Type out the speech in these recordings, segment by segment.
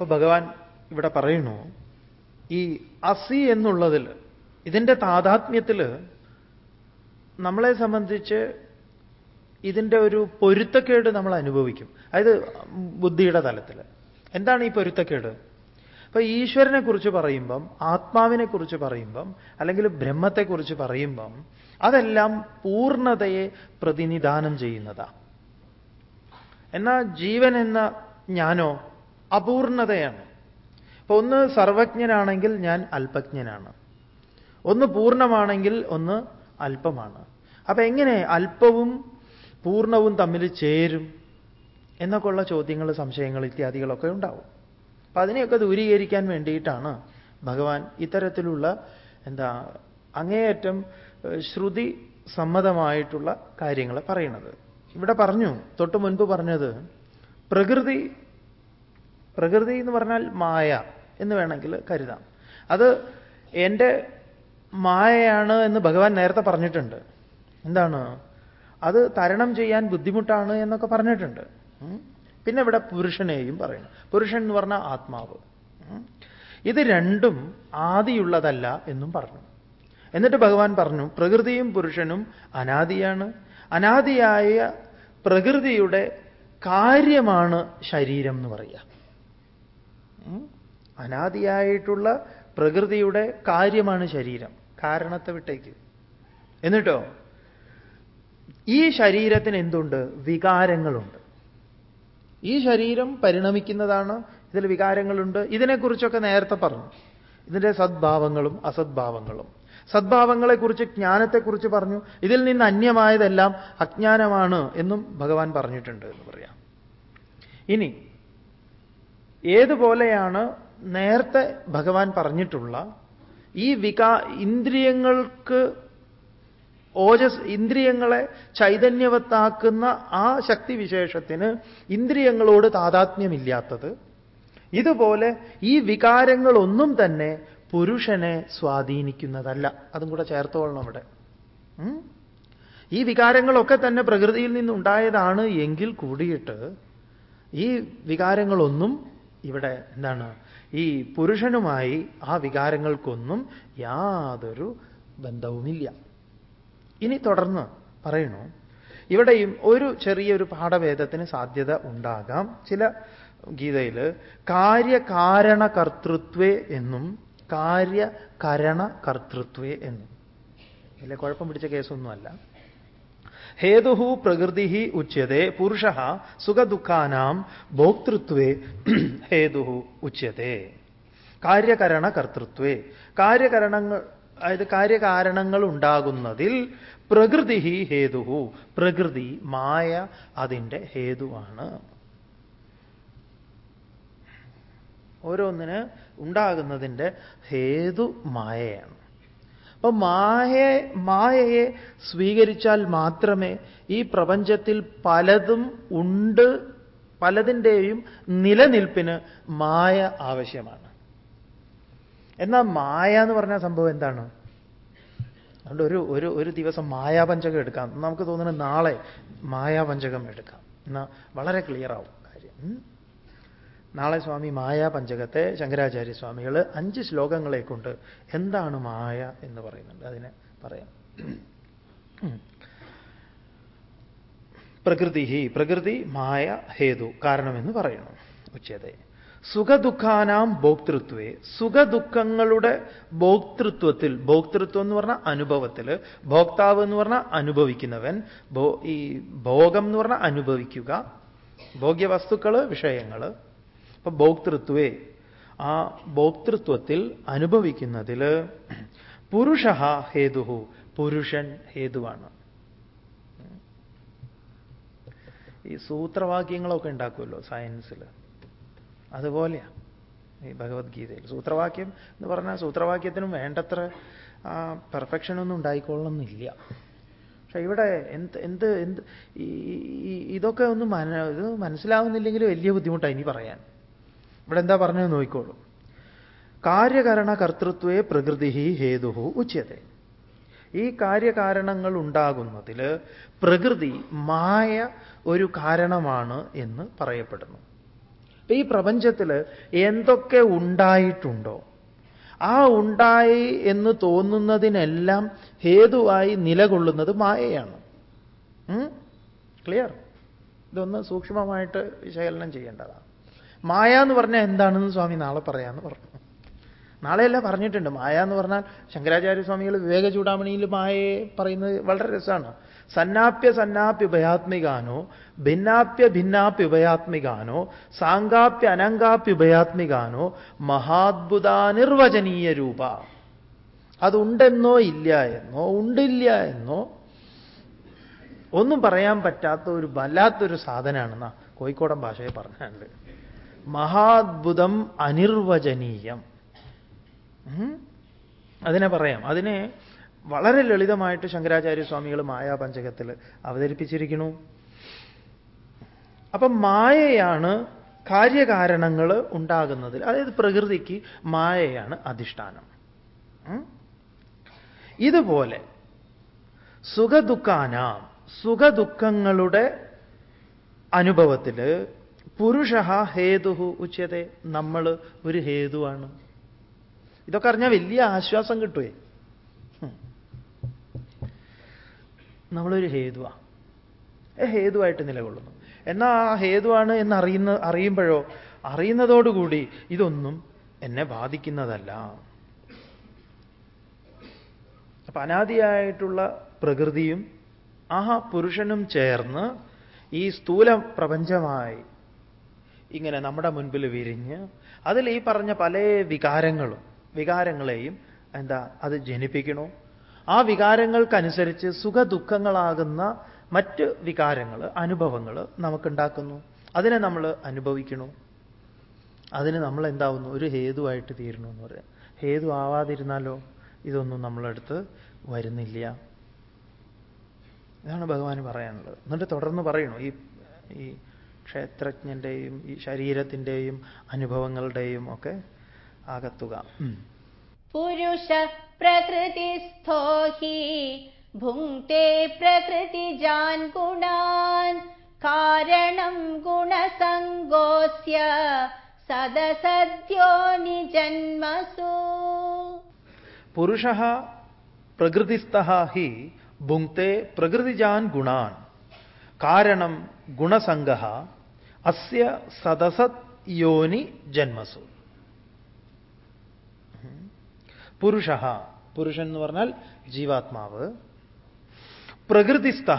അപ്പൊ ഭഗവാൻ ഇവിടെ പറയുന്നു ഈ അസി എന്നുള്ളതിൽ ഇതിന്റെ താതാത്മ്യത്തിൽ നമ്മളെ സംബന്ധിച്ച് ഇതിന്റെ ഒരു പൊരുത്തക്കേട് നമ്മൾ അനുഭവിക്കും. അതായത് ബുദ്ധിയുടെ തലത്തിൽ എന്താണ് ഈ പൊരുത്തക്കേട്? അപ്പൊ ഈശ്വരനെ കുറിച്ച് പറയുമ്പം ആത്മാവിനെ കുറിച്ച് പറയുമ്പം അല്ലെങ്കിൽ ബ്രഹ്മത്തെക്കുറിച്ച് പറയുമ്പം അതെല്ലാം പൂർണതയെ പ്രതിനിധാനം ചെയ്യുന്നതാ. എന്നാൽ ജീവൻ എന്ന ഞാനോ അപൂർണതയാണ്. അപ്പൊ ഒന്ന് സർവജ്ഞനാണെങ്കിൽ ഞാൻ അല്പജ്ഞനാണ്. ഒന്ന് പൂർണമാണെങ്കിൽ ഒന്ന് അല്പമാണ്. അപ്പൊ എങ്ങനെ അല്പവും പൂർണവും തമ്മിൽ ചേരും എന്നൊക്കെയുള്ള ചോദ്യങ്ങൾ സംശയങ്ങൾ ഇത്യാദികളൊക്കെ ഉണ്ടാവും. അപ്പൊ അതിനെയൊക്കെ ദൂരീകരിക്കാൻ വേണ്ടിയിട്ടാണ് ഭഗവാൻ ഇത്തരത്തിലുള്ള എന്താ അങ്ങേയറ്റം ശ്രുതി സമ്മതമായിട്ടുള്ള കാര്യങ്ങൾ പറയുന്നത്. ഇവിടെ പറഞ്ഞു തൊട്ട് മുൻപ് പറഞ്ഞത് പ്രകൃതി പ്രകൃതി എന്ന് പറഞ്ഞാൽ മായ എന്ന് വേണമെങ്കിൽ കരുതാം. അത് എന്റെ മായയാണ് എന്ന് ഭഗവാൻ നേരത്തെ പറഞ്ഞിട്ടുണ്ട്. എന്താണ്? അത് തരണം ചെയ്യാൻ ബുദ്ധിമുട്ടാണ് എന്നൊക്കെ പറഞ്ഞിട്ടുണ്ട്. പിന്നെ ഇവിടെ പുരുഷനെയും പറയുന്നു. പുരുഷൻ എന്ന് പറഞ്ഞാൽ ആത്മാവ്. ഇത് രണ്ടും ആദിയുള്ളതല്ല എന്നും പറഞ്ഞു. എന്നിട്ട് ഭഗവാൻ പറഞ്ഞു പ്രകൃതിയും പുരുഷനും അനാദിയാണ്. അനാദിയായ പ്രകൃതിയുടെ കാര്യമാണ് ശരീരം എന്ന് പറയുക. അനാദിയായിട്ടുള്ള പ്രകൃതിയുടെ കാര്യമാണ് ശരീരം. കാരണത്തെ വിട്ടേക്ക്. എന്നിട്ടോ? ഈ ശരീരത്തിന് എന്തുണ്ട്? വികാരങ്ങളുണ്ട്. ഈ ശരീരം പരിണമിക്കുന്നതാണ് ഇതിൽ വികാരങ്ങളുണ്ട്. ഇതിനെക്കുറിച്ചൊക്കെ നേരത്തെ പറഞ്ഞു. ഇതിന്റെ സദ്ഭാവങ്ങളും അസദ്ഭാവങ്ങളും. സദ്ഭാവങ്ങളെക്കുറിച്ച് ജ്ഞാനത്തെക്കുറിച്ച് പറഞ്ഞു. ഇതിൽ നിന്ന് അന്യമായതെല്ലാം അജ്ഞാനമാണ് എന്നും ഭഗവാൻ പറഞ്ഞിട്ടുണ്ട് എന്ന് പറയാം. ഇനി ഏതുപോലെയാണ് നേരത്തെ ഭഗവാൻ പറഞ്ഞിട്ടുള്ള ഈ വികാ ഇന്ദ്രിയങ്ങൾക്ക് ഓജസ് ഇന്ദ്രിയങ്ങളെ ചൈതന്യവത്താക്കുന്ന ആ ശക്തിവിശേഷത്തിന് ഇന്ദ്രിയങ്ങളോട് താതാത്മ്യമില്ലാത്തത്. ഇതുപോലെ ഈ വികാരങ്ങളൊന്നും തന്നെ പുരുഷനെ സ്വാധീനിക്കുന്നതല്ല. അതും കൂടെ ചേർത്തോളണം അവിടെ ഈ വികാരങ്ങളൊക്കെ തന്നെ പ്രകൃതിയിൽ നിന്നുണ്ടായതാണ് എങ്കിൽ കൂടിയിട്ട് ഈ വികാരങ്ങളൊന്നും ഇവിടെ എന്താണ്? ഈ പുരുഷനുമായി ആ വികാരങ്ങൾക്കൊന്നും യാതൊരു ബന്ധവുമില്ല. ഇനി തുടർന്ന് പറയണു. ഇവിടെയും ഒരു ചെറിയൊരു പാഠഭേദത്തിന് സാധ്യത ഉണ്ടാകാം. ചില ഗീതയിൽ കാര്യകാരണ കർത്തൃത്വേ എന്നും കാര്യകരണ കർത്തൃത്വേ എന്നും. അല്ലെ കുഴപ്പം പിടിച്ച കേസൊന്നുമല്ല. ഹേതു പ്രകൃതി ഉച്യത്തെ പുരുഷ സുഖദുഃഖാനാം ഭോക്തൃത്വേ ഹേതു ഉച്യത്തെ കാര്യകരണ കർത്തൃത്വേ കാര്യകരണങ്ങൾ അതായത് കാര്യകാരണങ്ങൾ ഉണ്ടാകുന്നതിൽ പ്രകൃതി ഹേതു പ്രകൃതി മായ അതിന്റെ ഹേതുവാണ്. ഓരോന്നിന് ഉണ്ടാകുന്നതിന്റെ ഹേതു മായയാണ്. അപ്പൊ മായ മായയെ സ്വീകരിച്ചാൽ മാത്രമേ ഈ പ്രപഞ്ചത്തിൽ പലതും ഉണ്ട് പലതിന്റെയും നിലനിൽപ്പിന് മായ ആവശ്യമാണ്. എന്നാൽ മായ എന്ന് പറഞ്ഞ സംഭവം എന്താണ്? അതുകൊണ്ട് ഒരു ഒരു ഒരു ദിവസം മായാപഞ്ചകം എടുക്കാം. നമുക്ക് തോന്നുന്നത് നാളെ മായാപഞ്ചകം എടുക്കാം. എന്നാൽ വളരെ ക്ലിയർ ആവും കാര്യം. നാളെ സ്വാമി മായാപഞ്ചകത്തെ ശങ്കരാചാര്യ സ്വാമികൾ അഞ്ച് ശ്ലോകങ്ങളെ കൊണ്ട് എന്താണ് മായ എന്ന് പറയുന്നുണ്ട്. അതിനെ പറയാം. പ്രകൃതി പ്രകൃതി മായ ഹേതു കാരണമെന്ന് പറയുന്നു ഉച്ചതേ സുഖദുഃഖാനാം ഭോക്തൃത്വേ സുഖദുഃഖങ്ങളുടെ ഭോക്തൃത്വത്തിൽ ഭോക്തൃത്വം എന്ന് പറഞ്ഞ അനുഭവത്തിൽ ഭോക്താവ് എന്ന് പറഞ്ഞാൽ അനുഭവിക്കുന്നവൻ ഈ ഭോഗം എന്ന് പറഞ്ഞാൽ അനുഭവിക്കുക ഭോഗ്യവസ്തുക്കൾ വിഷയങ്ങൾ അപ്പൊ ഭോക്തൃത്വേ ആ ഭോക്തൃത്വത്തിൽ അനുഭവിക്കുന്നതിൽ പുരുഷ ഹേതു പുരുഷൻ ഹേതുവാണ്. ഈ സൂത്രവാക്യങ്ങളൊക്കെ ഉണ്ടാക്കുമല്ലോ സയൻസിൽ അതുപോലെയാ ഈ ഭഗവത്ഗീതയിൽ. സൂത്രവാക്യം എന്ന് പറഞ്ഞാൽ സൂത്രവാക്യത്തിനും വേണ്ടത്ര പെർഫെക്ഷനൊന്നും ഉണ്ടായിക്കൊള്ളണമെന്നില്ല പക്ഷെ ഇവിടെ എന്ത് എന്ത് എന്ത് ഇതൊക്കെ ഒന്ന് മന ഇത് മനസ്സിലാവുന്നില്ലെങ്കിൽ വലിയ ബുദ്ധിമുട്ടാണ് ഇനി പറയാൻ. ഇവിടെ എന്താ പറഞ്ഞത് നോക്കിക്കോളൂ. കാര്യകരണ കർത്തൃത്വേ പ്രകൃതി ഹേതു ഉച്യത്തെ. ഈ കാര്യകാരണങ്ങൾ ഉണ്ടാകുന്നതിൽ പ്രകൃതി മായ ഒരു കാരണമാണ് എന്ന് പറയപ്പെടുന്നു. അപ്പൊ ഈ പ്രപഞ്ചത്തിൽ എന്തൊക്കെ ഉണ്ടായിട്ടുണ്ടോ ആ ഉണ്ടായി എന്ന് തോന്നുന്നതിനെല്ലാം ഹേതുവായി നിലകൊള്ളുന്നത് മായയാണ്. ക്ലിയർ? ഇതൊന്ന് സൂക്ഷ്മമായിട്ട് വിശകലനം ചെയ്യേണ്ടതാണ്. മായ എന്ന് പറഞ്ഞാൽ എന്താണെന്ന് സ്വാമി നാളെ പറയാമെന്ന് പറഞ്ഞു. നാളെയല്ല പറഞ്ഞിട്ടുണ്ട്. മായ എന്ന് പറഞ്ഞാൽ ശങ്കരാചാര്യ സ്വാമികൾ വിവേക ചൂടാമണിയിൽ മായയെ പറയുന്നത് വളരെ രസമാണ്. സന്നാപ്യ സന്നാപ്യ ഉഭയാത്മികാനോ ഭിന്നാപ്യ ഭിന്നാപ്യ ഉഭയാത്മികാനോ സാങ്കാപ്യ അനങ്കാപ്യ ഉഭയാത്മികാനോ മഹാത്ഭുതാനിർവചനീയ രൂപ. അതുണ്ടെന്നോ ഇല്ല എന്നോ ഉണ്ടില്ല എന്നോ ഒന്നും പറയാൻ പറ്റാത്ത ഒരു വല്ലാത്തൊരു സാധനമാണെന്നാ കോഴിക്കോടൻ ഭാഷയെ പറഞ്ഞുണ്ട് മഹാത്ഭുതം അനിർവചനീയം. അതിനെ പറയാം. അതിനെ വളരെ ലളിതമായിട്ട് ശങ്കരാചാര്യ സ്വാമികൾ മായാപഞ്ചകത്തിൽ അവതരിപ്പിച്ചിരിക്കുന്നു. അപ്പം മായയാണ് കാര്യകാരണങ്ങൾ ഉണ്ടാകുന്നതിൽ അതായത് പ്രകൃതിക്ക് മായയാണ് അധിഷ്ഠാനം. ഇതുപോലെ സുഖദുഃഖാനാം സുഖദുഃഖങ്ങളുടെ അനുഭവത്തിൽ പുരുഷ ഹേതു ഉച്ചതെ നമ്മൾ ഒരു ഹേതുവാണ്. ഇതൊക്കെ അറിഞ്ഞാൽ വലിയ ആശ്വാസം കിട്ടുവേ. നമ്മളൊരു ഹേതുവാ. ഹേതുവായിട്ട് നിലകൊള്ളുന്നു. എന്നാൽ ആ ഹേതുവാണ് എന്ന് അറിയുന്ന അറിയുമ്പോഴോ അറിയുന്നതോടുകൂടി ഇതൊന്നും എന്നെ ബാധിക്കുന്നതല്ല. അപ്പൊ അനാദിയായിട്ടുള്ള പ്രകൃതിയും ആ പുരുഷനും ചേർന്ന് ഈ സ്ഥൂല പ്രപഞ്ചമായി ഇങ്ങനെ നമ്മുടെ മുൻപിൽ വിരിഞ്ഞ് അതിൽ ഈ പറഞ്ഞ പല വികാരങ്ങളും വികാരങ്ങളെയും എന്താ അത് ജനിപ്പിക്കണോ. ആ വികാരങ്ങൾക്കനുസരിച്ച് സുഖദുഃഖങ്ങളാകുന്ന മറ്റ് വികാരങ്ങൾ അനുഭവങ്ങൾ നമുക്കുണ്ടാക്കുന്നു. അതിനെ നമ്മൾ അനുഭവിക്കണു. അതിന് നമ്മൾ എന്താവുന്നു? ഒരു ഹേതുവായിട്ട് തീരണു എന്ന് പറയാം. ഹേതു ആവാതിരുന്നാലോ ഇതൊന്നും നമ്മളടുത്ത് വരുന്നില്ല. ഇതാണ് ഭഗവാൻ പറയാനുള്ളത്. എന്നിട്ട് തുടർന്ന് പറയണു ഈ ഈ ക്ഷേത്രജ്ഞന്റെയും ഈ ശരീരത്തിന്റെയും അനുഭവങ്ങളുടെയും ഒക്കെ ആകത്തുക പുരുഷ പ്രകൃതിസ്ഥോ ഹി പ്രകൃതി ജാൻ ഗുണാൻ കാരണം ഗുണസംഗോസ്യ സദസദ്യോ നിജന്മസു. പുരുഷ പ്രകൃതിസ്ഥ ഹി ഭുങ്ക്തേ പ്രകൃതിജാൻ ഗുണാൻ കാരണം ഗുണസംഗ അസ്യ സദസത് യോനി ജന്മസു. പുരുഷ പുരുഷൻ എന്ന് പറഞ്ഞാൽ ജീവാത്മാവ്. പ്രകൃതിസ്ഥ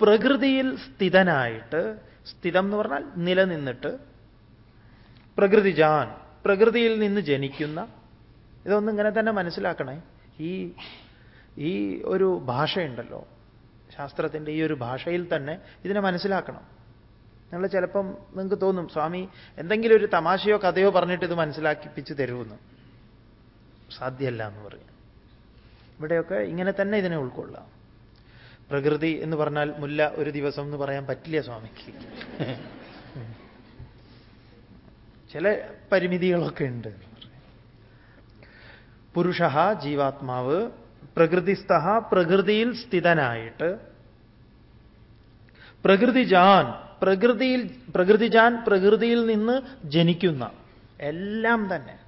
പ്രകൃതിയിൽ സ്ഥിതനായിട്ട് സ്ഥിതം എന്ന് പറഞ്ഞാൽ നിലനിന്നിട്ട് പ്രകൃതിജാൻ പ്രകൃതിയിൽ നിന്ന് ജനിക്കുന്ന ഇതൊന്നും ഇങ്ങനെ തന്നെ മനസ്സിലാക്കണേ. ഈ ഈ ഒരു ഭാഷയുണ്ടല്ലോ. ശാസ്ത്രത്തിന്റെ ഈ ഒരു ഭാഷയിൽ തന്നെ ഇതിനെ മനസ്സിലാക്കണം. നിങ്ങൾ ചിലപ്പം നിങ്ങൾക്ക് തോന്നും സ്വാമി എന്തെങ്കിലും ഒരു തമാശയോ കഥയോ പറഞ്ഞിട്ട് ഇത് മനസ്സിലാക്കിപ്പിച്ച് തരുമെന്ന്. സാധ്യമല്ല എന്ന് പറയും ഇവിടെയൊക്കെ ഇങ്ങനെ തന്നെ ഇതിനെ ഉൾക്കൊള്ളാം. പ്രകൃതി എന്ന് പറഞ്ഞാൽ മുല്ല ഒരു ദിവസം എന്ന് പറയാൻ പറ്റില്ല സ്വാമിക്ക്. ചില പരിമിതികളൊക്കെ ഉണ്ട്. പുരുഷ ജീവാത്മാവ് പ്രകൃതിസ്ഥ പ്രകൃതിയിൽ സ്ഥിതനായിട്ട് പ്രകൃതിജാൻ പ്രകൃതിയിൽ പ്രകൃതിജാൻ പ്രകൃതിയിൽ നിന്ന് ജനിക്കുന്ന എല്ലാം തന്നെ.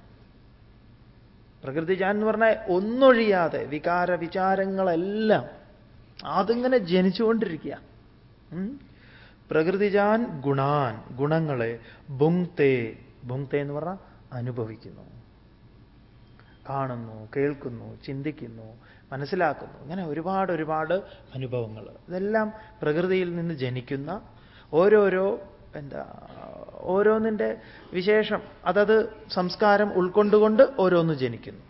പ്രകൃതിജാൻ എന്ന് പറഞ്ഞാൽ ഒന്നൊഴിയാതെ വികാര വിചാരങ്ങളെല്ലാം അതിങ്ങനെ ജനിച്ചുകൊണ്ടിരിക്കുക. പ്രകൃതിജാൻ ഗുണാൻ ഗുണങ്ങളെ ബുങ്തേ ബുങ്തേ എന്ന് പറഞ്ഞാൽ അനുഭവിക്കുന്നു. കാണുന്നു കേൾക്കുന്നു ചിന്തിക്കുന്നു മനസ്സിലാക്കുന്നു. ഇങ്ങനെ ഒരുപാട് ഒരുപാട് അനുഭവങ്ങൾ. ഇതെല്ലാം പ്രകൃതിയിൽ നിന്ന് ജനിക്കുന്ന ഓരോരോ എന്താ ഓരോന്നിന്റെ വിശേഷം. അതത് സംസ്കാരം ഉൾക്കൊണ്ടുകൊണ്ട് ഓരോന്ന് ജനിക്കുന്നു.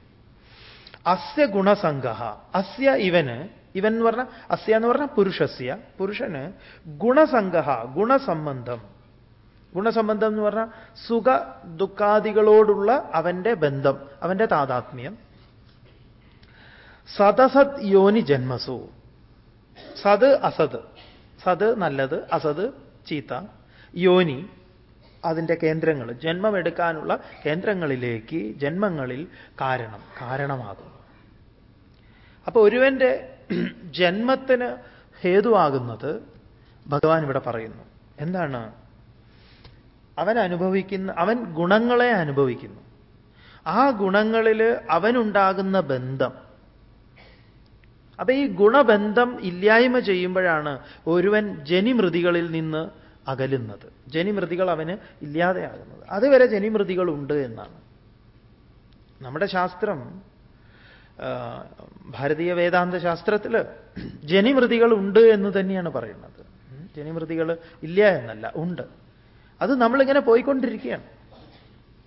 അസ്യ ഗുണസംഗ അസ്യ ഇവന് ഇവൻ എന്ന് പറഞ്ഞാൽ അസ്യ എന്ന് പറഞ്ഞാൽ പുരുഷസ്യ. പുരുഷന് ഗുണസംഗ ഗുണസംബന്ധം. ഗുണസംബന്ധം എന്ന് പറഞ്ഞാൽ സുഖ ദുഃഖാദികളോടുള്ള അവന്റെ ബന്ധം അവന്റെ താതാത്മ്യം. സതസത് യോനി ജന്മസു. സത് അസത് സത് നല്ലത് അസത് ചീത്ത യോനി അതിന്റെ കേന്ദ്രങ്ങൾ ജന്മമെടുക്കാനുള്ള കേന്ദ്രങ്ങളിലേക്ക് ജന്മങ്ങളിൽ കാരണം കാരണമാകുന്നു. അപ്പോൾ ഒരുവന്റെ ജന്മത്തിന് ഹേതുവാകുന്നത് ഭഗവാൻ ഇവിടെ പറയുന്നു. എന്താണ്? അവൻ അനുഭവിക്കുന്ന അവൻ ഗുണങ്ങളെ അനുഭവിക്കുന്നു. ആ ഗുണങ്ങളിൽ അവനുണ്ടാകുന്ന ബന്ധം അപ്പൊ ഈ ഗുണബന്ധം ഇല്ലായ്മ ചെയ്യുമ്പോഴാണ് ഒരുവൻ ജനിമൃതികളിൽ നിന്ന് അകലുന്നത്. ജനിമൃതികൾ അവന് ഇല്ലാതെയാകുന്നത്. അതുവരെ ജനിമൃതികൾ ഉണ്ട് എന്നാണ്. നമ്മുടെ ശാസ്ത്രം ഭാരതീയ വേദാന്ത ശാസ്ത്രത്തിൽ ജനിമൃതികൾ ഉണ്ട് എന്ന് തന്നെയാണ് പറയുന്നത്. ജനിമൃതികൾ ഇല്ല എന്നല്ല ഉണ്ട്. അത് നമ്മളിങ്ങനെ പോയിക്കൊണ്ടിരിക്കുകയാണ്.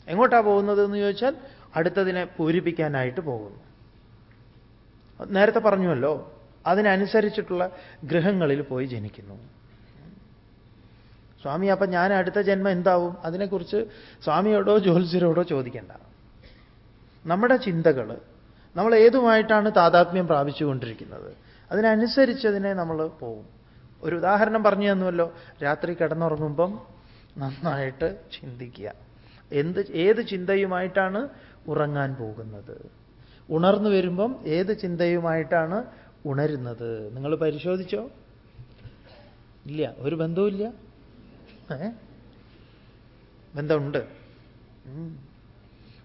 എങ്ങോട്ടാണ് പോകുന്നത് എന്ന് ചോദിച്ചാൽ അടുത്തതിനെ പൂരിപ്പിക്കാനായിട്ട് പോകുന്നു. നേരത്തെ പറഞ്ഞുവല്ലോ അതിനനുസരിച്ചിട്ടുള്ള ഗ്രഹങ്ങളിൽ പോയി ജനിക്കുന്നു. സ്വാമി അപ്പൊ ഞാൻ അടുത്ത ജന്മം എന്താവും? അതിനെക്കുറിച്ച് സ്വാമിയോടോ ജ്യോത്സ്യരോടോ ചോദിക്കേണ്ട. നമ്മുടെ ചിന്തകൾ നമ്മൾ ഏതുമായിട്ടാണ് താതാത്മ്യം പ്രാപിച്ചുകൊണ്ടിരിക്കുന്നത്? അതിനനുസരിച്ചതിനെ നമ്മൾ പോവും. ഒരു ഉദാഹരണം പറഞ്ഞു തന്നുവല്ലോ രാത്രി കിടന്നുറങ്ങുമ്പം നന്നായിട്ട് ചിന്തിക്കുക. എന്ത് ഏത് ചിന്തയുമായിട്ടാണ് ഉറങ്ങാൻ പോകുന്നത്? ഉണർന്നു വരുമ്പം ഏത് ചിന്തയുമായിട്ടാണ് ഉണരുന്നത്? നിങ്ങൾ പരിശോധിച്ചോ? ഇല്ല. ഒരു ബന്ധവുമില്ല ഏ? ബന്ധമുണ്ട്.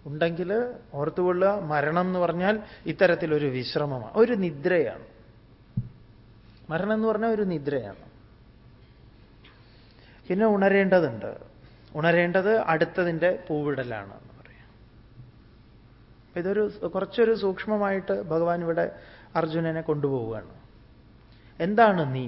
ഉണ്ടെങ്കിൽ ഓർത്തുകൊള്ളുക. മരണം എന്ന് പറഞ്ഞാൽ ഇത്തരത്തിലൊരു വിശ്രമമാണ്. ഒരു നിദ്രയാണ്. മരണം എന്ന് പറഞ്ഞാൽ ഒരു നിദ്രയാണ്. പിന്നെ ഉണരേണ്ടതുണ്ട്. ഉണരേണ്ടത് അടുത്തതിന്റെ പൂവിടലാണ്. ഇതൊരു കുറച്ചൊരു സൂക്ഷ്മമായിട്ട് ഭഗവാൻ ഇവിടെ അർജുനനെ കൊണ്ടുപോവുകയാണ്. എന്താണ് നീ?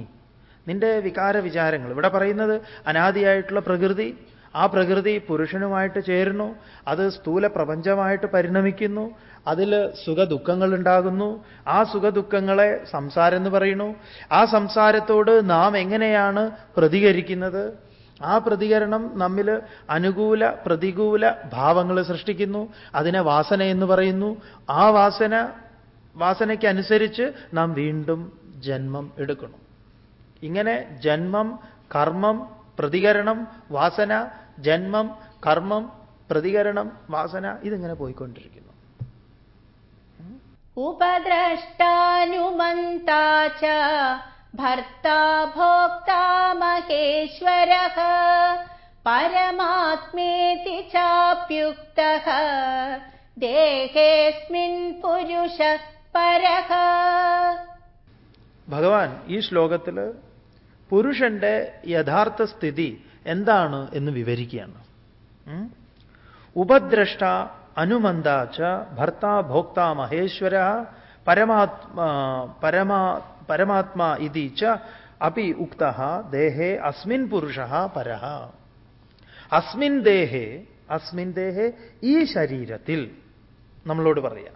നിന്റെ വികാര വിചാരങ്ങൾ. ഇവിടെ പറയുന്നത് അനാദിയായിട്ടുള്ള പ്രകൃതി ആ പ്രകൃതി പുരുഷനുമായിട്ട് ചേരുന്നു അത് സ്ഥൂല പ്രപഞ്ചമായിട്ട് പരിണമിക്കുന്നു അതിൽ സുഖദുഃഖങ്ങൾ ഉണ്ടാകുന്നു ആ സുഖദുഃഖങ്ങളെ സംസാരം എന്ന് പറയുന്നു. ആ സംസാരത്തോട് നാം എങ്ങനെയാണ് പ്രതികരിക്കുന്നത്? ആ പ്രതികരണം നമ്മിൽ അനുകൂല പ്രതികൂല ഭാവങ്ങൾ സൃഷ്ടിക്കുന്നു. അതിനെ വാസന എന്ന് പറയുന്നു. ആ വാസന വാസനയ്ക്കനുസരിച്ച് നാം വീണ്ടും ജന്മം എടുക്കണം. ഇങ്ങനെ ജന്മം കർമ്മം പ്രതികരണം വാസന ജന്മം കർമ്മം പ്രതികരണം വാസന ഇതിങ്ങനെ പോയിക്കൊണ്ടിരിക്കുന്നു. ഉപദ്രഷ്ടാനുമന്താ ഭർത്താ ഭോക്താ മഹേശ്വര പരമാത്മേതി ചാപ്യുക്ത ദേഹേസ്മിൻ പുരുഷ പരഹ ഭഗവാൻ ഈ ശ്ലോകത്തിൽ പുരുഷന്റെ യഥാർത്ഥ സ്ഥിതി എന്താണ് എന്ന് വിവരിക്കുകയാണ്. ഉപദ്രഷ്ട അനുമന്താച്ച ഭർത്താ ഭോക്ത മഹേശ്വര പരമാത്മാ പരമാ പരമാത്മാ ഇതി ച അപ്പി ഉക്ത ദേഹേ അസ്മിൻ പുരുഷ പര. അസ്മിൻ ദേഹേ അസ്മിൻ ദേഹേ ഈ ശരീരത്തിൽ നമ്മളോട് പറയാ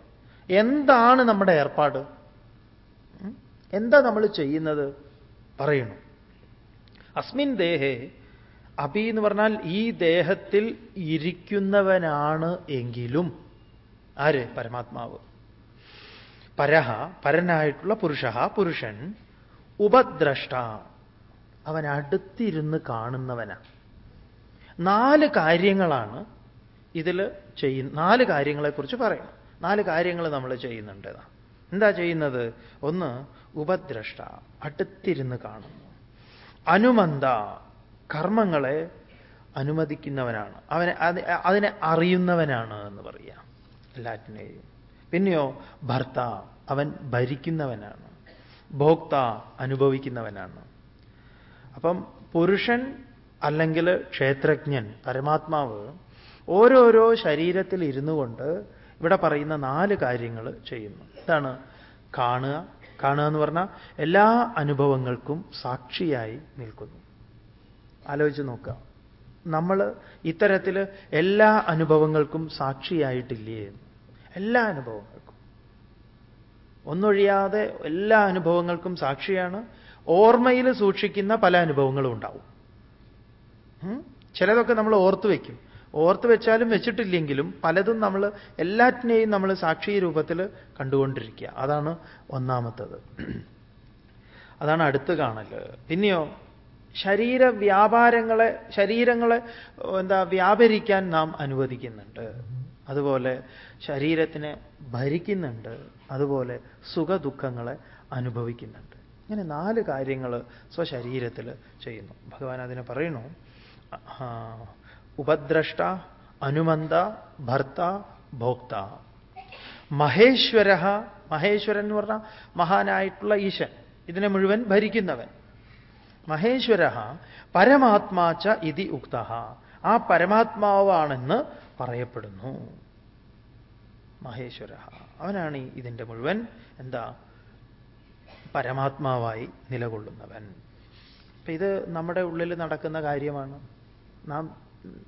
എന്താണ് നമ്മുടെ ഏർപ്പാട്? എന്താ നമ്മൾ ചെയ്യുന്നത്? പറയണു. അസ്മിൻ ദേഹേ അപി എന്ന് പറഞ്ഞാൽ ഈ ദേഹത്തിൽ ഇരിക്കുന്നവനാണ് എങ്കിലും. ആര്? പരമാത്മാവ്. പരഹ പരനായിട്ടുള്ള പുരുഷ പുരുഷൻ ഉപദ്രഷ്ട. അവൻ അടുത്തിരുന്ന് കാണുന്നവനാണ് നാല് കാര്യങ്ങളാണ് ഇതിൽ ചെയ്യ നാല് കാര്യങ്ങളെക്കുറിച്ച് പറയണം നാല് കാര്യങ്ങൾ നമ്മൾ ചെയ്യുന്നുണ്ട്. എന്താ ചെയ്യുന്നത്? ഒന്ന് ഉപദ്രഷ്ട അടുത്തിരുന്ന് കാണുന്നു. അനുമന്ത കർമ്മങ്ങളെ അനുമതിക്കുന്നവനാണ്. അവനെ അതിനെ അറിയുന്നവനാണ് എന്ന് പറയാം എല്ലാറ്റിനെയും പിന്നെയോ ഭർത്ത അവൻ ഭരിക്കുന്നവനാണ്. ഭോക്ത അനുഭവിക്കുന്നവനാണ്. അപ്പം പുരുഷൻ അല്ലെങ്കിൽ ക്ഷേത്രജ്ഞൻ പരമാത്മാവ് ഓരോരോ ശരീരത്തിൽ ഇരുന്നു കൊണ്ട് ഇവിടെ പറയുന്ന നാല് കാര്യങ്ങൾ ചെയ്യുന്നു. ഇതാണ് കാണുക. കാണുക എന്ന് പറഞ്ഞാൽ എല്ലാ അനുഭവങ്ങൾക്കും സാക്ഷിയായി നിൽക്കുന്നു. ആലോചിച്ച് നോക്കുക. നമ്മൾ ഇത്തരത്തിൽ എല്ലാ അനുഭവങ്ങൾക്കും സാക്ഷിയായിട്ടില്ലേ എല്ലാ അനുഭവങ്ങൾക്കും. ഒന്നൊഴിയാതെ എല്ലാ അനുഭവങ്ങൾക്കും സാക്ഷിയാണ്. ഓർമ്മയിൽ സൂക്ഷിക്കുന്ന പല അനുഭവങ്ങളും ഉണ്ടാവും. ചിലതൊക്കെ നമ്മൾ ഓർത്തു വയ്ക്കും ഓർത്ത് വെച്ചാലും വെച്ചിട്ടില്ലെങ്കിലും പലതും നമ്മൾ എല്ലാറ്റിനെയും നമ്മൾ സാക്ഷി രൂപത്തിൽ കണ്ടുകൊണ്ടിരിക്കുക. അതാണ് ഒന്നാമത്തത്. അതാണ് അടുത്ത് കാണൽ. പിന്നെയോ ശരീര വ്യാപാരങ്ങളെ ശരീരങ്ങളെ എന്താ വ്യാപരിക്കാൻ നാം അനുവദിക്കുന്നുണ്ട്. അതുപോലെ ശരീരത്തിനെ ഭരിക്കുന്നുണ്ട് അതുപോലെ സുഖദുഃഖങ്ങളെ അനുഭവിക്കുന്നുണ്ട്. ഇങ്ങനെ നാല് കാര്യങ്ങൾ സ്വശരീരത്തിൽ ചെയ്യുന്നു. ഭഗവാൻ അതിനെ പറയുന്നു ഉപദ്രഷ്ട അനുമന്ത ഭർത്ത ഭോക്ത. മഹേശ്വര മഹേശ്വരൻ എന്ന് പറഞ്ഞാൽ മഹാനായിട്ടുള്ള ഈശൻ ഇതിനെ മുഴുവൻ ഭരിക്കുന്നവൻ. മഹേശ്വര പരമാത്മാച്ച ഇതി ഉക്ത ആ പരമാത്മാവാണെന്ന് പറയപ്പെടുന്നു. മഹേശ്വര. അവനാണ് ഇതിന്റെ മുഴുവൻ എന്താ പരമാത്മാവായി നിലകൊള്ളുന്നവൻ. അപ്പൊ ഇത് നമ്മുടെ ഉള്ളിൽ നടക്കുന്ന കാര്യമാണ്. നാം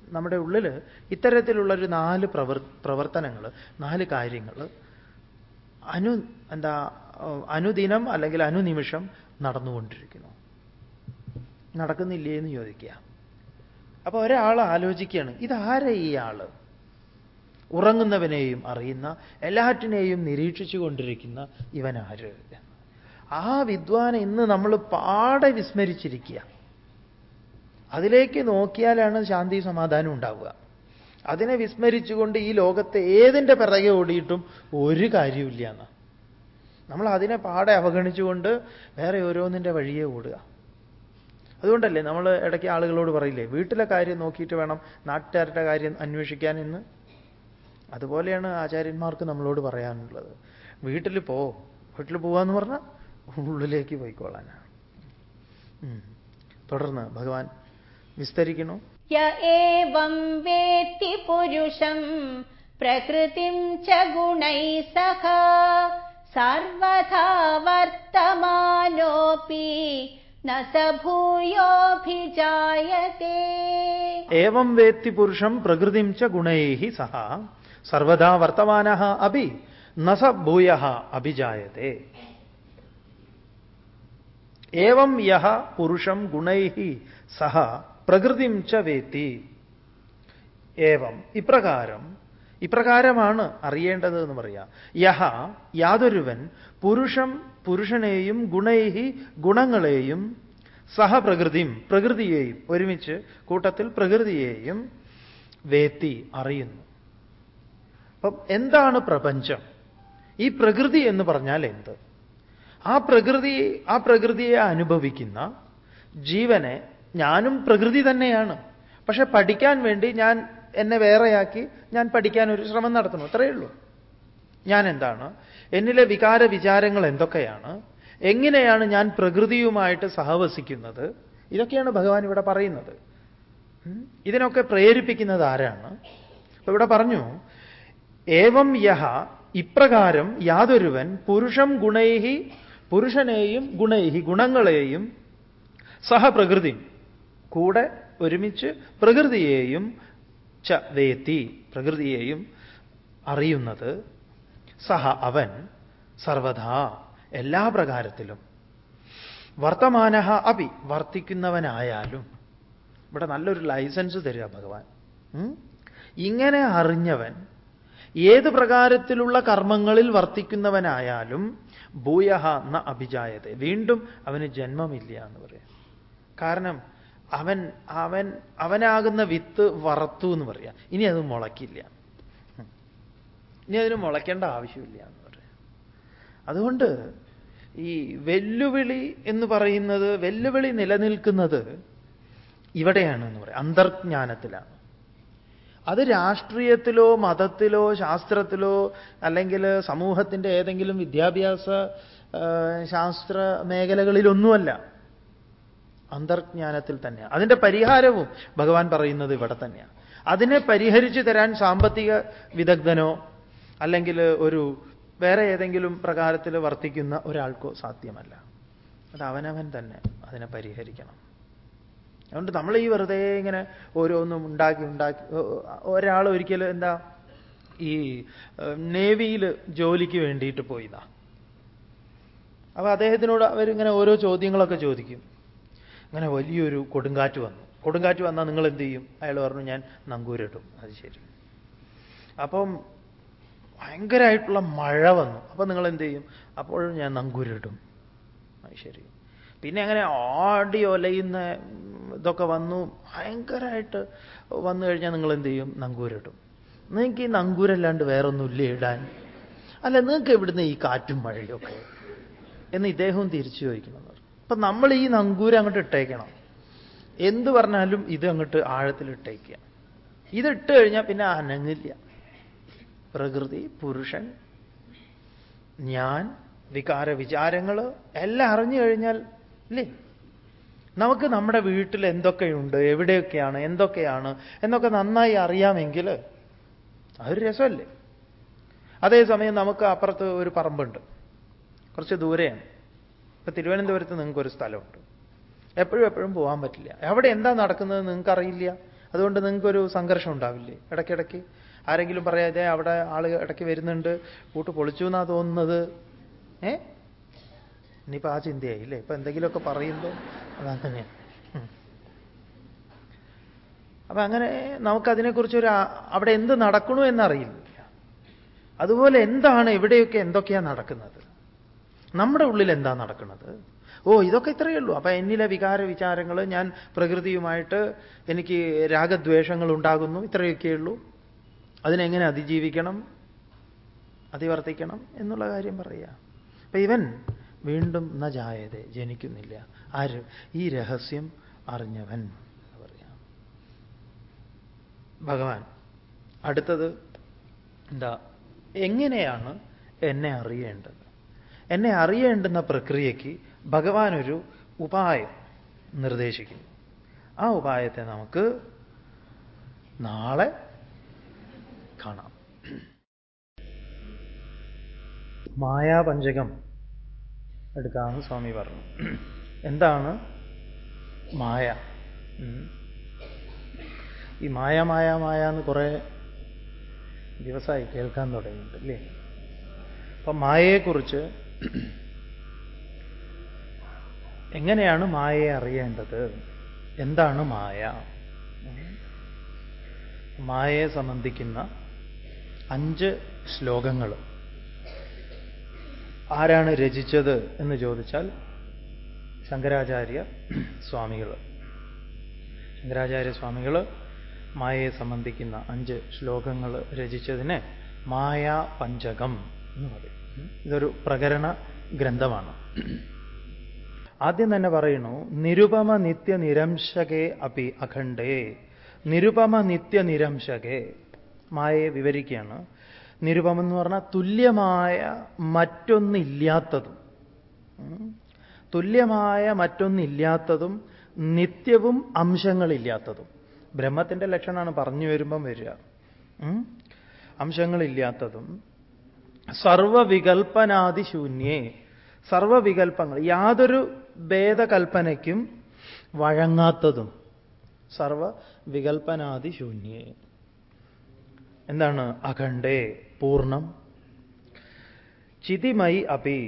നമ്മുടെ ഉള്ളിൽ ഇത്തരത്തിലുള്ളൊരു നാല് പ്രവർ പ്രവർത്തനങ്ങൾ നാല് കാര്യങ്ങൾ അനു എന്താ അനുദിനം അല്ലെങ്കിൽ അനുനിമിഷം നടന്നുകൊണ്ടിരിക്കുന്നു. നടക്കുന്നില്ലേ എന്ന് ചോദിക്കുക. അപ്പൊ ഒരാൾ ആലോചിക്കുകയാണ് ഇതാരെ ഈ ആൾ ഉറങ്ങുന്നവനെയും അറിയുന്ന എല്ലാറ്റിനെയും നിരീക്ഷിച്ചു കൊണ്ടിരിക്കുന്ന ഇവനാര്? ആ വിദ്വാനെ ഇന്ന് നമ്മൾ പാടെ വിസ്മരിച്ചിരിക്കുക. അതിലേക്ക് നോക്കിയാലാണ് ശാന്തി സമാധാനം ഉണ്ടാവുക. അതിനെ വിസ്മരിച്ചുകൊണ്ട് ഈ ലോകത്തെ ഏതിന്റെ പിറകെ ഓടിയിട്ടും ഒരു കാര്യമില്ല എന്ന്. നമ്മൾ അതിനെ പാടെ അവഗണിച്ചുകൊണ്ട് വേറെ ഓരോന്നിന്റെ വഴിയെ ഓടുക. അതുകൊണ്ടല്ലേ നമ്മൾ ഇടയ്ക്ക് ആളുകളോട് പറയില്ലേ? വീട്ടിലെ കാര്യം നോക്കിയിട്ട് വേണം നാട്ടുകാരുടെ കാര്യം അന്വേഷിക്കാൻ എന്ന്. അതുപോലെയാണ് ആചാര്യന്മാർക്ക് നമ്മളോട് പറയാനുള്ളത്. വീട്ടിൽ പോ. വീട്ടിൽ പോവാന്ന് പറഞ്ഞാൽ ഉള്ളിലേക്ക് പോയിക്കോളാനാണ് തുടർന്ന് ഭഗവാൻ വിസ്തരിക്കണു ഏവം വേത്തി പുരുഷം പ്രകൃതിം സഹ. സർവഥാ വർത്തമാനോപി ഏവം വേത്തി പുരുഷം പ്രകൃതിം ച ഗുണൈ സഹ സർവദാ വർത്തമാന അഭി നസ ഭൂയ അഭിജായത്തെ ഏവം യഹ പുരുഷം ഗുണൈ സഹ പ്രകൃതിം ച വേത്തി ഏവം ഇപ്രകാരം ഇപ്രകാരമാണ് അറിയേണ്ടത് എന്ന് പറയാം। യഹ യാതൊരുവൻ പുരുഷം പുരുഷനെയും ഗുണൈഹി ഗുണങ്ങളെയും സഹപ്രകൃതിയും പ്രകൃതിയെയും ഒരുമിച്ച് കൂട്ടത്തിൽ പ്രകൃതിയെയും വേത്തി അറിയുന്നു. അപ്പം എന്താണ് പ്രപഞ്ചം? ഈ പ്രകൃതി എന്ന് പറഞ്ഞാൽ എന്ത്? ആ പ്രകൃതി ആ പ്രകൃതിയെ അനുഭവിക്കുന്ന ജീവനെ ഞാനും പ്രകൃതി തന്നെയാണ്. പക്ഷെ പഠിക്കാൻ വേണ്ടി ഞാൻ എന്നെ വേറെയാക്കി ഞാൻ പഠിക്കാൻ ഒരു ശ്രമം നടത്തുന്നു. അത്രയേ ഉള്ളൂ. ഞാൻ എന്താണ്? എന്നിലെ വികാര വിചാരങ്ങൾ എന്തൊക്കെയാണ്? എങ്ങനെയാണ് ഞാൻ പ്രകൃതിയുമായിട്ട് സഹവസിക്കുന്നത്? ഇതൊക്കെയാണ് ഭഗവാൻ ഇവിടെ പറയുന്നത്. ഇതിനൊക്കെ പ്രേരിപ്പിക്കുന്നത് ആരാണ്? ഇവിടെ പറഞ്ഞു ഏവം യഹ ഇപ്രകാരം യാതൊരുവൻ പുരുഷം ഗുണൈഹി പുരുഷനെയും ഗുണൈഹി ഗുണങ്ങളെയും സഹപ്രകൃതി കൂടെ ഒരുമിച്ച് പ്രകൃതിയെയും ച പ്രകൃതിയെയും അറിയുന്നത് സഹ അവൻ സർവഥാ എല്ലാ പ്രകാരത്തിലും. വർത്തമാന അപി വർത്തിക്കുന്നവനായാലും. ഇവിടെ നല്ലൊരു ലൈസൻസ് തരിക ഭഗവാൻ. ഇങ്ങനെ അറിഞ്ഞവൻ ഏത് പ്രകാരത്തിലുള്ള കർമ്മങ്ങളിൽ വർത്തിക്കുന്നവനായാലും ഭൂയഹ ന അഭിജായത. വീണ്ടും അവന് ജന്മമില്ല എന്ന് പറയാം. കാരണം അവൻ അവൻ അവനാകുന്ന വിത്ത് വറത്തു എന്ന് പറയാം. ഇനി അത് മുളയ്ക്കില്ല. ഇനി അതിന് മുളയ്ക്കേണ്ട ആവശ്യമില്ല എന്ന് പറയാം. അതുകൊണ്ട് ഈ വെല്ലുവിളി എന്ന് പറയുന്നത് വെല്ലുവിളി നിലനിൽക്കുന്നത് ഇവിടെയാണ് എന്ന് പറയാം. അന്തർജ്ഞാനത്തിലാണ്. അത് രാഷ്ട്രീയത്തിലോ മതത്തിലോ ശാസ്ത്രത്തിലോ അല്ലെങ്കിൽ സമൂഹത്തിന്റെ ഏതെങ്കിലും വിദ്യാഭ്യാസ ശാസ്ത്ര മേഖലകളിലൊന്നുമല്ല. അന്തർജ്ഞാനത്തിൽ തന്നെയാണ്. അതിന്റെ പരിഹാരവും ഭഗവാൻ പറയുന്നത് ഇവിടെ തന്നെയാണ്. അതിനെ പരിഹരിച്ചു തരാൻ സാമ്പത്തിക വിദഗ്ധനോ അല്ലെങ്കിൽ ഒരു വേറെ ഏതെങ്കിലും പ്രകാരത്തിൽ വർത്തിക്കുന്ന ഒരാൾക്കോ സാധ്യമല്ല. അത് അവനവൻ തന്നെ അതിനെ പരിഹരിക്കണം. അതുകൊണ്ട് നമ്മൾ ഈ വെറുതെ ഇങ്ങനെ ഓരോന്നും ഉണ്ടാക്കി ഉണ്ടാക്കി ഒരാൾ ഒരിക്കൽ എന്താ ഈ നേവിയിൽ ജോലിക്ക് വേണ്ടിയിട്ട് പോയിതാ. അപ്പൊ അദ്ദേഹത്തിനോട് അവരിങ്ങനെ ഓരോ ചോദ്യങ്ങളൊക്കെ ചോദിക്കും. അങ്ങനെ വലിയൊരു കൊടുങ്കാറ്റ് വന്നു. കൊടുങ്കാറ്റ് വന്നാൽ നിങ്ങൾ എന്ത് ചെയ്യും? അയാൾ പറഞ്ഞു ഞാൻ നങ്കൂരിടും. അത് ശരി. അപ്പം ഭയങ്കരമായിട്ടുള്ള മഴ വന്നു. അപ്പൊ നിങ്ങൾ എന്ത് ചെയ്യും അപ്പോഴും ഞാൻ നങ്കൂരിടും. ശരി. പിന്നെ അങ്ങനെ ആടി ഒലയുന്ന ഇതൊക്കെ വന്നു. ഭയങ്കരമായിട്ട് വന്നു കഴിഞ്ഞാൽ നിങ്ങൾ എന്ത് ചെയ്യും നങ്കൂരിടും. നിങ്ങൾക്ക് ഈ നങ്കൂരല്ലാണ്ട് വേറൊന്നുമില്ല ഇടാൻ? അല്ല നിങ്ങൾക്ക് എവിടുന്ന് ഈ കാറ്റും മഴയൊക്കെ? എന്ന് ഇദ്ദേഹവും തിരിച്ചു ചോദിക്കണം അപ്പൊ നമ്മൾ ഈ നങ്കൂരം അങ്ങോട്ട് ഇട്ടേക്കണം. എന്ത് പറഞ്ഞാലും ഇത് അങ്ങോട്ട് ആഴത്തിൽ ഇട്ടേക്കുക. ഇതിട്ട് കഴിഞ്ഞാൽ പിന്നെ അനങ്ങില്ല. പ്രകൃതി പുരുഷൻ ഞാൻ വികാര വിചാരങ്ങൾ എല്ലാം അറിഞ്ഞു കഴിഞ്ഞാൽ ഇല്ലേ? നമുക്ക് നമ്മുടെ വീട്ടിൽ എന്തൊക്കെയുണ്ട് എവിടെയൊക്കെയാണ് എന്തൊക്കെയാണ് എന്നൊക്കെ നന്നായി അറിയാമെങ്കിൽ അതൊരു രസമല്ലേ? അതേസമയം നമുക്ക് അപ്പുറത്ത് ഒരു പറമ്പുണ്ട്. കുറച്ച് ദൂരെയാണ്. ഇപ്പൊ തിരുവനന്തപുരത്ത് നിങ്ങൾക്കൊരു സ്ഥലമുണ്ട്. എപ്പോഴും എപ്പോഴും പോകാൻ പറ്റില്ല. അവിടെ എന്താ നടക്കുന്നത് നിങ്ങൾക്ക് അറിയില്ല അതുകൊണ്ട് നിങ്ങൾക്കൊരു സംഘർഷം ഉണ്ടാവില്ലേ? ഇടയ്ക്കിടയ്ക്ക് ആരെങ്കിലും പറയാതെ അവിടെ ആൾ ഇടയ്ക്ക് വരുന്നുണ്ട് കൂട്ട് പൊളിച്ചു എന്നാണ് തോന്നുന്നത്. ഏ? ഇനിയിപ്പോൾ ആ ചിന്തയായി അല്ലേ? ഇപ്പൊ എന്തെങ്കിലുമൊക്കെ പറയുമ്പോൾ അതങ്ങനെയാണ് അപ്പൊ അങ്ങനെ നമുക്കതിനെക്കുറിച്ചൊരു അവിടെ എന്ത് നടക്കണു എന്നറിയില്ല. അതുപോലെ എന്താണ് എവിടെയൊക്കെ എന്തൊക്കെയാണ് നടക്കുന്നത്? നമ്മുടെ ഉള്ളിൽ എന്താ നടക്കുന്നത്? ഓ ഇതൊക്കെ ഇത്രയേ ഉള്ളൂ. അപ്പൊ എന്നിലെ വികാര വിചാരങ്ങൾ ഞാൻ പ്രകൃതിയുമായിട്ട് എനിക്ക് രാഗദ്വേഷങ്ങൾ ഉണ്ടാകുന്നു ഇത്രയൊക്കെ ഉള്ളൂ. അതിനെങ്ങനെ അതിജീവിക്കണം? അതിവർത്തിക്കണം എന്നുള്ള കാര്യം പറയുക. അപ്പൊ ഇവൻ വീണ്ടും ന ജനിക്കുന്നില്ല. ആര്? ഈ രഹസ്യം അറിഞ്ഞവൻ പറയാം ഭഗവാൻ അടുത്തത് എന്താ? എങ്ങനെയാണ് എന്നെ അറിയേണ്ടത്? എന്നെ അറിയേണ്ടുന്ന പ്രക്രിയയ്ക്ക് ഭഗവാൻ ഒരു ഉപായം നിർദ്ദേശിക്കുന്നു. ആ ഉപായത്തെ നമുക്ക് നാളെ കാണാം മായാപഞ്ചകം എടുക്കാമെന്ന് സ്വാമി പറഞ്ഞു. എന്താണ് മായ? ഈ മായ മായ മായ എന്ന് കുറെ ദിവസമായി കേൾക്കാൻ തുടങ്ങിയിട്ടുണ്ട് അല്ലേ? അപ്പൊ മായയെക്കുറിച്ച് എങ്ങനെയാണ് മായയെ അറിയേണ്ടത്? എന്താണ് മായ? മായയെ സംബന്ധിക്കുന്ന അഞ്ച് ശ്ലോകങ്ങൾ ആരാണ് രചിച്ചത് എന്ന് ചോദിച്ചാൽ ശങ്കരാചാര്യ സ്വാമികൾ. ശങ്കരാചാര്യ സ്വാമികൾ മായയെ സംബന്ധിക്കുന്ന അഞ്ച് ശ്ലോകങ്ങൾ രചിച്ചതിനെ മായാ പഞ്ചകം എന്ന് പറയും. ഇതൊരു പ്രകരണ ഗ്രന്ഥമാണ്. ആദ്യം തന്നെ പറയുന്നു നിരുപമ നിത്യ നിരംശകേ അപി അഖണ്ഡേ നിരുപമ നിത്യ നിരംശകേ. മായയെ വിവരിക്കുകയാണ് നിരുപമം എന്ന് പറഞ്ഞാൽ തുല്യമായ മറ്റൊന്നില്ലാത്തതും. തുല്യമായ മറ്റൊന്നില്ലാത്തതും നിത്യവും അംശങ്ങളില്ലാത്തതും. ബ്രഹ്മത്തിന്റെ ലക്ഷണമാണ് പറഞ്ഞു വരുമ്പം വരിക. അംശങ്ങളില്ലാത്തതും. സർവവികൽപ്പനാദിശൂന്യേ. സർവവികൽപ്പങ്ങൾ. യാതൊരു ഭേദകൽപ്പനയ്ക്കും വഴങ്ങാത്തതും. സർവവികൽപ്പനാതിശൂന്യേ എന്താണ്? അഖണ്ഡേ. പൂർണം. ചിതിമൈ അപി.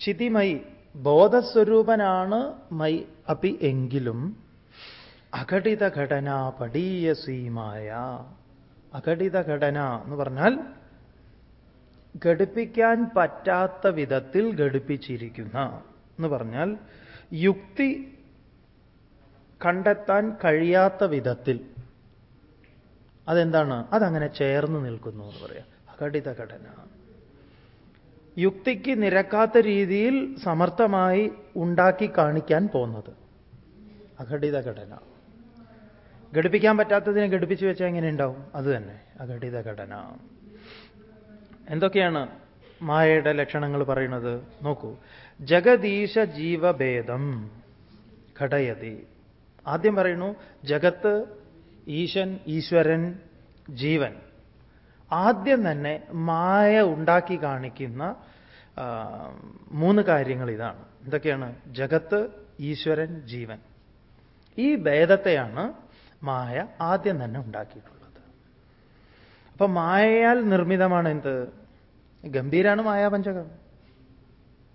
ചിതിമയി ബോധസ്വരൂപനാണ് മൈ അപി എങ്കിലും അഘടിത ഘടന പടീയസീമായ അഘടിത ഘടന എന്ന് പറഞ്ഞാൽ ഘടിപ്പിക്കാൻ പറ്റാത്ത വിധത്തിൽ ഘടിപ്പിച്ചിരിക്കുന്ന എന്ന് പറഞ്ഞാൽ യുക്തി കണ്ടെത്താൻ കഴിയാത്ത വിധത്തിൽ അതെന്താണ്? അതങ്ങനെ ചേർന്ന് നിൽക്കുന്നു എന്ന് പറയാം. അഘടിത ഘടന യുക്തിക്ക് നിരക്കാത്ത രീതിയിൽ സമർത്ഥമായി ഉണ്ടാക്കി കാണിക്കാൻ പോകുന്നത്. അഘടിത ഘടന ഘടിപ്പിക്കാൻ പറ്റാത്തതിനെ ഘടിപ്പിച്ചു വെച്ചാൽ എങ്ങനെ ഉണ്ടാവും? അത് തന്നെ. അഘടിത ഘടന എന്തൊക്കെയാണ് മായയുടെ ലക്ഷണങ്ങൾ പറയുന്നത്? നോക്കൂ. ജഗദീശ ജീവഭേദം. ഘടയതി. ആദ്യം പറയുന്നു ജഗത്ത് ഈശൻ ഈശ്വരൻ ജീവൻ. ആദ്യം തന്നെ മായ ഉണ്ടാക്കി കാണിക്കുന്ന മൂന്ന് കാര്യങ്ങൾ ഇതാണ്. എന്തൊക്കെയാണ്? ജഗത്ത് ഈശ്വരൻ ജീവൻ. ഈ ഭേദത്തെയാണ് മായ ആദ്യം തന്നെ ഉണ്ടാക്കിയിട്ടുള്ളത്. അപ്പൊ മായയാൽ നിർമ്മിതമാണ് എന്ത്? ഗംഭീരാണ് മായാപഞ്ചകം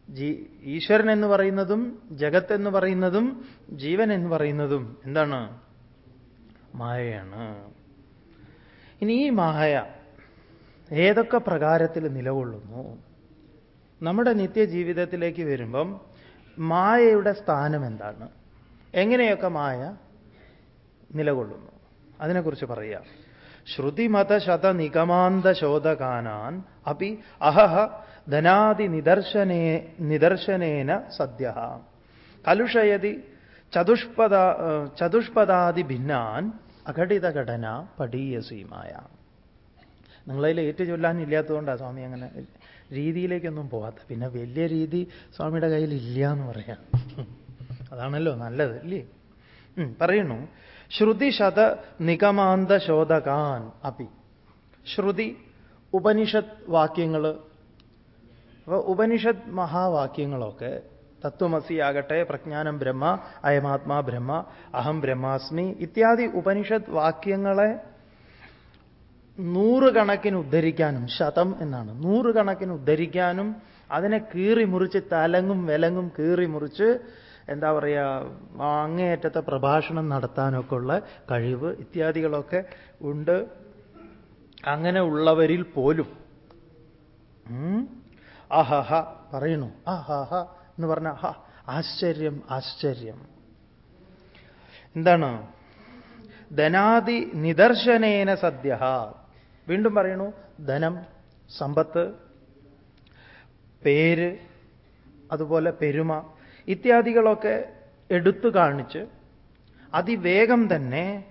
ജീ ഈശ്വരൻ എന്ന് പറയുന്നതും ജഗത്ത് എന്ന് പറയുന്നതും ജീവൻ എന്ന് പറയുന്നതും എന്താണ്? മായയാണ്. ഇനി ഈ മായ ഏതൊക്കെ പ്രകാരത്തിൽ നിലകൊള്ളുന്നു? നമ്മുടെ നിത്യജീവിതത്തിലേക്ക് വരുമ്പം മായയുടെ സ്ഥാനം എന്താണ്? എങ്ങനെയൊക്കെ മായ നിലകൊള്ളുന്നു? അതിനെക്കുറിച്ച് പറയാം. ശ്രുതിമത ശത നിഗമാന്ത ശോധകാനാൻ അപ്പി അഹഹ ധനാദി നിദർശനേ നിദർശനേന സദ്യ കലുഷയതി ചതുഷ്പദ ചതുഷ്പദാദി ഭിന്നാൻ അഘടിതഘടന പടീയസീമായ നിങ്ങളതിൽ ഏറ്റു ചൊല്ലാനില്ലാത്തതുകൊണ്ടാണ് സ്വാമി അങ്ങനെ രീതിയിലേക്കൊന്നും പോകാത്ത പിന്നെ വലിയ രീതി സ്വാമിയുടെ കയ്യിൽ ഇല്ല എന്ന് പറയാം. അതാണല്ലോ നല്ലത് ഇല്ലേ പറയുന്നു. ശ്രുതിശത നിഗമാന്ത ശോധകാൻ അപ്പി. ശ്രുതി ഉപനിഷത് വാക്യങ്ങൾ അപ്പൊ ഉപനിഷത് മഹാവാക്യങ്ങളൊക്കെ തത്വമസി ആകട്ടെ പ്രജ്ഞാനം ബ്രഹ്മ അയമാത്മാ ബ്രഹ്മ അഹം ബ്രഹ്മാസ്മി ഇത്യാദി ഉപനിഷത് വാക്യങ്ങളെ നൂറുകണക്കിന് ഉദ്ധരിക്കാനും ശതം എന്നാണ്. നൂറുകണക്കിന് ഉദ്ധരിക്കാനും അതിനെ കീറി മുറിച്ച് തലങ്ങും വിലങ്ങും കീറി മുറിച്ച് എന്താ പറയുക അങ്ങേയറ്റത്തെ പ്രഭാഷണം നടത്താനൊക്കെ ഉള്ള കഴിവ് ഇത്യാദികളൊക്കെ ഉണ്ട്. അങ്ങനെ ഉള്ളവരിൽ പോലും അഹഹ പറയുന്നു. അഹഹ എന്ന് പറഞ്ഞ ഹ ആശ്ചര്യം ആശ്ചര്യം. എന്താണ്? ധനാദി നിദർശനേന സദ്യ വീണ്ടും പറയണു ധനം സമ്പത്ത് പേര് അതുപോലെ പെരുമ ഇത്യാദികളൊക്കെ എടുത്തു കാണിച്ച് അതിവേഗം തന്നെ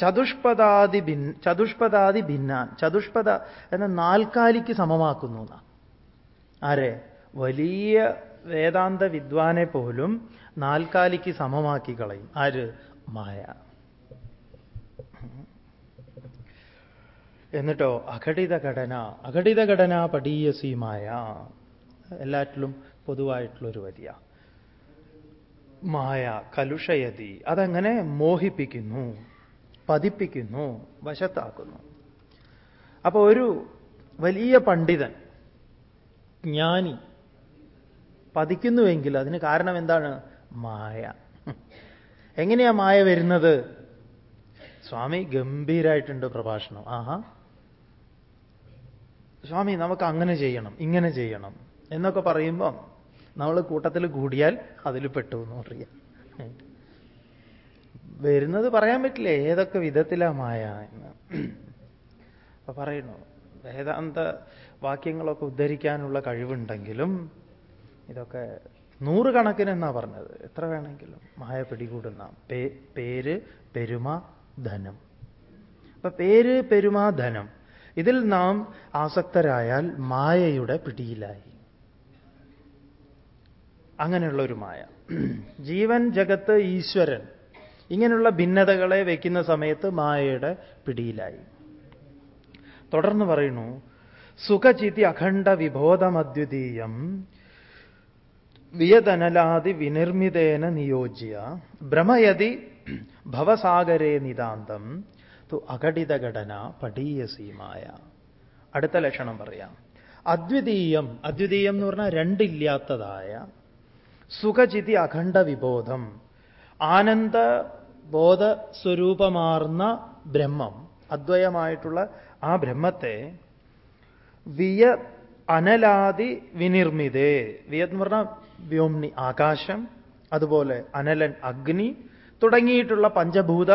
ചതുഷ്പദാതി ഭിൻ ചതുഷ്പദാതി ഭിന്നാൻ ചതുഷ്പദ എന്ന നാൽക്കാലിക്ക് സമമാക്കുന്നു ആരെ? വലിയ വേദാന്ത വിദ്വാനെ പോലും നാൽക്കാലിക്ക് സമമാക്കി കളയും. ആര്? മായ. എന്നിട്ടോ അഘടിത ഘടന അഘടിത ഘടന പടീയസീമായ എല്ലാറ്റിലും പൊതുവായിട്ടുള്ളൊരു വരിയ. മായ കലുഷയതി അതങ്ങനെ മോഹിപ്പിക്കുന്നു പതിപ്പിക്കുന്നു വശത്താക്കുന്നു. അപ്പോൾ ഒരു വലിയ പണ്ഡിതൻ ജ്ഞാനി പതിക്കുന്നുവെങ്കിൽ അതിന് കാരണം എന്താണ്? മായ. എങ്ങനെയാ മായ വരുന്നത്? സ്വാമി ഗംഭീരായിട്ടുണ്ട് പ്രഭാഷണം. ആഹാ. സ്വാമി നമുക്ക് അങ്ങനെ ചെയ്യണം ഇങ്ങനെ ചെയ്യണം എന്നൊക്കെ പറയുമ്പം നമ്മൾ കൂട്ടത്തിൽ കൂടിയാൽ അതിൽ പെട്ടു എന്ന് പറയാം. വരുന്നത് പറയാൻ പറ്റില്ല? ഏതൊക്കെ വിധത്തിലാ മായ എന്ന്. അപ്പൊ പറയുന്നു വേദാന്ത വാക്യങ്ങളൊക്കെ ഉദ്ധരിക്കാനുള്ള കഴിവുണ്ടെങ്കിലും ഇതൊക്കെ നൂറുകണക്കിന് എന്നാ പറഞ്ഞത്. എത്ര വേണമെങ്കിലും? മായ പിടികൂടുന്ന. പേര് പെരുമ ധനം. അപ്പൊ പേര് പെരുമ ധനം. ഇതിൽ നാം ആസക്തരായാൽ മായയുടെ പിടിയിലായി. അങ്ങനെയുള്ള ഒരു മായ. ജീവൻ ജഗത്ത് ഈശ്വരൻ ഇങ്ങനെയുള്ള ഭിന്നതകളെ വയ്ക്കുന്ന സമയത്ത് മായയുടെ പിടിയിലായി. തുടർന്ന് പറയുന്നു സുഖചിതി അഖണ്ഡ വിബോധമദ്വിതീയം വിയതനലാതി വിനിർമ്മിതേന നിയോജ്യ. ഭ്രമയതി ഭവസാഗരേ നിതാന്തം തു അഘടിത ഘടന പടീയസീമായ അടുത്ത ലക്ഷണം പറയാം. അദ്വിതീയം അദ്വിതീയം എന്ന് പറഞ്ഞാൽ രണ്ടില്ലാത്തതായ സുഖചിതി അഖണ്ഡ വിബോധം ആനന്ദ ബോധ സ്വരൂപമാർന്ന ബ്രഹ്മം. അദ്വയമായിട്ടുള്ള ആ ബ്രഹ്മത്തെ വിയ അനലാദി വിനിർമ്മിതേ. വിയ എന്ന് പറഞ്ഞാൽ വ്യോംനി ആകാശം അതുപോലെ അനലൻ അഗ്നി തുടങ്ങിയിട്ടുള്ള പഞ്ചഭൂത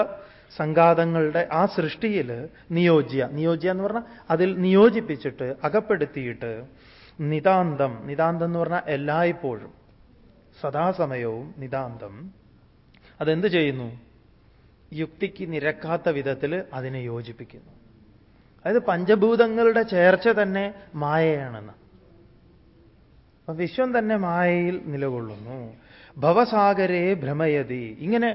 സംഘാതങ്ങളുടെ ആ സൃഷ്ടിയിൽ നിയോജ്യ. നിയോജ്യ എന്ന് പറഞ്ഞാൽ അതിൽ നിയോജിപ്പിച്ചിട്ട് അകപ്പെടുത്തിയിട്ട് നിതാന്തം. നിതാന്തം എന്ന് പറഞ്ഞാൽ എല്ലായ്പ്പോഴും. സദാസമയവും നിതാന്തം. അതെന്ത് ചെയ്യുന്നു? യുക്തിക്ക് നിരക്കാത്ത വിധത്തിൽ അതിനെ യോജിപ്പിക്കുന്നു. അതായത് പഞ്ചഭൂതങ്ങളുടെ ചേർച്ച തന്നെ മായയാണെന്ന്. വിശ്വം തന്നെ മായയിൽ നിലകൊള്ളുന്നു. ഭവസാഗരെ ഭ്രമയതി. ഇങ്ങനെ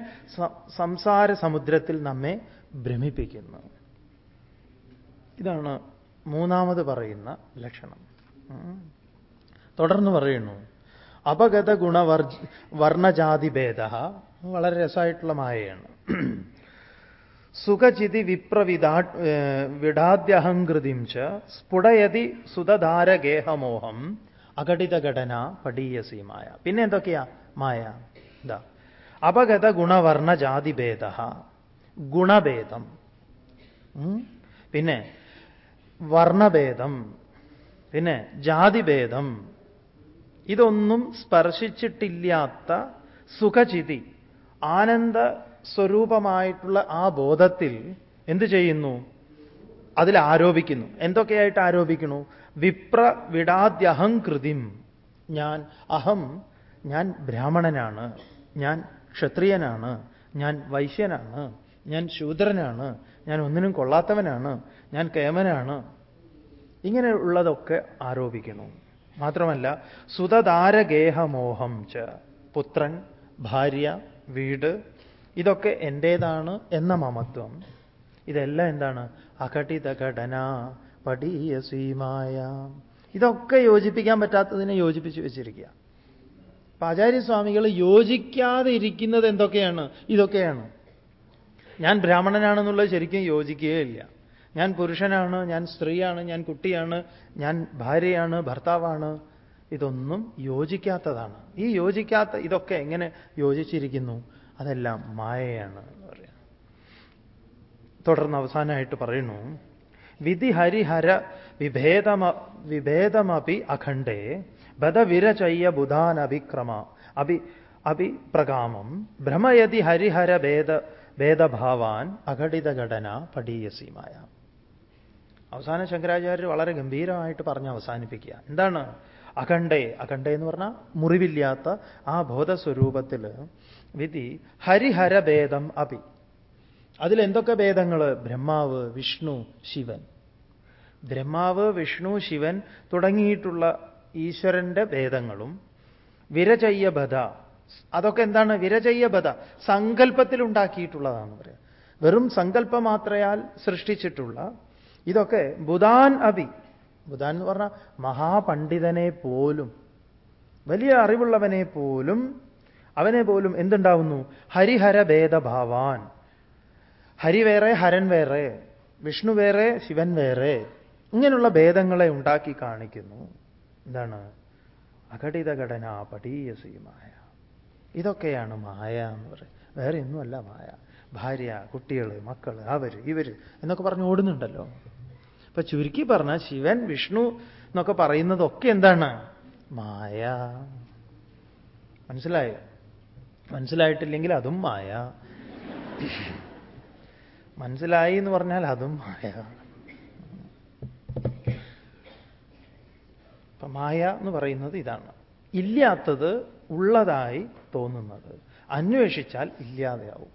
സംസാര സമുദ്രത്തിൽ നമ്മെ ഭ്രമിപ്പിക്കുന്നു. ഇതാണ് മൂന്നാമത് പറയുന്ന ലക്ഷണം. തുടർന്ന് പറയുന്നു അപഗത ഗുണവർ വർണജാതിഭേദ. വളരെ രസമായിട്ടുള്ള മായയാണ്. സുഖചിതി വിപ്രവിധാ വിടാദ്യഹംകൃതിം ച സ്ഫുടയതി സുതധാരഗേഹമോഹം അഘടിതഘടന പടീയസീമായ പിന്നെ എന്തൊക്കെയാ? മായ. എന്താ അപഗത ഗുണവർണ ജാതിഭേദ ഗുണഭേദം. പിന്നെ വർണഭേദം. പിന്നെ ജാതിഭേദം. ഇതൊന്നും സ്പർശിച്ചിട്ടില്ലാത്ത സുഖചിതി ആനന്ദ സ്വരൂപമായിട്ടുള്ള ആ ബോധത്തിൽ എന്ത് ചെയ്യുന്നു? അതിൽ ആരോപിക്കുന്നു. എന്തൊക്കെയായിട്ട് ആരോപിക്കുന്നു? വിപ്ര വിടാദ്യഹംകൃതിം ഞാൻ അഹം ഞാൻ ബ്രാഹ്മണനാണ് ഞാൻ ക്ഷത്രിയനാണ് ഞാൻ വൈശ്യനാണ് ഞാൻ ശൂദ്രനാണ് ഞാൻ ഒന്നിനും കൊള്ളാത്തവനാണ് ഞാൻ കേമനാണ്. ഇങ്ങനെയുള്ളതൊക്കെ ആരോപിക്കുന്നു. മാത്രമല്ല സുതതാരഗേഹമോഹം ച പുത്രൻ ഭാര്യ വീട് ഇതൊക്കെ എന്റേതാണ് എന്ന മമത്വം. ഇതെല്ലാം എന്താണ്? അഘടിത പടീയസീമായ ഇതൊക്കെ യോജിപ്പിക്കാൻ പറ്റാത്തതിനെ യോജിപ്പിച്ച് വെച്ചിരിക്കുക. ആചാര്യസ്വാമികൾ യോജിക്കാതെ ഇരിക്കുന്നത് എന്തൊക്കെയാണ്? ഇതൊക്കെയാണ്. ഞാൻ ബ്രാഹ്മണനാണെന്നുള്ളത് ശരിക്കും യോജിക്കുകയില്ല. ഞാൻ പുരുഷനാണ് ഞാൻ സ്ത്രീയാണ് ഞാൻ കുട്ടിയാണ് ഞാൻ ഭാര്യയാണ് ഭർത്താവാണ്. ഇതൊന്നും യോജിക്കാത്തതാണ്. ഈ യോജിക്കാത്ത ഇതൊക്കെ എങ്ങനെ യോജിച്ചിരിക്കുന്നു? അതെല്ലാം മായയാണ് എന്ന് പറയാം. തുടർന്ന് അവസാനമായിട്ട് പറയുന്നു വിധി ഹരിഹര വിഭേദമ വിഭേദമപി അഖണ്ഡേ ബദവിരചയ്യ ബുധാൻ അഭിക്രമ അഭി അഭിപ്രകാമം. ഭ്രമയതി ഹരിഹര ഭേദ ഭേദഭാവാൻ അഘടിത ഘടന പടീയസീമായ അവസാന ശങ്കരാചാര്യർ വളരെ ഗംഭീരമായിട്ട് പറഞ്ഞ് അവസാനിപ്പിക്കുക. എന്താണ്? അഖണ്ഡേ. അഖണ്ഡേ എന്ന് പറഞ്ഞാൽ മുറിവില്ലാത്ത ആ ബോധസ്വരൂപത്തിൽ വിധി ഹരിഹരഭേദം അപി അതിലെന്തൊക്കെ ഭേദങ്ങൾ ബ്രഹ്മാവ് വിഷ്ണു ശിവൻ. ബ്രഹ്മാവ് വിഷ്ണു ശിവൻ തുടങ്ങിയിട്ടുള്ള ഈശ്വരന്റെ ഭേദങ്ങളും വിരചയ്യബധ അതൊക്കെ എന്താണ്? വിരചയ്യബധ സങ്കല്പത്തിൽ ഉണ്ടാക്കിയിട്ടുള്ളതാണെന്ന് പറയാം. വെറും സങ്കല്പമാത്രയാൽ സൃഷ്ടിച്ചിട്ടുള്ള ഇതൊക്കെ ബുധാൻ അഭി. ബുധാൻ എന്ന് പറഞ്ഞാൽ മഹാപണ്ഡിതനെ പോലും വലിയ അറിവുള്ളവനെ പോലും അവനെ പോലും എന്തുണ്ടാവുന്നു? ഹരിഹര ഭേദഭാവാൻ. ഹരി വേറെ ഹരൻ വേറെ വിഷ്ണു വേറെ ശിവൻ വേറെ ഇങ്ങനെയുള്ള ഭേദങ്ങളെ ഉണ്ടാക്കി കാണിക്കുന്നു. എന്താണ്? അഘടിത ഘടന പടീയസീമായ ഇതൊക്കെയാണ് മായ എന്ന് പറയുന്നത് വേറെ ഒന്നുമല്ല മായ. ഭാര്യ കുട്ടികൾ മക്കൾ അവർ ഇവർ എന്നൊക്കെ പറഞ്ഞ് ഓടുന്നുണ്ടല്ലോ. ഇപ്പൊ ചുരുക്കി പറഞ്ഞ ശിവൻ വിഷ്ണു എന്നൊക്കെ പറയുന്നതൊക്കെ എന്താണ്? മായ. മനസ്സിലായോ? മനസ്സിലായിട്ടില്ലെങ്കിൽ അതും മായ. മനസ്സിലായി എന്ന് പറഞ്ഞാൽ അതും മായ. അപ്പൊ മായ എന്ന് പറയുന്നത് ഇതാണ്. ഇല്ലാത്തത് ഉള്ളതായി തോന്നുന്നത്. അന്വേഷിച്ചാൽ ഇല്ലാതെയാവും.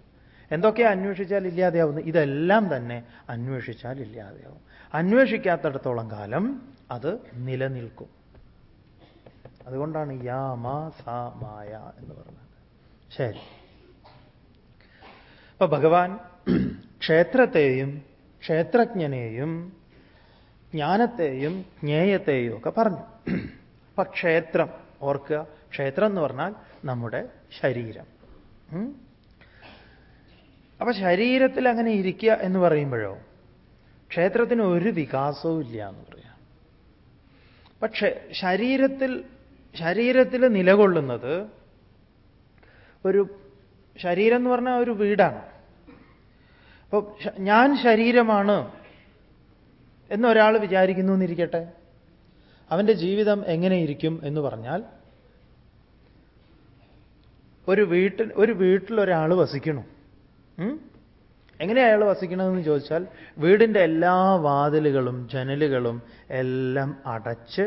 എന്തൊക്കെ അന്വേഷിച്ചാൽ ഇല്ലാതെയാവുന്നു ഇതെല്ലാം തന്നെ അന്വേഷിച്ചാൽ ഇല്ലാതെയാവും. അന്വേഷിക്കാത്തടത്തോളം കാലം അത് നിലനിൽക്കും. അതുകൊണ്ടാണ് യാമ സാ മായ എന്ന് പറഞ്ഞത് ശരി. അപ്പൊ ഭഗവാൻ ക്ഷേത്രത്തെയും ക്ഷേത്രജ്ഞനെയും ജ്ഞാനത്തെയും ജ്ഞേയത്തെയും ഒക്കെ പറഞ്ഞു. അപ്പൊ ക്ഷേത്രം ഓർക്കുക ക്ഷേത്രം എന്ന് പറഞ്ഞാൽ നമ്മുടെ ശരീരം. അപ്പൊ ശരീരത്തിൽ അങ്ങനെ ഇരിക്കുക എന്ന് പറയുമ്പോഴോ? ക്ഷേത്രത്തിന് ഒരു വികാസവും ഇല്ല എന്ന് പറയാം. പക്ഷെ ശരീരത്തിൽ ശരീരത്തിൽ നിലകൊള്ളുന്നത് ഒരു ശരീരം എന്ന് പറഞ്ഞാൽ ഒരു വീടാണ്. അപ്പോൾ ഞാൻ ശരീരമാണ് എന്നൊരാൾ വിചാരിക്കുന്നു എന്നിരിക്കട്ടെ? അവന്റെ ജീവിതം എങ്ങനെയിരിക്കും എന്ന് പറഞ്ഞാൽ ഒരു വീട്ടിൽ ഒരു വീട്ടിൽ ഒരാൾ വസിക്കണം എങ്ങനെ അയാൾ വസിക്കണമെന്ന് ചോദിച്ചാൽ വീടിന്റെ എല്ലാ വാതിലുകളും ജനലുകളും എല്ലാം അടച്ച്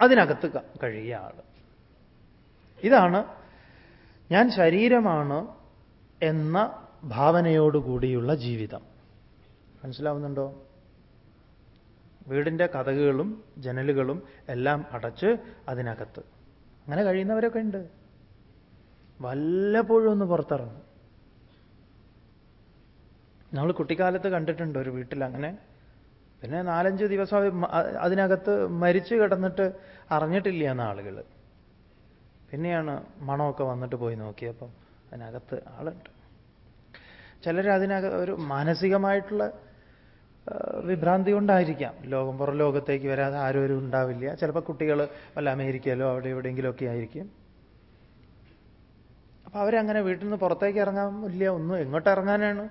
അതിനകത്ത് കഴിയുക ആൾ ഇതാണ് ഞാൻ ശരീരമാണ് എന്ന ഭാവനയോടുകൂടിയുള്ള ജീവിതം. മനസ്സിലാവുന്നുണ്ടോ? വീടിന്റെ കഥകളും ജനലുകളും എല്ലാം അടച്ച് അതിനകത്ത്. അങ്ങനെ കഴിയുന്നവരൊക്കെ ഉണ്ട്. വല്ലപ്പോഴും ഒന്ന് പുറത്തിറങ്ങും. നമ്മൾ കുട്ടിക്കാലത്ത് കണ്ടിട്ടുണ്ട് ഒരു വീട്ടിൽ അങ്ങനെ. പിന്നെ നാലഞ്ച് ദിവസം അതിനകത്ത് മരിച്ചു കിടന്നിട്ട് അറിഞ്ഞിട്ടില്ല എന്ന ആളുകൾ പിന്നെയാണ് മണമൊക്കെ വന്നിട്ട് പോയി നോക്കിയപ്പം അതിനകത്ത് ആളുണ്ട്. ചിലർ അതിനകത്ത് ഒരു മാനസികമായിട്ടുള്ള വിഭ്രാന്തി കൊണ്ടായിരിക്കാം ലോകം പുറം ലോകത്തേക്ക് വരാതെ ആരും ഒരു ഉണ്ടാവില്ല. ചിലപ്പോൾ കുട്ടികൾ വല്ല അമേരിക്കയിലോ അവിടെ എവിടെയെങ്കിലുമൊക്കെ ആയിരിക്കും. അപ്പൊ അവരങ്ങനെ വീട്ടിൽ നിന്ന് പുറത്തേക്ക് ഇറങ്ങാൻ ഇല്ല ഒന്നും എങ്ങോട്ട് ഇറങ്ങാനാണ്?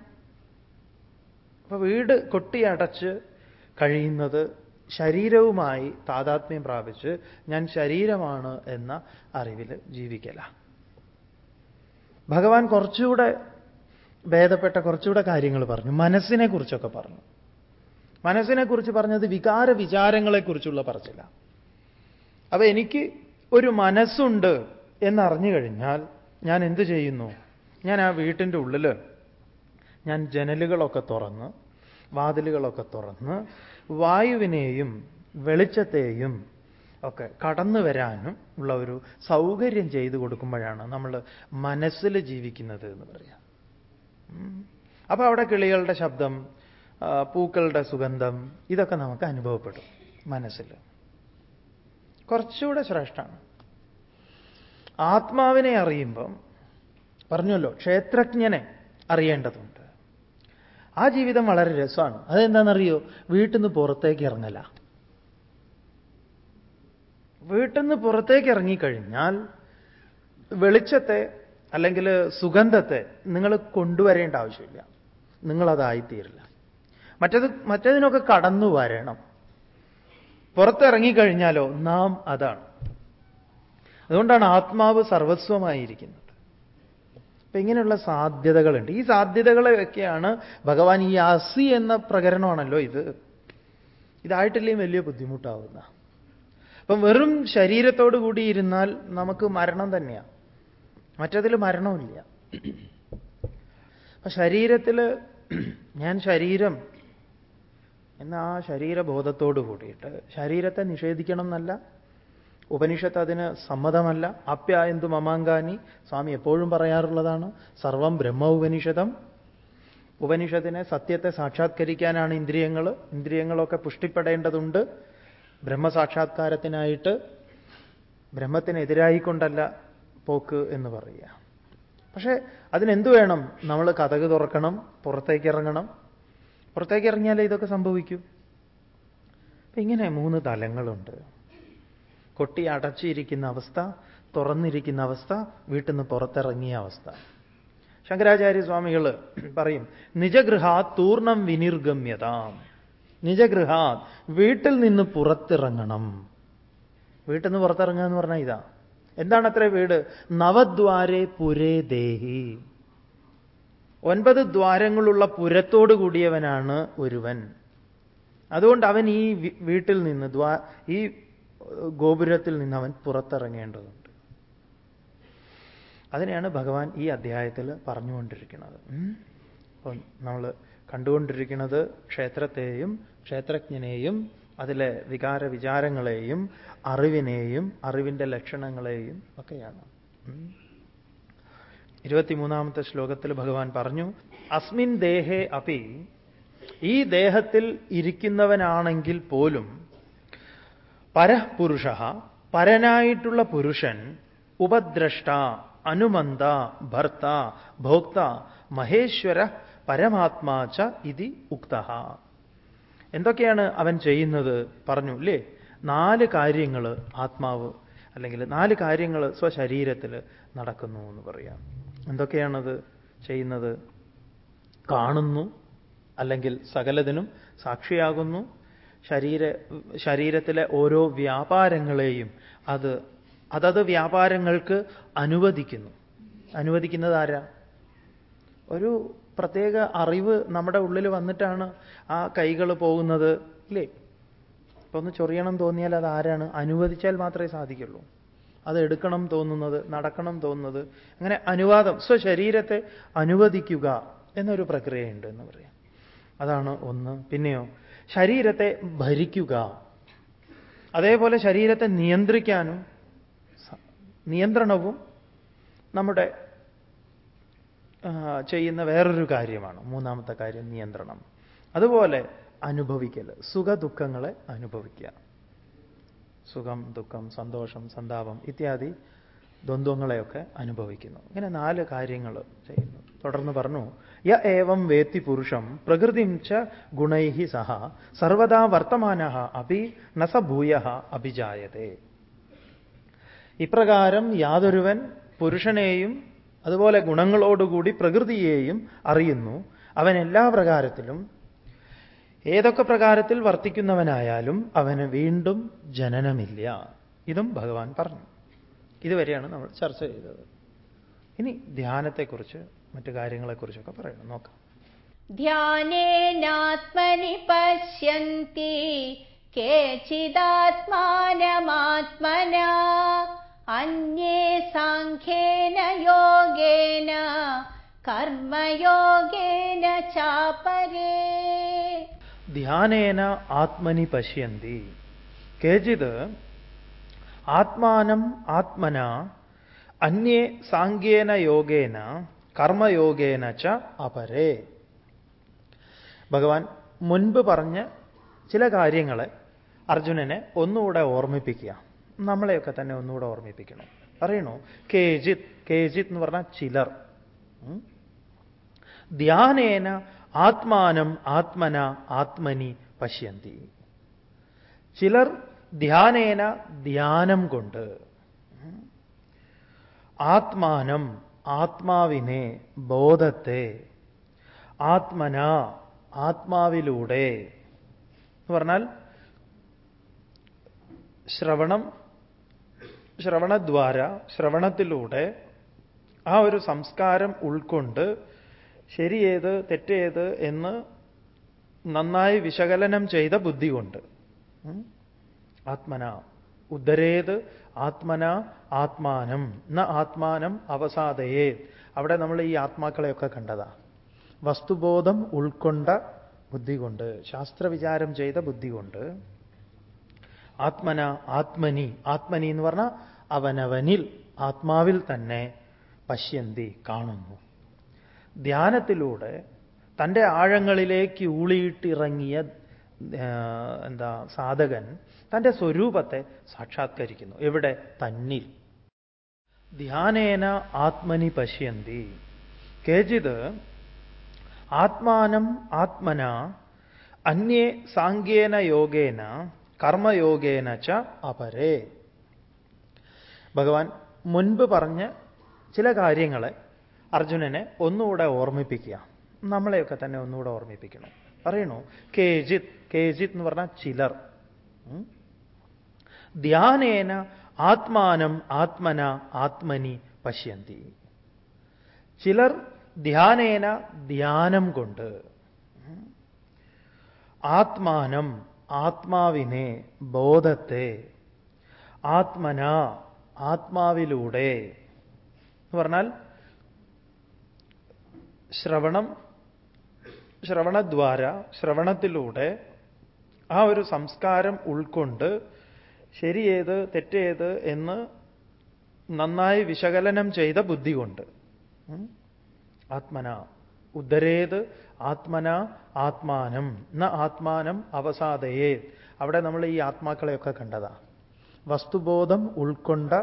അപ്പൊ വീട് കൊട്ടി അടച്ച് കഴിയുന്നത് ശരീരവുമായി താതാത്മ്യം പ്രാപിച്ച് ഞാൻ ശരീരമാണ് എന്ന അറിവിൽ ജീവിക്കല. ഭഗവാൻ കുറച്ചുകൂടെ ഭേദപ്പെട്ട കുറച്ചുകൂടെ കാര്യങ്ങൾ പറഞ്ഞു. മനസ്സിനെ കുറിച്ചൊക്കെ പറഞ്ഞു. മനസ്സിനെ കുറിച്ച് പറഞ്ഞത് വികാര വിചാരങ്ങളെക്കുറിച്ചുള്ള പറച്ചില്ല അപ്പൊ എനിക്ക് ഒരു മനസ്സുണ്ട് എന്നറിഞ്ഞു കഴിഞ്ഞാൽ ഞാൻ എന്ത് ചെയ്യുന്നു? ഞാൻ ആ വീട്ടിന്റെ ഉള്ളിൽ ഞാൻ ജനലുകളൊക്കെ തുറന്ന് വാതിലുകളൊക്കെ തുറന്ന് വായുവിനെയും വെളിച്ചത്തെയും ഒക്കെ കടന്നു വരാനും ഉള്ള ഒരു സൗകര്യം ചെയ്തു കൊടുക്കുമ്പോഴാണ് നമ്മൾ മനസ്സിൽ ജീവിക്കുന്നത് എന്ന് പറയാം. അപ്പൊ അവിടെ കിളികളുടെ ശബ്ദം പൂക്കളുടെ സുഗന്ധം ഇതൊക്കെ നമുക്ക് അനുഭവപ്പെടും മനസ്സിൽ. കുറച്ചുകൂടെ ശ്രേഷ്ഠമാണ്. ആത്മാവിനെ അറിയുമ്പം പറഞ്ഞല്ലോ ക്ഷേത്രജ്ഞനെ അറിയേണ്ടതുണ്ട്. ആ ജീവിതം വളരെ രസമാണ്. അതെന്താണെന്നറിയോ? വീട്ടിൽ നിന്ന് പുറത്തേക്ക് ഇറങ്ങല. വീട്ടിൽ നിന്ന് പുറത്തേക്ക് ഇറങ്ങിക്കഴിഞ്ഞാൽ വെളിച്ചത്തെ അല്ലെങ്കിൽ സുഗന്ധത്തെ നിങ്ങൾ കൊണ്ടുവരേണ്ട ആവശ്യമില്ല. നിങ്ങളതായിത്തീരില്ല മറ്റത് മറ്റതിനൊക്കെ കടന്നു വരണം. പുറത്തിറങ്ങിക്കഴിഞ്ഞാലോ നാം അതാണ്. അതുകൊണ്ടാണ് ആത്മാവ് സർവസ്വമായിരിക്കുന്നത്. അപ്പൊ ഇങ്ങനെയുള്ള സാധ്യതകളുണ്ട്. ഈ സാധ്യതകളെയൊക്കെയാണ് ഭഗവാൻ ഈ അസി എന്ന പ്രകരണമാണല്ലോ ഇത്. ഇതായിട്ടില്ലേ വലിയ ബുദ്ധിമുട്ടാവുന്ന. അപ്പം വെറും ശരീരത്തോടു കൂടി ഇരുന്നാൽ നമുക്ക് മരണം തന്നെയാണ് മറ്റതിൽ മരണമില്ല ശരീരത്തിൽ ഞാൻ ശരീരം എന്ന ആ ശരീരബോധത്തോടു കൂടിയിട്ട് ശരീരത്തെ നിഷേധിക്കണം എന്നല്ല ഉപനിഷത്ത് അതിന് സമ്മതമല്ല. അപ്യായന്തു മമാങ്കാനി? സ്വാമി എപ്പോഴും പറയാറുള്ളതാണ് സർവം ബ്രഹ്മ ഉപനിഷതം. ഉപനിഷത്തിനെ സത്യത്തെ സാക്ഷാത്കരിക്കാനാണ് ഇന്ദ്രിയങ്ങൾ ഇന്ദ്രിയങ്ങളൊക്കെ പുഷ്ടിപ്പെടേണ്ടതുണ്ട്. ബ്രഹ്മസാക്ഷാത്കാരത്തിനായിട്ട് ബ്രഹ്മത്തിനെതിരായിക്കൊണ്ടല്ല പോക്ക് എന്ന് പറയുക. പക്ഷേ അതിനെന്തു വേണം? നമ്മൾ കഥക് തുറക്കണം പുറത്തേക്ക് ഇറങ്ങണം പുറത്തേക്ക് ഇറങ്ങിയാലേ ഇതൊക്കെ സംഭവിക്കൂ? അപ്പൊ ഇങ്ങനെ മൂന്ന് തലങ്ങളുണ്ട്. കൊട്ടി അടച്ചിരിക്കുന്ന അവസ്ഥ തുറന്നിരിക്കുന്ന അവസ്ഥ വീട്ടിൽ നിന്ന് പുറത്തിറങ്ങിയ അവസ്ഥ. ശങ്കരാചാര്യ സ്വാമികൾ പറയും നിജഗൃഹാ തൂർണം വിനിർഗമ്യതാം. നിജഗൃഹാ വീട്ടിൽ നിന്ന് പുറത്തിറങ്ങണം. വീട്ടിൽ നിന്ന് പുറത്തിറങ്ങുക എന്ന് പറഞ്ഞാൽ ഇതാ. എന്താണ് അത്ര വീട്? നവദ്വാരേ പുരേ ദേഹി. ഒൻപത് ദ്വാരങ്ങളുള്ള പുരത്തോട് കൂടിയവനാണ് ഒരുവൻ. അതുകൊണ്ട് അവൻ ഈ വീട്ടിൽ നിന്ന് ദ്വാ ഈ ഗോപുരത്തിൽ നിന്ന് അവൻ പുറത്തിറങ്ങേണ്ടതുണ്ട്. അതിനെയാണ് ഭഗവാൻ ഈ അധ്യായത്തിൽ പറഞ്ഞുകൊണ്ടിരിക്കുന്നത്. അപ്പം നമ്മൾ കണ്ടുകൊണ്ടിരിക്കുന്നത് ക്ഷേത്രത്തെയും ക്ഷേത്രജ്ഞനെയും അതിലെ വികാര വിചാരങ്ങളെയും അറിവിനെയും അറിവിന്റെ ലക്ഷണങ്ങളെയും ഒക്കെയാണ്. ഇരുപത്തിമൂന്നാമത്തെ ശ്ലോകത്തിൽ ഭഗവാൻ പറഞ്ഞു അസ്മിൻ ദേഹേ അപി ഈ ദേഹത്തിൽ ഇരിക്കുന്നവനാണെങ്കിൽ പോലും പരപുരുഷ പരനായിട്ടുള്ള പുരുഷൻ ഉപദ്രഷ്ട അനുമന്ത ഭർത്ത ഭോക്ത മഹേശ്വര പരമാത്മാച്ച ഇതി ഉക്ത. എന്തൊക്കെയാണ് അവൻ ചെയ്യുന്നത്? പറഞ്ഞു അല്ലേ നാല് കാര്യങ്ങൾ ആത്മാവ് അല്ലെങ്കിൽ നാല് കാര്യങ്ങൾ സ്വശരീരത്തിൽ നടക്കുന്നു എന്ന് പറയാം. എന്തൊക്കെയാണത് ചെയ്യുന്നത്? കാണുന്നു അല്ലെങ്കിൽ സകലതിനും സാക്ഷിയാകുന്നു. ശരീര ശരീരത്തിലെ ഓരോ വ്യാപാരങ്ങളെയും അത് അതത് വ്യാപാരങ്ങൾക്ക് അനുവദിക്കുന്നു. അനുവദിക്കുന്നത് ആരാ? ഒരു പ്രത്യേക അറിവ് നമ്മുടെ ഉള്ളിൽ വന്നിട്ടാണ് ആ കൈകൾ പോകുന്നത് ഇല്ലേ? ഇപ്പൊ ഒന്ന് ചൊറിയണം തോന്നിയാൽ അത് ആരാണ്? അനുവദിച്ചാൽ മാത്രമേ സാധിക്കുള്ളൂ. അത് എടുക്കണം തോന്നുന്നത് നടക്കണം തോന്നുന്നത്. അങ്ങനെ അനുവാദം സ്വശരീരത്തെ അനുവദിക്കുക എന്നൊരു പ്രക്രിയയുണ്ട് എന്ന് പറയാം. അതാണ് ഒന്ന്. പിന്നെയോ ശരീരത്തെ ഭരിക്കുക. അതേപോലെ ശരീരത്തെ നിയന്ത്രിക്കാനും നിയന്ത്രണവും നമ്മുടെ ചെയ്യുന്ന വേറൊരു കാര്യമാണ്. മൂന്നാമത്തെ കാര്യം നിയന്ത്രണം. അതുപോലെ അനുഭവിക്കൽ സുഖ ദുഃഖങ്ങളെ അനുഭവിക്കുക. സുഖം ദുഃഖം സന്തോഷം സന്താപം ഇത്യാദി ദ്വന്ദ്വങ്ങളെയൊക്കെ അനുഭവിക്കുന്നു. ഇങ്ങനെ നാല് കാര്യങ്ങൾ ചെയ്യുന്നു. തുടർന്ന് പറഞ്ഞു യ ഏവം വേത്തി പുരുഷം പ്രകൃതിം ച ഗുണൈ സഹ സർവദാ വർത്തമാന അപി നസഭൂയ അഭിജായതേ. ഇപ്രകാരം യാതൊരുവൻ പുരുഷനെയും അതുപോലെ ഗുണങ്ങളോടുകൂടി പ്രകൃതിയെയും അറിയുന്നു. അവൻ എല്ലാ പ്രകാരത്തിലും ഏതൊക്കെ പ്രകാരത്തിൽ വർത്തിക്കുന്നവനായാലും അവന് വീണ്ടും ജനനമില്ല. ഇതും ഭഗവാൻ പറഞ്ഞു. ഇതുവരെയാണ് നമ്മൾ ചർച്ച ചെയ്തത്. ഇനി ധ്യാനത്തെക്കുറിച്ച് മറ്റു കാര്യങ്ങളെക്കുറിച്ചൊക്കെ പറയണം. നോക്കാം. ധ്യാനേനാത്മനി പശ്യന്തി കേചിദാത്മാനമാത്മന അന്യേ സാഖ്യേന യോഗേന കർമ്മയോഗേന ചാപരേ. ധ്യാനേന ആത്മനി പശ്യന്തി. കേചിത് ആത്മാനം ആത്മന അന്യേ സാങ്കേന യോഗേന കർമ്മയോഗേന ച അപരേ. ഭഗവാൻ മുൻപ് പറഞ്ഞ ചില കാര്യങ്ങളെ അർജുനനെ ഒന്നുകൂടെ ഓർമ്മിപ്പിക്കുക. നമ്മളെയൊക്കെ തന്നെ ഒന്നുകൂടെ ഓർമ്മിപ്പിക്കണം. അറിയണോ? കേജിത് കേജിത് എന്ന് പറഞ്ഞാൽ ചിലർ. ധ്യാനേന ആത്മാനം ആത്മന ആത്മനി പശ്യന്തി. ചിലർ ധ്യാനേന ധ്യാനം കൊണ്ട്. ആത്മാനം ആത്മാവിനെ ബോധത്തെ ആത്മന ആത്മാവിലൂടെ എന്ന് പറഞ്ഞാൽ ശ്രവണം ശ്രവണദ്വാര ശ്രവണത്തിലൂടെ ആ ഒരു സംസ്കാരം ഉൾക്കൊണ്ട് ശരിയേത് തെറ്റേത് എന്ന് നന്നായി വിശകലനം ചെയ്ത ബുദ്ധി കൊണ്ട് ആത്മന. ഉദ്ധരേത് ആത്മന ആത്മാനം. ന ആത്മാനം അവസാദയേ. അവിടെ നമ്മൾ ഈ ആത്മാക്കളെയൊക്കെ കണ്ടതാ. വസ്തുബോധം ഉൾക്കൊണ്ട ബുദ്ധി കൊണ്ട് ശാസ്ത്രവിചാരം ചെയ്ത ബുദ്ധി കൊണ്ട് ആത്മന ആത്മനി. ആത്മനി എന്ന് പറഞ്ഞാൽ അവനവനിൽ ആത്മാവിൽ തന്നെ പശ്യന്തി കാണുന്നു. ധ്യാനത്തിലൂടെ തന്റെ ആഴങ്ങളിലേക്ക് ഊളിയിട്ടിറങ്ങിയ എന്താ സാധകൻ തന്റെ സ്വരൂപത്തെ സാക്ഷാത്കരിക്കുന്നു. എവിടെ? തന്നിൽ. ധ്യാനേന ആത്മനി പശ്യന്തി. കേചിത് ആത്മാനം ആത്മന അന്യേ സാങ്കേന യോഗേന കർമ്മയോഗേന ച അപരേ. ഭഗവാൻ മുൻപ് പറഞ്ഞ ചില കാര്യങ്ങളെ അർജുനനെ ഒന്നുകൂടെ ഓർമ്മിപ്പിക്കുക. നമ്മളെയൊക്കെ തന്നെ ഒന്നുകൂടെ ഓർമ്മിപ്പിക്കണം. പറയണു കേജിത് കേജിത് എന്ന് പറഞ്ഞാൽ ചിലർ. ധ്യാനേന ആത്മാനം ആത്മന ആത്മനി പശ്യന്തി. ചിലർ ധ്യാനേന ധ്യാനം കൊണ്ട്. ആത്മാനം ആത്മാവിനെ ബോധത്തെ ആത്മന ആത്മാവിലൂടെ എന്ന് പറഞ്ഞാൽ ശ്രവണം ശ്രവണദ്വാര ശ്രവണത്തിലൂടെ ആ ഒരു സംസ്കാരം ഉൾക്കൊണ്ട് ശരിയേത് തെറ്റേത് എന്ന് നന്നായി വിശകലനം ചെയ്ത ബുദ്ധി കൊണ്ട് ആത്മന. ഉദ്ധരേത് ആത്മന ആത്മാനം. ന ആത്മാനം അവസാദയേ അവിടെ നമ്മൾ ഈ ആത്മാക്കളെയൊക്കെ കണ്ടതാ. വസ്തുബോധം ഉൾക്കൊണ്ട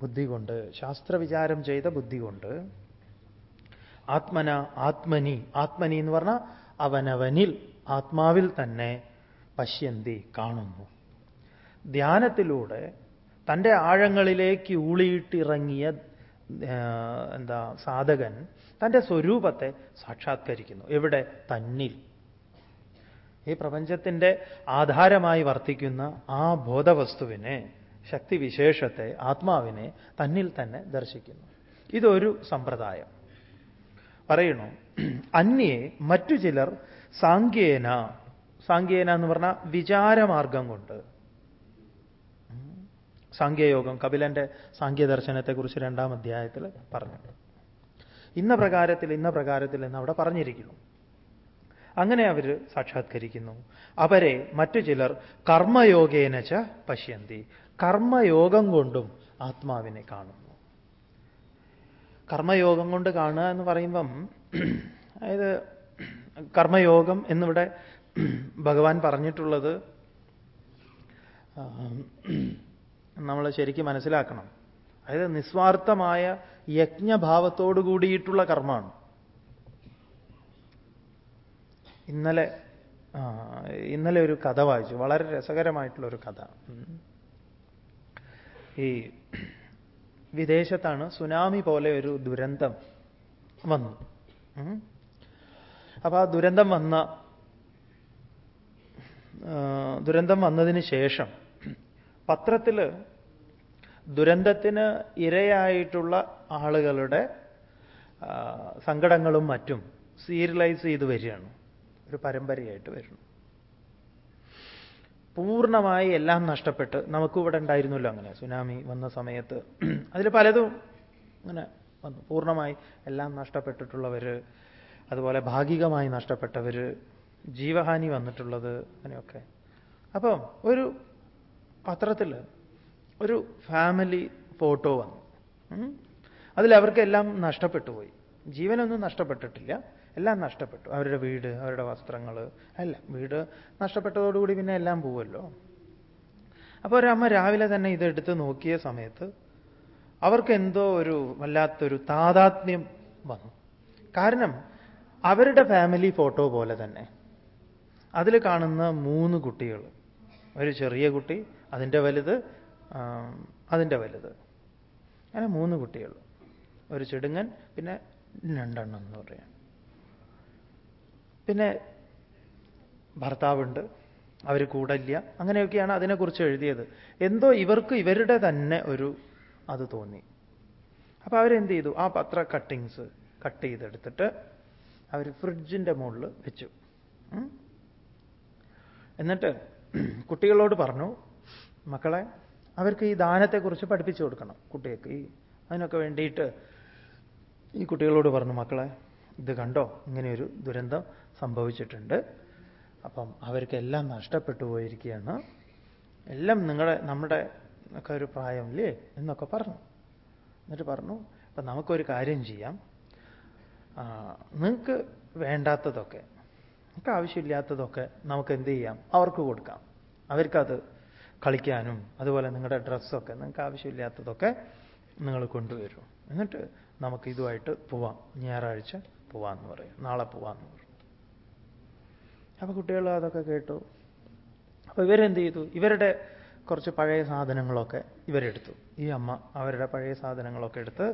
ബുദ്ധി കൊണ്ട് ശാസ്ത്രവിചാരം ചെയ്ത ബുദ്ധി കൊണ്ട് ആത്മന ആത്മനി. ആത്മനി എന്ന് പറഞ്ഞാൽ അവനവനിൽ ആത്മാവിൽ തന്നെ പശ്യന്തി കാണുന്നു. ധ്യാനത്തിലൂടെ തന്റെ ആഴങ്ങളിലേക്ക് ഊളിയിട്ടിറങ്ങിയ എന്താ സാധകൻ തന്റെ സ്വരൂപത്തെ സാക്ഷാത്കരിക്കുന്നു. എവിടെ? തന്നിൽ. ഈ പ്രപഞ്ചത്തിന്റെ ആധാരമായി വർത്തിക്കുന്ന ആ ബോധവസ്തുവിനെ ശക്തിവിശേഷത്തെ ആത്മാവിനെ തന്നിൽ തന്നെ ദർശിക്കുന്നു. ഇതൊരു സമ്പ്രദായം. പറയണു. അന്യേ മറ്റു ചിലർ സാങ്കേന സാങ്കേന എന്ന് പറഞ്ഞാൽ വിചാരമാർഗം കൊണ്ട്. സാങ്കേയോഗം കപിലന്റെ സാങ്കേദർശനത്തെക്കുറിച്ച് രണ്ടാം അധ്യായത്തിൽ പറഞ്ഞു ഇന്ന പ്രകാരത്തിൽ ഇന്ന പ്രകാരത്തിൽ എന്ന് അവിടെ പറഞ്ഞിരിക്കുന്നു. അങ്ങനെ അവർ സാക്ഷാത്കരിക്കുന്നു. അവരെ മറ്റു ചിലർ കർമ്മയോഗേനച്ച പശ്യന്തി. കർമ്മയോഗം കൊണ്ടും ആത്മാവിനെ കാണുന്നു. കർമ്മയോഗം കൊണ്ട് കാണുക എന്ന് പറയുമ്പം അതായത് കർമ്മയോഗം എന്നിവിടെ ഭഗവാൻ പറഞ്ഞിട്ടുള്ളത് നമ്മൾ ശരിക്കും മനസ്സിലാക്കണം. അതായത് നിസ്വാർത്ഥമായ യജ്ഞഭാവത്തോടു കൂടിയിട്ടുള്ള കർമ്മമാണ്. ഇന്നലെ ഇന്നലെ ഒരു കഥ വായിച്ചു. വളരെ രസകരമായിട്ടുള്ള ഒരു കഥ ഈ വിദേശത്താണ് സുനാമി പോലെ ഒരു ദുരന്തം വന്നു. അപ്പോൾ അപ്പൊ ആ ദുരന്തം വന്ന ദുരന്തം വന്നതിന് ശേഷം പത്രത്തിൽ ദുരന്തത്തിന് ഇരയായിട്ടുള്ള ആളുകളുടെ സങ്കടങ്ങളും മറ്റും സീരിയലൈസ് ചെയ്ത് വരികയാണ്. ഒരു പരമ്പരയായിട്ട് വരുന്നു. പൂർണമായി എല്ലാം നഷ്ടപ്പെട്ട് നമുക്ക് ഇവിടെ ഉണ്ടായിരുന്നല്ലോ അങ്ങനെ. സുനാമി വന്ന സമയത്ത് അതിൽ പലതും അങ്ങനെ വന്നു. പൂർണമായി എല്ലാം നഷ്ടപ്പെട്ടിട്ടുള്ളവർ അതുപോലെ ഭാഗികമായി നഷ്ടപ്പെട്ടവർ ജീവഹാനി വന്നിട്ടുള്ളത് അങ്ങനെയൊക്കെ. അപ്പം ഒരു പത്രത്തിൽ ഒരു ഫാമിലി ഫോട്ടോ വന്നു. അതിലവർക്കെല്ലാം നഷ്ടപ്പെട്ടു പോയി. ജീവനൊന്നും നഷ്ടപ്പെട്ടിട്ടില്ല. എല്ലാം നഷ്ടപ്പെട്ടു. അവരുടെ വീട് അവരുടെ വസ്ത്രങ്ങൾ എല്ലാം. വീട് നഷ്ടപ്പെട്ടതോടുകൂടി പിന്നെ എല്ലാം പോവുമല്ലോ. അപ്പോൾ ഒരമ്മ രാവിലെ തന്നെ ഇതെടുത്ത് നോക്കിയ സമയത്ത് അവർക്ക് എന്തോ ഒരു വല്ലാത്തൊരു താതാത്മ്യം വന്നു. കാരണം അവരുടെ ഫാമിലി ഫോട്ടോ പോലെ തന്നെ. അതിൽ കാണുന്ന മൂന്ന് കുട്ടികൾ ഒരു ചെറിയ കുട്ടി അതിന്റെ വലുത് അതിന്റെ വലുത്. അങ്ങനെ മൂന്ന് കുട്ടികൾ ഒരു ചെടുങ്ങൻ പിന്നെ രണ്ടെണ്ണം എന്ന് പറയാം. പിന്നെ ഭർത്താവുണ്ട് അവർ കൂടല്ല അങ്ങനെയൊക്കെയാണ് അതിനെക്കുറിച്ച് എഴുതിയത്. എന്തോ ഇവർക്ക് ഇവരുടെ തന്നെ ഒരു അത് തോന്നി. അപ്പൊ അവരെന്ത് ചെയ്തു? ആ പത്ര കട്ടിങ്സ് കട്ട് ചെയ്തെടുത്തിട്ട് അവർ ഫ്രിഡ്ജിന്റെ മുകളിൽ വെച്ചു. എന്നിട്ട് കുട്ടികളോട് പറഞ്ഞു മക്കളെ അവർക്ക് ഈ ദാനത്തെക്കുറിച്ച് പഠിപ്പിച്ചു കൊടുക്കണം കുട്ടികൾക്ക്. ഈ അതിനൊക്കെ വേണ്ടിയിട്ട് ഈ കുട്ടികളോട് പറഞ്ഞു മക്കളെ ഇത് കണ്ടോ? ഇങ്ങനെയൊരു ദുരന്തം. സംഭവിച്ചിട്ടുണ്ട്. അപ്പം അവർക്കെല്ലാം നഷ്ടപ്പെട്ടു പോയിരിക്കുകയാണ്. എല്ലാം നിങ്ങളുടെ നമ്മുടെ ഒക്കെ ഒരു പ്രായമില്ലേ എന്നൊക്കെ പറഞ്ഞു. എന്നിട്ട് പറഞ്ഞു അപ്പം നമുക്കൊരു കാര്യം ചെയ്യാം. നിങ്ങൾക്ക് വേണ്ടാത്തതൊക്കെ നമുക്ക് ആവശ്യമില്ലാത്തതൊക്കെ നമുക്ക് എന്ത് ചെയ്യാം? അവർക്ക് കൊടുക്കാം. അവർക്കത് കളിക്കാനും അതുപോലെ നിങ്ങളുടെ ഡ്രസ്സൊക്കെ നിങ്ങൾക്ക് ആവശ്യമില്ലാത്തതൊക്കെ നിങ്ങൾ കൊണ്ടുവരും. എന്നിട്ട് നമുക്ക് ഇതുമായിട്ട് പോവാം. ഞായറാഴ്ച പോവാമെന്ന് പറയും. നാളെ പോവാമെന്ന് പറയും. അപ്പൊ കുട്ടികൾ അതൊക്കെ കേട്ടു. അപ്പൊ ഇവരെന്ത് ചെയ്തു? ഇവരുടെ കുറച്ച് പഴയ സാധനങ്ങളൊക്കെ ഇവരെടുത്തു ഈ അമ്മ അവരുടെ പഴയ സാധനങ്ങളൊക്കെ എടുത്ത്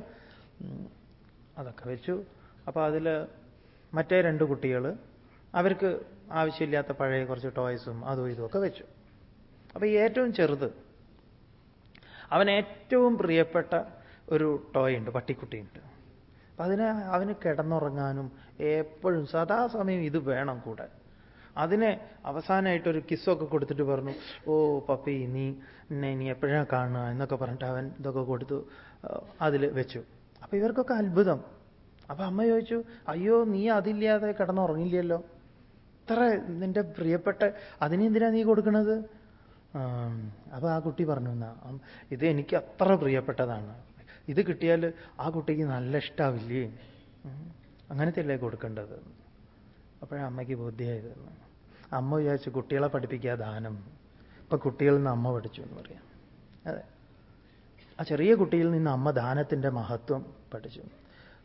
അതൊക്കെ വെച്ചു. അപ്പോൾ അതിൽ മറ്റേ രണ്ട് കുട്ടികൾ അവർക്ക് ആവശ്യമില്ലാത്ത പഴയ കുറച്ച് ടോയ്സും അതും ഇതുമൊക്കെ വെച്ചു. അപ്പോൾ ഈ ഏറ്റവും ചെറുത് അവൻ ഏറ്റവും പ്രിയപ്പെട്ട ഒരു ടോയ് ഉണ്ട് പട്ടിക്കുട്ടിയുണ്ട്. അപ്പം അതിന് അവന് കിടന്നുറങ്ങാനും എപ്പോഴും സദാസമയം ഇത് വേണം കൂടെ അതിനെ അവസാനമായിട്ടൊരു കിസ്സൊക്കെ കൊടുത്തിട്ട് പറഞ്ഞു ഓ പപ്പി നീ എന്നെ ഇനി എപ്പോഴാണ് കാണുക? എന്നൊക്കെ പറഞ്ഞിട്ട് അവൻ ഇതൊക്കെ കൊടുത്തു അതിൽ വെച്ചു. അപ്പൊ ഇവർക്കൊക്കെ അത്ഭുതം. അപ്പൊ അമ്മ ചോദിച്ചു അയ്യോ നീ അതില്ലാതെ കിടന്നുറങ്ങില്ലല്ലോ? ഇത്ര നിന്റെ പ്രിയപ്പെട്ട അതിനെന്തിനാ നീ കൊടുക്കുന്നത് അപ്പൊ ആ കുട്ടി പറഞ്ഞു എന്നാ ഇത് എനിക്ക് അത്ര പ്രിയപ്പെട്ടതാണ്. ഇത് കിട്ടിയാൽ ആ കുട്ടിക്ക് നല്ല ഇഷ്ടാവില്ലേ? അങ്ങനത്തെ അല്ലേ കൊടുക്കേണ്ടത്? അപ്പോഴാണ് അമ്മയ്ക്ക് ബോധ്യമായത് അമ്മ വിചാരിച്ചു കുട്ടികളെ പഠിപ്പിക്കുക ദാനം. ഇപ്പൊ കുട്ടികളിൽ നിന്ന് അമ്മ പഠിച്ചു എന്ന് പറയാം. അതെ. ആ ചെറിയ കുട്ടിയിൽ നിന്ന് അമ്മ ദാനത്തിന്റെ മഹത്വം പഠിച്ചു.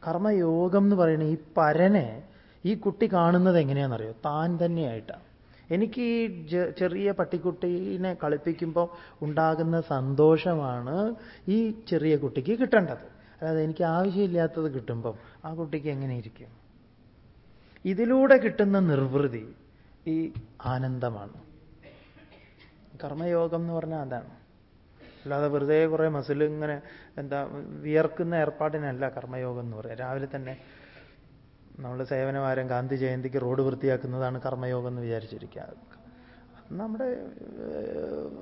കർമ്മയോഗം എന്ന് പറയുന്ന ഈ പരനെ ഈ കുട്ടി കാണുന്നത് എങ്ങനെയാണെന്നറിയോ? താൻ തന്നെയായിട്ടാണ് എനിക്ക് ഈ ചെറിയ പട്ടിക്കുട്ടീനെ കളിപ്പിക്കുമ്പോൾ ഉണ്ടാകുന്ന സന്തോഷമാണ് ഈ ചെറിയ കുട്ടിക്ക് കിട്ടേണ്ടത്. അതായത് എനിക്ക് ആവശ്യമില്ലാത്തത് കിട്ടുമ്പം ആ കുട്ടിക്ക് എങ്ങനെ ഇരിക്കും? ഇതിലൂടെ കിട്ടുന്ന നിർവൃതി ഈ ആനന്ദമാണ്. കർമ്മയോഗം എന്ന് പറഞ്ഞാൽ അതാണ്. അല്ലാതെ വെറുതെ കുറേ മസിൽ ഇങ്ങനെ എന്താ വിയർക്കുന്ന ഏർപ്പാടിനല്ല കർമ്മയോഗം എന്ന് പറയുക രാവിലെ തന്നെ നമ്മൾ സേവനവാരം ഗാന്ധി ജയന്തിക്ക് റോഡ് വൃത്തിയാക്കുന്നതാണ് കർമ്മയോഗം എന്ന് വിചാരിച്ചിരിക്കുക നമ്മുടെ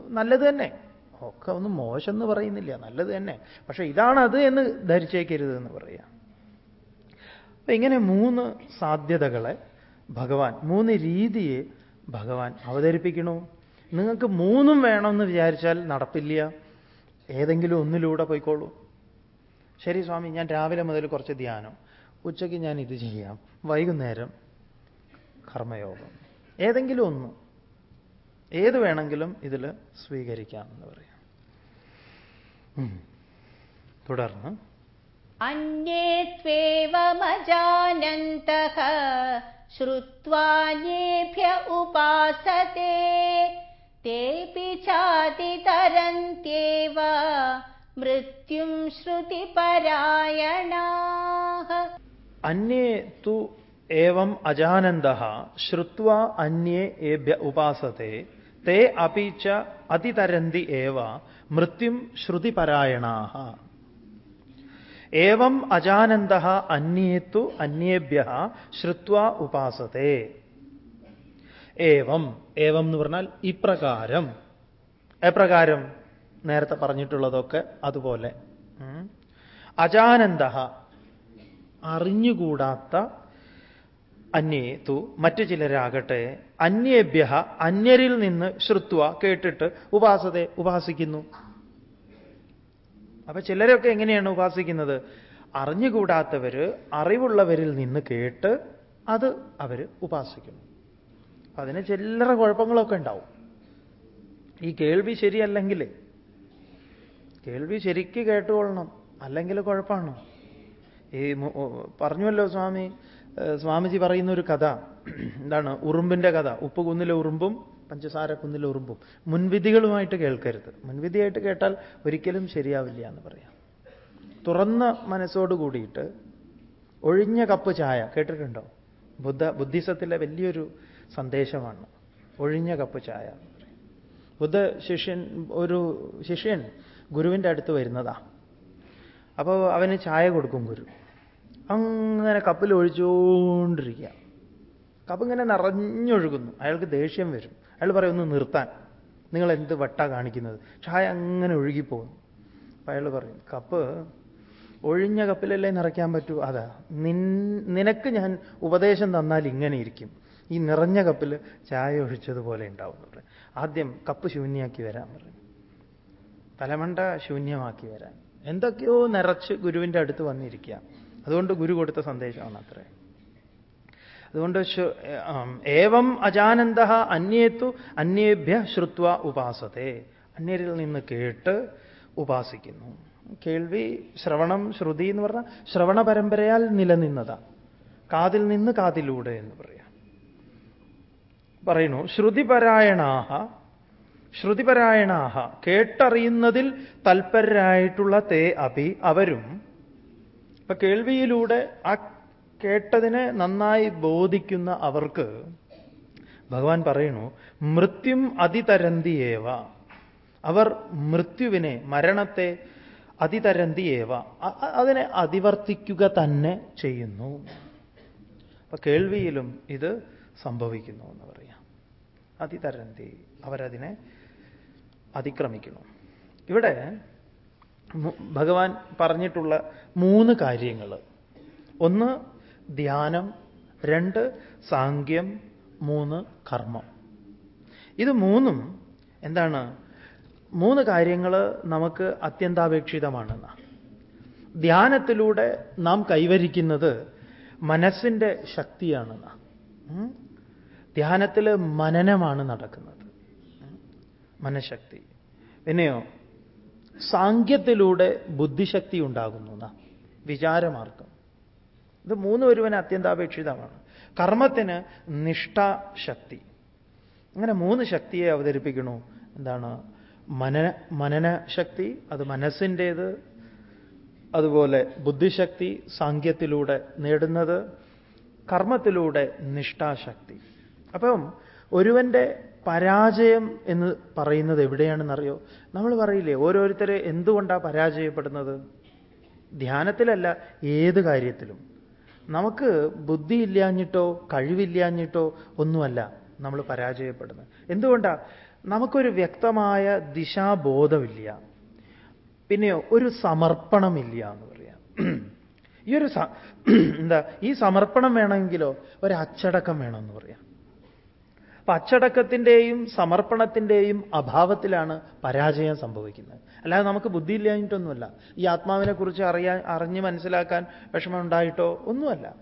നല്ലത് തന്നെ. ഒക്കെ ഒന്നും മോശം എന്ന് പറയുന്നില്ല. നല്ലത് തന്നെ. പക്ഷെ ഇതാണ് അത് എന്ന് ധരിച്ചേക്കരുത് എന്ന് പറയാം. അപ്പൊ ഇങ്ങനെ മൂന്ന് സാധ്യതകളെ ഭഗവാൻ മൂന്ന് രീതിയെ ഭഗവാൻ അവതരിപ്പിക്കണു നിങ്ങൾക്ക് മൂന്നും വേണമെന്ന് വിചാരിച്ചാൽ നടപ്പില്ല. ഏതെങ്കിലും ഒന്നിലൂടെ പോയിക്കോളൂ. ശരി സ്വാമി ഞാൻ രാവിലെ മുതൽ കുറച്ച് ധ്യാനം. ഉച്ചയ്ക്ക് ഞാൻ ഇത് ചെയ്യാം. വൈകുന്നേരം കർമ്മയോഗം. ഏതെങ്കിലും ഒന്ന്. ഏത് വേണമെങ്കിലും ഇതിൽ സ്വീകരിക്കാം എന്ന് പറയാം. തുടർന്ന്. അന്യേ ത്വേവമജാനന്തഃ येभ्य ഉപാസത്തെ തേപി चातितरन्त्येव മൃത്യും श्रुतिपरायणाः। അന്യേ തു ഏവം അജാനന്ദ ശ്രുവ അന്യേ ഏഭ്യ ഉപാസത്തെ തേ അപ്പി ച അതിതരന്തി एव മൃത്യും ശ്രുതിപരായണാഃ ഏവം അജാനന്ദ അന്യേത്തു അന്യേഭ്യ ശ്രുത്വ ഉപാസത്തെ. ഏവം ഏവം എന്ന് പറഞ്ഞാൽ ഇപ്രകാരം. എപ്രകാരം? നേരത്തെ പറഞ്ഞിട്ടുള്ളതൊക്കെ അതുപോലെ. അജാനന്ദ അറിഞ്ഞുകൂടാത്ത അന്യേ തു മറ്റു ചിലരാകട്ടെ അന്യേഭ്യ അന്യരിൽ നിന്ന് ശ്രുത്വ കേട്ടിട്ട് ഉപാസത്തെ ഉപാസിക്കുന്നു. അപ്പൊ ചിലരൊക്കെ എങ്ങനെയാണ് ഉപാസിക്കുന്നത്? അറിഞ്ഞുകൂടാത്തവര് അറിവുള്ളവരിൽ നിന്ന് കേട്ട് അത് അവർ ഉപാസിക്കുന്നു. അതിന് ചില്ലറ കുഴപ്പങ്ങളൊക്കെ ഉണ്ടാവും. ഈ കേൾവി ശരിയല്ലെങ്കിൽ കേൾവി ശരിക്ക് കേട്ടുകൊള്ളണം. അല്ലെങ്കിൽ കുഴപ്പമാണ്. ഈ പറഞ്ഞുവല്ലോ സ്വാമി സ്വാമിജി പറയുന്ന ഒരു കഥ. എന്താണ്? ഉറുമ്പിന്റെ കഥ. ഉപ്പുകുന്നിലെ ഉറുമ്പും പഞ്ചസാര കുന്നിൽ ഉറുമ്പും മുൻവിധികളുമായിട്ട് കേൾക്കരുത്. മുൻവിധിയായിട്ട് കേട്ടാൽ ഒരിക്കലും ശരിയാവില്ല എന്ന് പറയാം. തുറന്ന മനസ്സോട് കൂടിയിട്ട് ഒഴിഞ്ഞ കപ്പ് ചായ കേട്ടിട്ടുണ്ടോ? ബുദ്ധ ബുദ്ധിസത്തിലെ വലിയൊരു സന്ദേശമാണ്. ഒഴിഞ്ഞ കപ്പ് ചായ. ബുദ്ധ ശിഷ്യൻ ഒരു ശിഷ്യൻ ഗുരുവിന്റെ അടുത്ത് വരുന്നതാ. അപ്പോൾ അവന് ചായ കൊടുക്കും ഗുരു. അങ്ങനെ കപ്പിൽ ഒഴിച്ചുകൊണ്ടിരിക്കുക കപ്പ് ഇങ്ങനെ നിറഞ്ഞൊഴുകുന്നു. അയാൾക്ക് ദേഷ്യം വരും. അയാൾ പറയും ഒന്ന് നിർത്താൻ. നിങ്ങൾ എന്ത് വട്ട കാണിക്കുന്നത്? ചായ അങ്ങനെ ഒഴുകിപ്പോകുന്നു അപ്പം അയാൾ പറയും കപ്പ് ഒഴിഞ്ഞ കപ്പിലല്ലേ നിറയ്ക്കാൻ പറ്റൂ? അതാ നിൻ നിനക്ക് ഞാൻ ഉപദേശം തന്നാൽ ഇങ്ങനെ ഇരിക്കും. ഈ നിറഞ്ഞ കപ്പിൽ ചായ ഒഴിച്ചതുപോലെ ഉണ്ടാവും. ആദ്യം കപ്പ് ശൂന്യമാക്കി വരാൻ പറയും. തലമണ്ട ശൂന്യമാക്കി വരാൻ. എന്തൊക്കെയോ നിറച്ച് ഗുരുവിന്റെ അടുത്ത് വന്നിരിക്കുക. അതുകൊണ്ട് ഗുരു കൊടുത്ത സന്ദേശമാണ് അത്രേ അതുകൊണ്ട് ഏവം അജാനന്ദ അന്യേത്തു അന്യേഭ്യ ശ്രുത്വ ഉപാസത്തെ. അന്യരിൽ നിന്ന് കേട്ട് ഉപാസിക്കുന്നു. കേൾവി ശ്രവണം ശ്രുതി എന്ന് പറഞ്ഞാൽ ശ്രവണ പരമ്പരയാൽ നിലനിന്നതാ. കാതിൽ നിന്ന് കാതിലൂടെ എന്ന് പറയാം. പറയുന്നു ശ്രുതിപരായണാഹ ശ്രുതിപരായണാഹ കേട്ടറിയുന്നതിൽ തൽപരരായിട്ടുള്ള തേ അഭി അവരും. ഇപ്പൊ കേൾവിയിലൂടെ ആ കേട്ടതിനെ നന്നായി ബോധിക്കുന്ന അവർക്ക് ഭഗവാൻ പറയുന്നു മൃത്യും അതിതരന്തിയേവ അവർ മൃത്യുവിനെ മരണത്തെ അതിതരന്തിയേവ അതിനെ അതിവർത്തിക്കുക തന്നെ ചെയ്യുന്നു. അപ്പൊ കേൾവിയിലും ഇത് സംഭവിക്കുന്നു എന്ന് പറയാം. അതിതരന്തി അവരതിനെ അതിക്രമിക്കുന്നു. ഇവിടെ ഭഗവാൻ പറഞ്ഞിട്ടുള്ള മൂന്ന് കാര്യങ്ങൾ ഒന്ന് ധ്യാനം രണ്ട് സാങ്ക്യം മൂന്ന് കർമ്മം. ഇത് മൂന്നും എന്താണ്? മൂന്ന് കാര്യങ്ങൾ നമുക്ക് അത്യന്താപേക്ഷിതമാണെന്ന. ധ്യാനത്തിലൂടെ നാം കൈവരിക്കുന്നത് മനസ്സിന്റെ ശക്തിയാണെന്ന. ധ്യാനത്തിൽ മനനമാണ് നടക്കുന്നത്. മനഃശക്തി. പിന്നെയോ സാങ്ക്യത്തിലൂടെ ബുദ്ധിശക്തി ഉണ്ടാകുന്നു വിചാരമാർഗം. ഇത് മൂന്ന് ഒരുവന് അത്യന്താപേക്ഷിതമാണ്. കർമ്മത്തിന് നിഷ്ഠാശക്തി അങ്ങനെ മൂന്ന് ശക്തിയെ അവതരിപ്പിക്കണു എന്താണ്? മനന മനന ശക്തി അത് മനസ്സിന്റേത് അതുപോലെ ബുദ്ധിശക്തി സാങ്ക്യത്തിലൂടെ നേടുന്നത് കർമ്മത്തിലൂടെ നിഷ്ഠാശക്തി. അപ്പം ഒരുവന്റെ പരാജയം എന്ന് പറയുന്നത് എവിടെയാണെന്നറിയോ? നമ്മൾ പറയില്ലേ ഓരോരുത്തരെ എന്തുകൊണ്ടാണ് പരാജയപ്പെടുന്നത്? ധ്യാനത്തിലല്ല ഏത് കാര്യത്തിലും. നമുക്ക് ബുദ്ധി ഇല്ലാഞ്ഞിട്ടോ കഴിവില്ലാഞ്ഞിട്ടോ ഒന്നുമല്ല നമ്മൾ പരാജയപ്പെടുന്നത്. എന്തുകൊണ്ടാ? നമുക്കൊരു വ്യക്തമായ ദിശാബോധമില്ല. പിന്നെ ഒരു സമർപ്പണമില്ല എന്ന് പറയാം. ഈ ഒരു എന്താ ഈ സമർപ്പണം വേണമെങ്കിലോ ഒരു അച്ചടക്കം വേണമെന്ന് പറയാം. അച്ചടക്കത്തിന്റെയും സമർപ്പണത്തിന്റെയും അഭാവത്തിലാണ് പരാജയം സംഭവിക്കുന്നത്. അല്ലാതെ നമുക്ക് ബുദ്ധിയില്ലാഞ്ഞിട്ടൊന്നുമല്ല. ഈ ആത്മാവിനെക്കുറിച്ച് അറിയാൻ അറിഞ്ഞ് മനസ്സിലാക്കാൻ വിഷമമുണ്ടായിട്ടോ ഒന്നുമല്ല.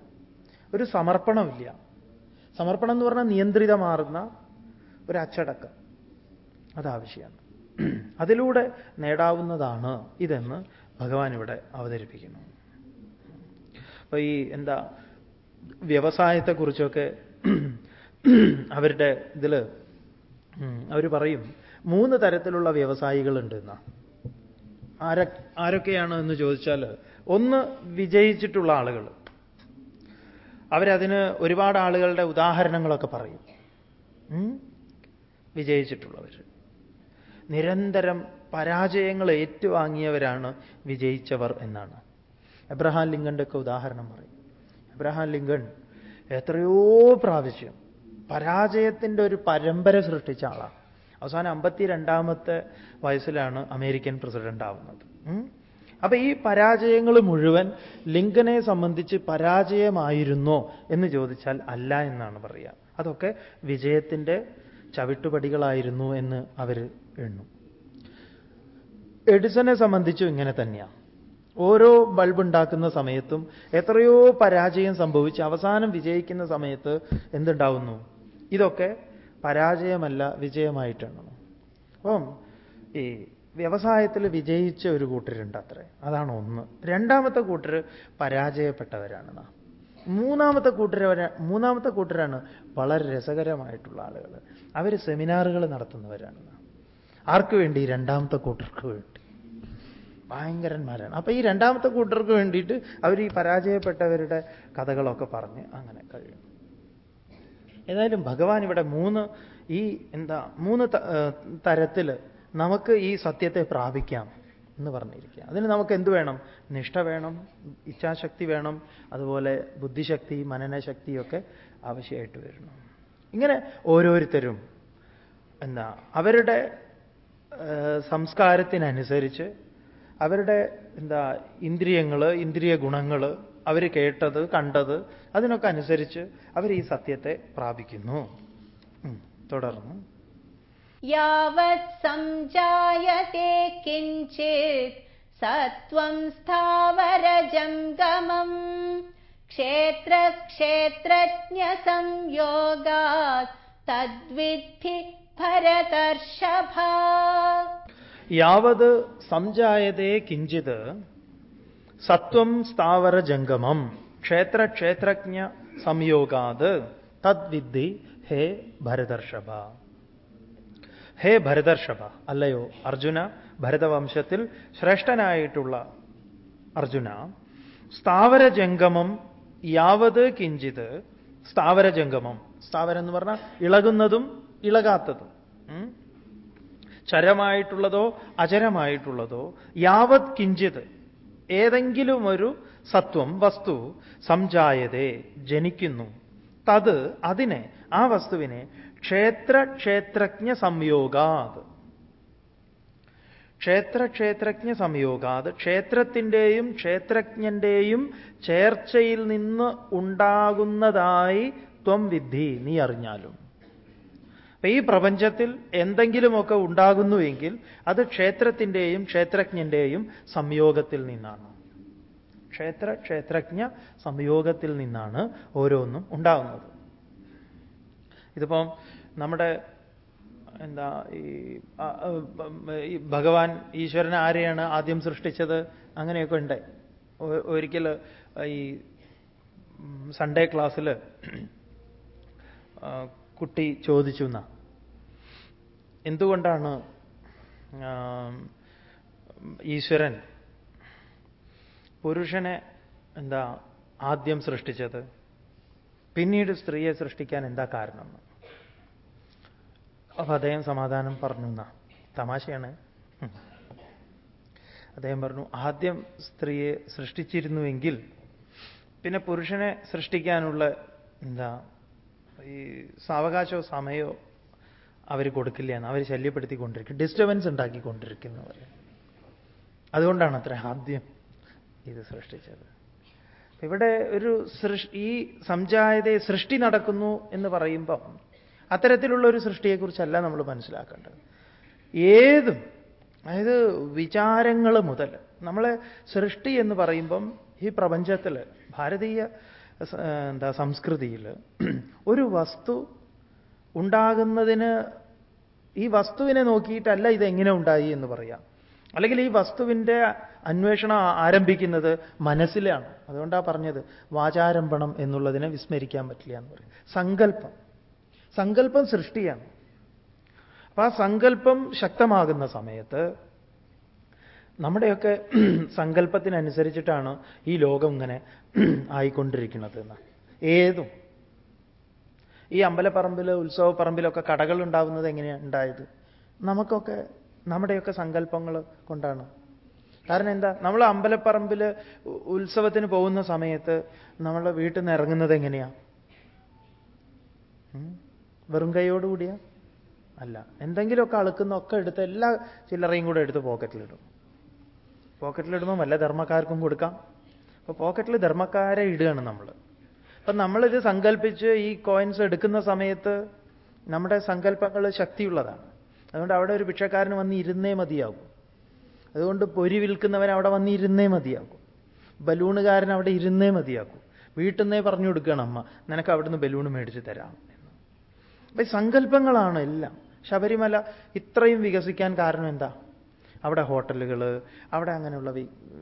ഒരു സമർപ്പണമില്ല. സമർപ്പണം എന്ന് പറഞ്ഞാൽ നിയന്ത്രിതമാറുന്ന ഒരു അച്ചടക്കം. അതാവശ്യമാണ് അതിലൂടെ നേടാവുന്നതാണ് ഇതെന്ന് ഭഗവാൻ ഇവിടെ അവതരിപ്പിക്കുന്നു. അപ്പൊ ഈ എന്താ വ്യവസായത്തെക്കുറിച്ചൊക്കെ അവരുടെ ഇതിൽ അവർ പറയും മൂന്ന് തരത്തിലുള്ള വ്യവസായികളുണ്ട് എന്നാ. ആര ആരൊക്കെയാണ് എന്ന് ചോദിച്ചാൽ ഒന്ന് വിജയിച്ചിട്ടുള്ള ആളുകൾ അവരതിന് ഒരുപാട് ആളുകളുടെ ഉദാഹരണങ്ങളൊക്കെ പറയും. വിജയിച്ചിട്ടുള്ളവർ നിരന്തരം പരാജയങ്ങൾ ഏറ്റുവാങ്ങിയവരാണ് വിജയിച്ചവർ എന്നാണ്. എബ്രഹാം ലിങ്കന്റെ ഒക്കെ ഉദാഹരണം പറയും. എബ്രഹാം ലിങ്കൺ എത്രയോ പ്രാവശ്യം പരാജയത്തിന്റെ ഒരു പരമ്പര സൃഷ്ടിച്ച ആളാണ് അവസാനം അമ്പത്തി രണ്ടാമത്തെ വയസ്സിലാണ് അമേരിക്കൻ പ്രസിഡന്റ് ആവുന്നത്. അപ്പൊ ഈ പരാജയങ്ങൾ മുഴുവൻ ലിങ്കനെ സംബന്ധിച്ച് പരാജയമായിരുന്നോ എന്ന് ചോദിച്ചാൽ അല്ല എന്നാണ് പറയുക അതൊക്കെ വിജയത്തിന്റെ ചവിട്ടുപടികളായിരുന്നു എന്ന് അവർ എണ്ണും. എഡിസനെ സംബന്ധിച്ചും ഇങ്ങനെ തന്നെയാണ് ഓരോ ബൾബ് ഉണ്ടാക്കുന്ന സമയത്തും എത്രയോ പരാജയം സംഭവിച്ച് അവസാനം വിജയിക്കുന്ന സമയത്ത് എന്തുണ്ടാവുന്നു? ഇതൊക്കെ പരാജയമല്ല വിജയമായിട്ടാണ്. അപ്പം ഈ വ്യവസായത്തിൽ വിജയിച്ച ഒരു കൂട്ടരുണ്ട് അത്രേ. അതാണ് ഒന്ന്. രണ്ടാമത്തെ കൂട്ടർ പരാജയപ്പെട്ടവരാണ്. മൂന്നാമത്തെ കൂട്ടരവര മൂന്നാമത്തെ കൂട്ടരാണ് വളരെ രസകരമായിട്ടുള്ള ആളുകൾ. അവർ സെമിനാറുകൾ നടത്തുന്നവരാണ്. ആർക്ക് വേണ്ടി? രണ്ടാമത്തെ കൂട്ടർക്ക് വേണ്ടി. ഭയങ്കരന്മാരാണ്. അപ്പൊ ഈ രണ്ടാമത്തെ കൂട്ടർക്ക് വേണ്ടിയിട്ട് അവർ ഈ പരാജയപ്പെട്ടവരുടെ കഥകളൊക്കെ പറഞ്ഞ് അങ്ങനെ കഴിയും. ഏതായാലും ഭഗവാൻ ഇവിടെ മൂന്ന് ഈ എന്താ മൂന്ന് തരത്തിൽ നമുക്ക് ഈ സത്യത്തെ പ്രാപിക്കാം എന്ന് പറഞ്ഞിരിക്കുക. അതിന് നമുക്ക് എന്ത് വേണം? നിഷ്ഠ വേണം ഇച്ഛാശക്തി വേണം അതുപോലെ ബുദ്ധിശക്തി മനനശക്തിയൊക്കെ ആവശ്യമായിട്ട് വരണം. ഇങ്ങനെ ഓരോരുത്തരും എന്താ അവരുടെ സംസ്കാരത്തിനനുസരിച്ച് അവരുടെ എന്താ ഇന്ദ്രിയങ്ങൾ ഇന്ദ്രിയ ഗുണങ്ങൾ അവർ കേട്ടത് കണ്ടത് അതിനൊക്കെ അനുസരിച്ച് അവർ ഈ സത്യത്തെ പ്രാപിക്കുന്നു. തുടർന്ന്. യാവത് സംജായത്തെ കിഞ്ചിത് സത്വം സ്ഥാവരജംഗമം ക്ഷേത്രക്ഷേത്രജ്ഞ സംയോഗാത് തദ്വിദ്ധി ഭരതർഷഭ. യാവത് സംജായതേ കിഞ്ചിത് സത്വം സ്ഥാവര ജംഗമം ക്ഷേത്ര ക്ഷേത്രജ്ഞ സംയോഗാത്. തദ്വിദ്ധി ഹേ ഭരതർഷഭ. ഹേ ഭരതർഷഭ. അല്ലയോ അർജുന ഭരതവംശത്തിൽ ശ്രേഷ്ഠനായിട്ടുള്ള അർജുന. സ്ഥാവര ജംഗമം യാവത് കിഞ്ചിത്. സ്ഥാവര ജംഗമം സ്ഥാവരം എന്ന് പറഞ്ഞാൽ ഇളകുന്നതും ഇളകാത്തതും. ചരമായിട്ടുള്ളതോ അചരമായിട്ടുള്ളതോ യാവത് കിഞ്ചിത്. ഏതെങ്കിലും ഒരു സത്വം വസ്തു സംജായതേ ജനിക്കുന്നു. തത് അതിനെ ആ വസ്തുവിനെ ക്ഷേത്ര ക്ഷേത്രജ്ഞ സംയോഗാത് ക്ഷേത്ര ക്ഷേത്രജ്ഞ സംയോഗാത് ക്ഷേത്രത്തിന്റെയും ക്ഷേത്രജ്ഞന്റെയും ചേർച്ചയിൽ നിന്ന് ഉണ്ടാകുന്നതായി ത്വം വിദ്ധി നീ അറിഞ്ഞാലും. അപ്പൊ ഈ പ്രപഞ്ചത്തിൽ എന്തെങ്കിലുമൊക്കെ ഉണ്ടാകുന്നുവെങ്കിൽ അത് ക്ഷേത്രത്തിന്റെയും ക്ഷേത്രജ്ഞന്റെയും സംയോഗത്തിൽ നിന്നാണ്. ക്ഷേത്ര ക്ഷേത്രജ്ഞ സംയോഗത്തിൽ നിന്നാണ് ഓരോന്നും ഉണ്ടാകുന്നത്. ഇതിപ്പം നമ്മുടെ എന്താ ഈ ഭഗവാൻ ഈശ്വരൻ ആരെയാണ് ആദ്യം സൃഷ്ടിച്ചത്? അങ്ങനെയൊക്കെ ഉണ്ട്. ഒരിക്കൽ ഈ സൺഡേ ക്ലാസ്സിൽ കുട്ടി ചോദിച്ചു എന്നാ. എന്തുകൊണ്ടാണ് ഈശ്വരൻ പുരുഷനെ എന്താ ആദ്യം സൃഷ്ടിച്ചത്? പിന്നീട് സ്ത്രീയെ സൃഷ്ടിക്കാൻ എന്താ കാരണം? അപ്പൊ അദ്ദേഹം സമാധാനം പറഞ്ഞു എന്നാ. തമാശയാണ്. അദ്ദേഹം പറഞ്ഞു ആദ്യം സ്ത്രീയെ സൃഷ്ടിച്ചിരുന്നുവെങ്കിൽ പിന്നെ പുരുഷനെ സൃഷ്ടിക്കാനുള്ള എന്താ ഈ സാവകാശമോ സമയമോ അവർ കൊടുക്കില്ല എന്ന് അവർ ശല്യപ്പെടുത്തിക്കൊണ്ടിരിക്കും ഡിസ്റ്റർബൻസ് ഉണ്ടാക്കിക്കൊണ്ടിരിക്കുന്നവർ അതുകൊണ്ടാണ് അത്ര ആദ്യം ഇത് സൃഷ്ടിച്ചത്. ഇവിടെ ഒരു ഈ സംജായതയെ സൃഷ്ടി നടക്കുന്നു എന്ന് പറയുമ്പം അത്തരത്തിലുള്ള ഒരു സൃഷ്ടിയെക്കുറിച്ചല്ല നമ്മൾ മനസ്സിലാക്കേണ്ടത്. ഏതും അതായത് വിചാരങ്ങൾ മുതൽ നമ്മൾ സൃഷ്ടി എന്ന് പറയുമ്പം ഈ പ്രപഞ്ചത്തിൽ ഭാരതീയ എന്താ സംസ്കൃതിയിൽ ഒരു വസ്തു ഉണ്ടാകുന്നതിന് ഈ വസ്തുവിനെ നോക്കിയിട്ടല്ല ഇതെങ്ങനെ ഉണ്ടായി എന്ന് പറയാം. അല്ലെങ്കിൽ ഈ വസ്തുവിന്റെ അന്വേഷണം ആരംഭിക്കുന്നത് മനസ്സിലാണ്. അതുകൊണ്ടാണ് പറഞ്ഞത് വാചാരംഭണം എന്നുള്ളതിനെ വിസ്മരിക്കാൻ പറ്റില്ല എന്ന് പറയും. സങ്കല്പം. സങ്കല്പം സൃഷ്ടിയാണ്. അപ്പൊ ആ സങ്കല്പം ശക്തമാകുന്ന സമയത്ത് നമ്മുടെയൊക്കെ സങ്കല്പത്തിനനുസരിച്ചിട്ടാണ് ഈ ലോകം ഇങ്ങനെ ആയിക്കൊണ്ടിരിക്കുന്നത് എന്ന്. ഏതും. ഈ അമ്പലപ്പറമ്പിൽ ഉത്സവപ്പറമ്പിലൊക്കെ കടകൾ ഉണ്ടാവുന്നത് എങ്ങനെയാണ് ഉണ്ടായത്? നമുക്കൊക്കെ നമ്മുടെയൊക്കെ സങ്കല്പങ്ങൾ കൊണ്ടാണ്. കാരണം എന്താ? നമ്മൾ അമ്പലപ്പറമ്പിൽ ഉത്സവത്തിന് പോകുന്ന സമയത്ത് നമ്മൾ വീട്ടിൽ നിന്ന് ഇറങ്ങുന്നത് എങ്ങനെയാ? വെറും കൈയോടുകൂടിയാ അല്ല. എന്തെങ്കിലുമൊക്കെ അളുക്കുന്ന ഒക്കെ എടുത്ത് എല്ലാ ചില്ലറയും കൂടെ എടുത്ത് പോക്കറ്റിലിടും. പോക്കറ്റിലിടുമ്പോൾ വല്ല ധർമ്മക്കാർക്കും കൊടുക്കാം. അപ്പോൾ പോക്കറ്റിൽ ധർമ്മക്കാരെ ഇടുകയാണ് നമ്മൾ അപ്പം നമ്മളിത് സങ്കല്പിച്ച് ഈ കോയിൻസ് എടുക്കുന്ന സമയത്ത് നമ്മുടെ സങ്കല്പങ്ങൾ ശക്തിയുള്ളതാണ്. അതുകൊണ്ട് അവിടെ ഒരു ഭിക്ഷക്കാരന് വന്ന് ഇരുന്നേ മതിയാകും. അതുകൊണ്ട് പൊരി വിൽക്കുന്നവൻ അവിടെ വന്ന് ഇരുന്നേ മതിയാകും. ബലൂണുകാരൻ അവിടെ ഇരുന്നേ മതിയാക്കും വീട്ടിൽ നിന്നേ പറഞ്ഞു കൊടുക്കുകയാണ് അമ്മ നിനക്ക് അവിടുന്ന് ബലൂൺ മേടിച്ച് തരാം. എന്ന്. അപ്പൊ സങ്കല്പങ്ങളാണ് എല്ലാം. ശബരിമല ഇത്രയും വികസിക്കാൻ കാരണം എന്താ? അവിടെ ഹോട്ടലുകൾ അവിടെ അങ്ങനെയുള്ള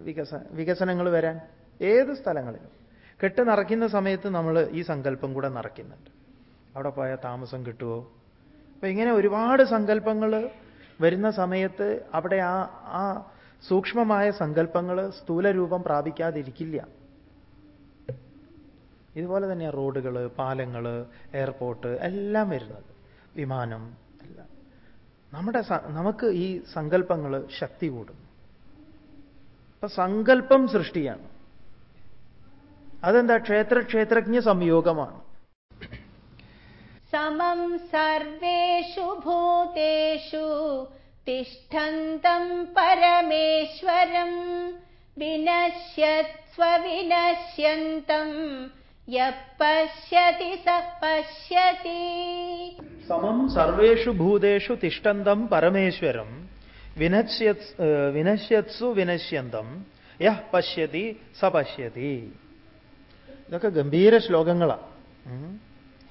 വികസ വികസനങ്ങൾ വരാൻ ഏത് സ്ഥലങ്ങളിലും. കെട്ട് നിറയ്ക്കുന്ന സമയത്ത് നമ്മൾ ഈ സങ്കല്പം കൂടെ നിറയ്ക്കുന്നുണ്ട്. അവിടെ പോയാൽ താമസം കിട്ടുമോ അപ്പൊ ഇങ്ങനെ ഒരുപാട് സങ്കല്പങ്ങൾ വരുന്ന സമയത്ത് അവിടെ ആ ആ സൂക്ഷ്മമായ സങ്കല്പങ്ങൾ സ്ഥൂല രൂപം പ്രാപിക്കാതിരിക്കില്ല. ഇതുപോലെ തന്നെയാണ് റോഡുകൾ പാലങ്ങൾ എയർപോർട്ട് എല്ലാം വരുന്നത്. വിമാനം എല്ലാം. നമ്മുടെ നമുക്ക് ഈ സങ്കല്പങ്ങൾ ശക്തി കൂടും അപ്പൊ സങ്കല്പം സൃഷ്ടിയാണ്. അതെന്താ? ക്ഷേത്ര ക്ഷേത്രജ്ഞ സംയോഗമാണ്. സമം സർവേഷു ഭൂതേഷു തിഷ്ഠന്തം പരമേശ്വരം വിനശ്യത്സ്വവിനശ്യന്തം യശ്യതി സ പശ്യതി. സമം സർവേഷു ഭൂതേഷു തിഷ്ടന്തം പരമേശ്വരം വിനശ്യത് വിനശ്യത്സു വിനശ്യന്തം യഹ് പശ്യതി സ പശ്യതി. ഇതൊക്കെ ഗംഭീര ശ്ലോകങ്ങളാണ്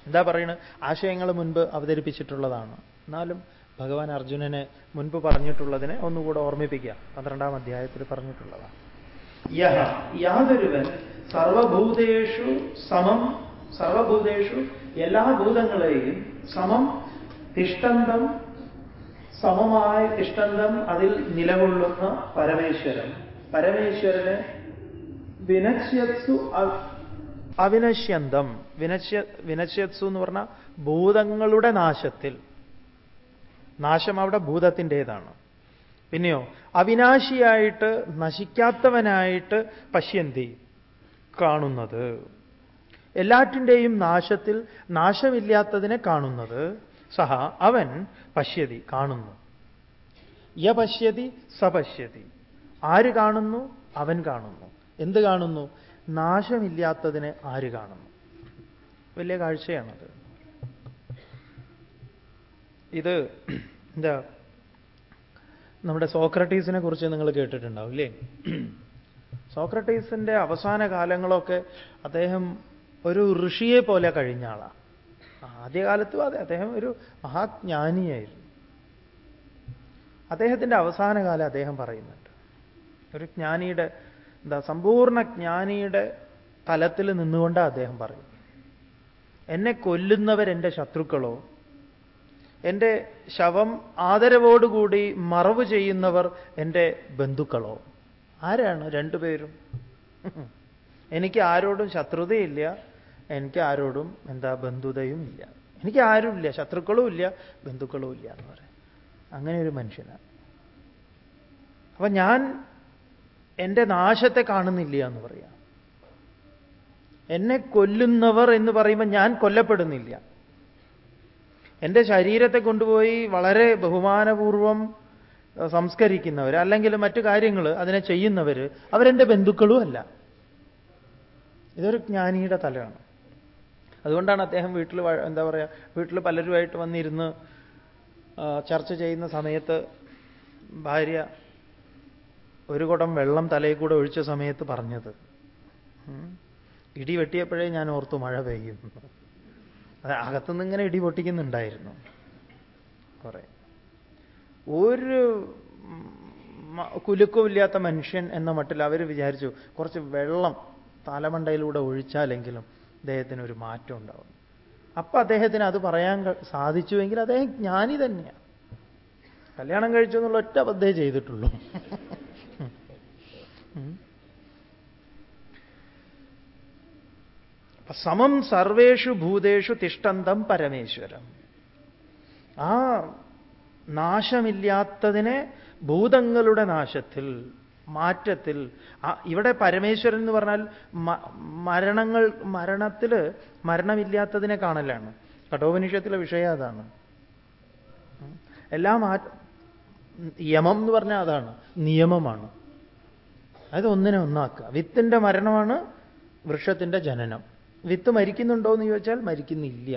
എന്താ പറയുന്നത് ആശയങ്ങൾ മുൻപ് അവതരിപ്പിച്ചിട്ടുള്ളതാണ്. എന്നാലും ഭഗവാൻ അർജുനനെ മുൻപ് പറഞ്ഞിട്ടുള്ളതിനെ ഒന്നുകൂടെ ഓർമ്മിപ്പിക്കുക. പന്ത്രണ്ടാം അധ്യായത്തിൽ പറഞ്ഞിട്ടുള്ളതാണ്. യഹ യാതൊരുവൻ സർവഭൂതേഷു സമം സർവഭൂതേഷു എല്ലാ ഭൂതങ്ങളെയും സമം തിഷ്ടന്തം സമമായ തിഷ്ടന്തം അതിൽ നിലകൊള്ളുന്ന പരമേശ്വരൻ. പരമേശ്വരനെ വിനശ്യത്സു അവിനശ്യന്തം വിനശ്യ വിനശ്യത്സു എന്ന് പറഞ്ഞാൽ ഭൂതങ്ങളുടെ നാശത്തിൽ. നാശം അവിടെ ഭൂതത്തിന്റെതാണ്. പിന്നെയോ അവിനാശിയായിട്ട് നശിക്കാത്തവനായിട്ട് പശ്യന്തി കാണുന്നത്. എല്ലാറ്റിന്റെയും നാശത്തിൽ നാശമില്ലാത്തതിനെ കാണുന്നത്. സഹ അവൻ പശ്യതി കാണുന്നു. യ പശ്യതി സ പശ്യതി ആര് കാണുന്നു? അവൻ കാണുന്നു. എന്ത് കാണുന്നു? നാശമില്ലാത്തതിനെ ആര് കാണുന്നു? വലിയ കാഴ്ചയാണത്. ഇത് എന്താ നമ്മുടെ സോക്രട്ടീസിനെ കുറിച്ച് നിങ്ങൾ കേട്ടിട്ടുണ്ടാവും ഇല്ലേ? സോക്രട്ടീസിന്റെ അവസാന കാലങ്ങളൊക്കെ അദ്ദേഹം ഒരു ഋഷിയെ പോലെ കഴിഞ്ഞ ആളാണ് ആദ്യകാലത്തും അതെ അദ്ദേഹം ഒരു മഹാജ്ഞാനിയായിരുന്നു. അദ്ദേഹത്തിന്റെ അവസാന കാലം അദ്ദേഹം പറയുന്നുണ്ട്. ഒരു ജ്ഞാനിയുടെ എന്താ സമ്പൂർണ ജ്ഞാനിയുടെ തലത്തിൽ നിന്നുകൊണ്ട് അദ്ദേഹം പറയും എന്നെ കൊല്ലുന്നവരെന്റെ ശത്രുക്കളോ? എന്റെ ശവം ആദരവോടുകൂടി മറവ് ചെയ്യുന്നവർ എന്റെ ബന്ധുക്കളോ? ആരാണ് രണ്ടുപേരും എനിക്ക് ആരോടും ശത്രുതയില്ല. എനിക്ക് ആരോടും എന്താ ബന്ധുതയും ഇല്ല. എനിക്ക് ആരുമില്ല ശത്രുക്കളും ഇല്ല ബന്ധുക്കളും ഇല്ല എന്ന് പറയാം. അങ്ങനെ ഒരു മനുഷ്യനാണ്. അപ്പൊ ഞാൻ എന്റെ നാശത്തെ കാണുന്നില്ല എന്ന് പറയാം. എന്നെ കൊല്ലുന്നവർ എന്ന് പറയുമ്പോൾ ഞാൻ കൊല്ലപ്പെടുന്നില്ല. എന്റെ ശരീരത്തെ കൊണ്ടുപോയി വളരെ ബഹുമാനപൂർവം സംസ്കരിക്കുന്നവർ അല്ലെങ്കിൽ മറ്റു കാര്യങ്ങൾ അതിനെ ചെയ്യുന്നവർ അവരെന്റെ ബന്ധുക്കളും അല്ല. ഇതൊരു ജ്ഞാനിയുടെ തലയാണ്. അതുകൊണ്ടാണ് അദ്ദേഹം വീട്ടിൽ എന്താ പറയുക വീട്ടിൽ പലരുമായിട്ട് വന്നിരുന്ന് ചർച്ച ചെയ്യുന്ന സമയത്ത് ഭാര്യ ഒരു കുടം വെള്ളം തലയിൽ കൂടെ ഒഴിച്ച സമയത്ത് പറഞ്ഞത് ഇടി വെട്ടിയപ്പോഴേ ഞാൻ ഓർത്തു മഴ പെയ്യുന്നു അത് അകത്തുനിന്ന് ഇങ്ങനെ ഇടി പൊട്ടിക്കുന്നുണ്ടായിരുന്നു. കുറെ. ഒരു കുലുക്കമില്ലാത്ത മനുഷ്യൻ എന്ന മട്ടിൽ അവർ വിചാരിച്ചു കുറച്ച് വെള്ളം തലമണ്ടയിലൂടെ ഒഴിച്ചാലെങ്കിലും അദ്ദേഹത്തിന് ഒരു മാറ്റം ഉണ്ടാവും. അപ്പൊ അദ്ദേഹത്തിന് അത് പറയാൻ സാധിച്ചുവെങ്കിൽ അദ്ദേഹം ജ്ഞാനി തന്നെയാണ് കല്യാണം കഴിച്ചു എന്നുള്ള ഒറ്റ അബദ്ധേ ചെയ്തിട്ടുള്ളൂ. സമം സർവേഷു ഭൂതേഷു തിഷ്ടന്തം പരമേശ്വരം. ആ നാശമില്ലാത്തതിനെ ഭൂതങ്ങളുടെ നാശത്തിൽ മാറ്റത്തിൽ ഇവിടെ പരമേശ്വരൻ എന്ന് പറഞ്ഞാൽ മരണങ്ങൾ മരണത്തിൽ മരണമില്ലാത്തതിനെ കാണലാണ്. കഠോപനിഷത്തിലെ വിഷയം അതാണ്. എല്ലാം യമം എന്ന് പറഞ്ഞാൽ അതാണ്. നിയമമാണ്. അതൊന്നിനെ ഒന്നാക്കുക. വിത്തിന്റെ മരണമാണ് വൃക്ഷത്തിന്റെ ജനനം. വിത്ത് മരിക്കുന്നുണ്ടോ എന്ന് ചോദിച്ചാൽ മരിക്കുന്നില്ല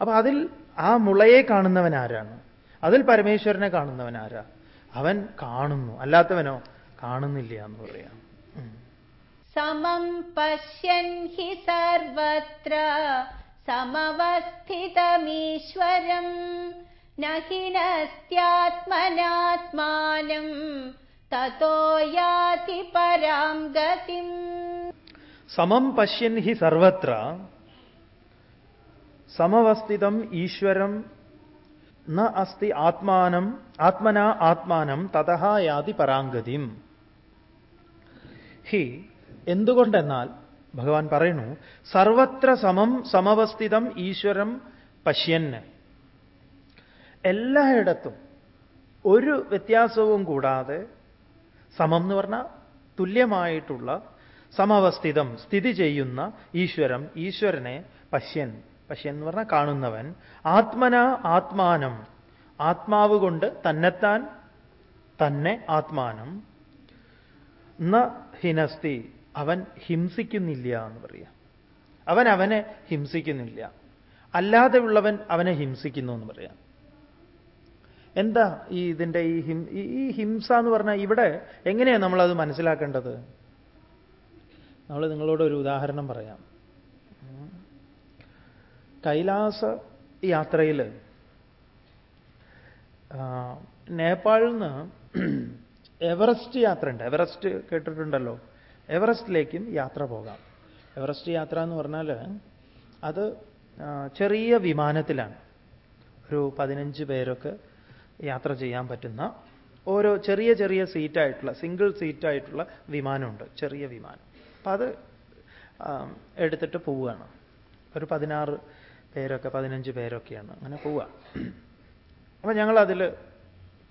അപ്പൊ അതിൽ ആ മുളയെ കാണുന്നവൻ ആരാണ് അതിൽ പരമേശ്വരനെ കാണുന്നവൻ ആരാ അവൻ കാണുന്നു അല്ലാത്തവനോ കാണുന്നില്ല എന്ന് പറയാം ഉം. समं पश्यन् हि सर्वत्र समवस्थितमीश्वरम् न हि नस्त्यात्मनात्मानम् ततो याति परां गतिम् സമം പശ്യൻ ഹി സർവത്ര. സമവസ്ഥിതം ഈശ്വരം ന അസ്തി ആത്മാനം ആത്മന ആത്മാനം തഥ യാതി പരാങ്കതിം ഹി എന്തുകൊണ്ടെന്നാൽ ഭഗവാൻ പറയുന്നു സർവത്ര സമം സമവസ്ഥിതം ഈശ്വരം പശ്യന് എല്ലായിടത്തും ഒരു വ്യത്യാസവും കൂടാതെ സമം എന്ന് പറഞ്ഞാൽ തുല്യമായിട്ടുള്ള സമവസ്ഥിതം സ്ഥിതി ചെയ്യുന്ന ഈശ്വരം ഈശ്വരനെ പശ്യൻ. പശ്യൻ എന്ന് പറഞ്ഞാൽ കാണുന്നവൻ. ആത്മന ആത്മാനം. ആത്മാവ് കൊണ്ട് തന്നെത്താൻ തന്നെ ആത്മാനം. ന ഹിനസ്തി. അവൻ ഹിംസിക്കുന്നില്ല എന്ന് പറയാം. അവൻ അവനെ ഹിംസിക്കുന്നില്ല. അല്ലാതെയുള്ളവൻ അവനെ ഹിംസിക്കുന്നു എന്ന് പറയാം. എന്താ ഈ ഇതിന്റെ ഈ ഹിം ഈ ഹിംസ എന്ന് പറഞ്ഞാൽ ഇവിടെ എങ്ങനെയാണ് നമ്മളത് മനസ്സിലാക്കേണ്ടത്? നമ്മൾ നിങ്ങളോട് ഒരു ഉദാഹരണം പറയാം. കൈലാസ യാത്രയിൽ നേപ്പാളിൽ നിന്ന് എവറസ്റ്റ് യാത്ര ഉണ്ട്. എവറസ്റ്റ് കേട്ടിട്ടുണ്ടല്ലോ. എവറസ്റ്റിലേക്കും യാത്ര പോകാം. എവറസ്റ്റ് യാത്ര എന്ന് പറഞ്ഞാൽ അത് ചെറിയ വിമാനത്തിലാണ്. ഒരു പതിനഞ്ച് പേരൊക്കെ യാത്ര ചെയ്യാൻ പറ്റുന്ന ഓരോ ചെറിയ ചെറിയ സീറ്റായിട്ടുള്ള സിംഗിൾ സീറ്റായിട്ടുള്ള വിമാനമുണ്ട്. ചെറിയ വിമാനം. അപ്പം അത് എടുത്തിട്ട് പോവുകയാണ്. ഒരു പതിനാറ് പേരൊക്കെ പതിനഞ്ച് പേരൊക്കെയാണ് അങ്ങനെ പോവുക. അപ്പം ഞങ്ങളതിൽ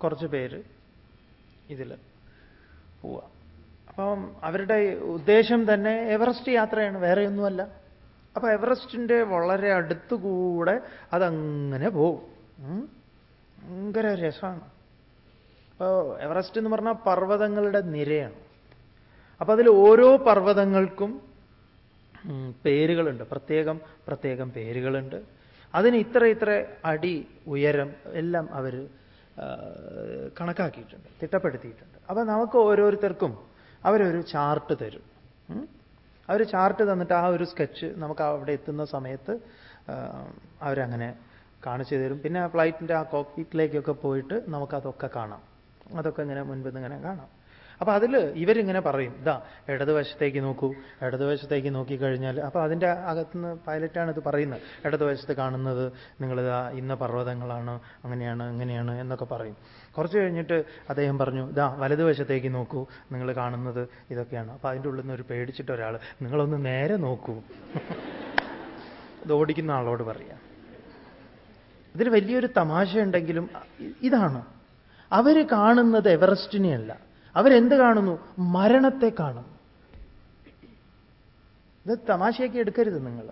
കുറച്ച് പേര് ഇതിൽ പോവുക. അപ്പം അവരുടെ ഉദ്ദേശം തന്നെ എവറസ്റ്റ് യാത്രയാണ് വേറെയൊന്നുമല്ല. അപ്പൊ എവറസ്റ്റിന്റെ വളരെ അടുത്തുകൂടെ അതങ്ങനെ പോവും. ഭയങ്കര രസമാണ് അപ്പോൾ എവറസ്റ്റ് എന്ന് പറഞ്ഞാൽ പർവതങ്ങളുടെ നിരയാണ്. അപ്പൊ അതിൽ ഓരോ പർവതങ്ങൾക്കും പേരുകളുണ്ട്. പ്രത്യേകം പ്രത്യേകം പേരുകളുണ്ട്. അതിന് ഇത്ര ഇത്ര അടി ഉയരം എല്ലാം അവർ കണക്കാക്കിയിട്ടുണ്ട് തിട്ടപ്പെടുത്തിയിട്ടുണ്ട്. അപ്പൊ നമുക്ക് ഓരോരുത്തർക്കും അവരൊരു ചാർട്ട് തരും. അവർ ചാർട്ട് തന്നിട്ട് ആ ഒരു സ്കെച്ച് നമുക്ക് അവിടെ എത്തുന്ന സമയത്ത് അവരങ്ങനെ കാണിച്ചു തരും. പിന്നെ ആ ഫ്ലൈറ്റിന്റെ ആ കോക്പിറ്റിലേക്കൊക്കെ പോയിട്ട് നമുക്കതൊക്കെ കാണാം. അതൊക്കെ ഇങ്ങനെ മുൻപിൽ നിന്ന് ഇങ്ങനെ കാണാം. അപ്പൊ അതിൽ ഇവരിങ്ങനെ പറയും ഇതാ ഇടതുവശത്തേക്ക് നോക്കൂ. ഇടതുവശത്തേക്ക് നോക്കിക്കഴിഞ്ഞാൽ അപ്പൊ അതിന്റെ അകത്തുനിന്ന് പൈലറ്റാണ് ഇത് പറയുന്നത്. ഇടതുവശത്ത് കാണുന്നത് നിങ്ങളിതാ ഇന്ന പർവതങ്ങളാണ് അങ്ങനെയാണ് ഇങ്ങനെയാണ് എന്നൊക്കെ പറയും. കുറച്ച് കഴിഞ്ഞിട്ട് അദ്ദേഹം പറഞ്ഞു ഇതാ വലതുവശത്തേക്ക് നോക്കൂ. നിങ്ങൾ കാണുന്നത് ഇതൊക്കെയാണ്. അപ്പൊ അതിന്റെ ഉള്ളിൽ നിന്ന് ഒരു പേടിച്ചിട്ട് ഒരാൾ നിങ്ങളൊന്ന് നേരെ നോക്കൂ. ഇത് ഓടിക്കുന്ന ആളോട് പറയാം. ഇതിൽ വലിയൊരു തമാശ ഉണ്ടെങ്കിലും ഇതാണ്. അവർ കാണുന്നത് എവറസ്റ്റിനെയല്ല. അവരെന്ത് കാണുന്നു? മരണത്തെ കാണും ഇത് തമാശയൊക്കെ എടുക്കരുത് നിങ്ങൾ.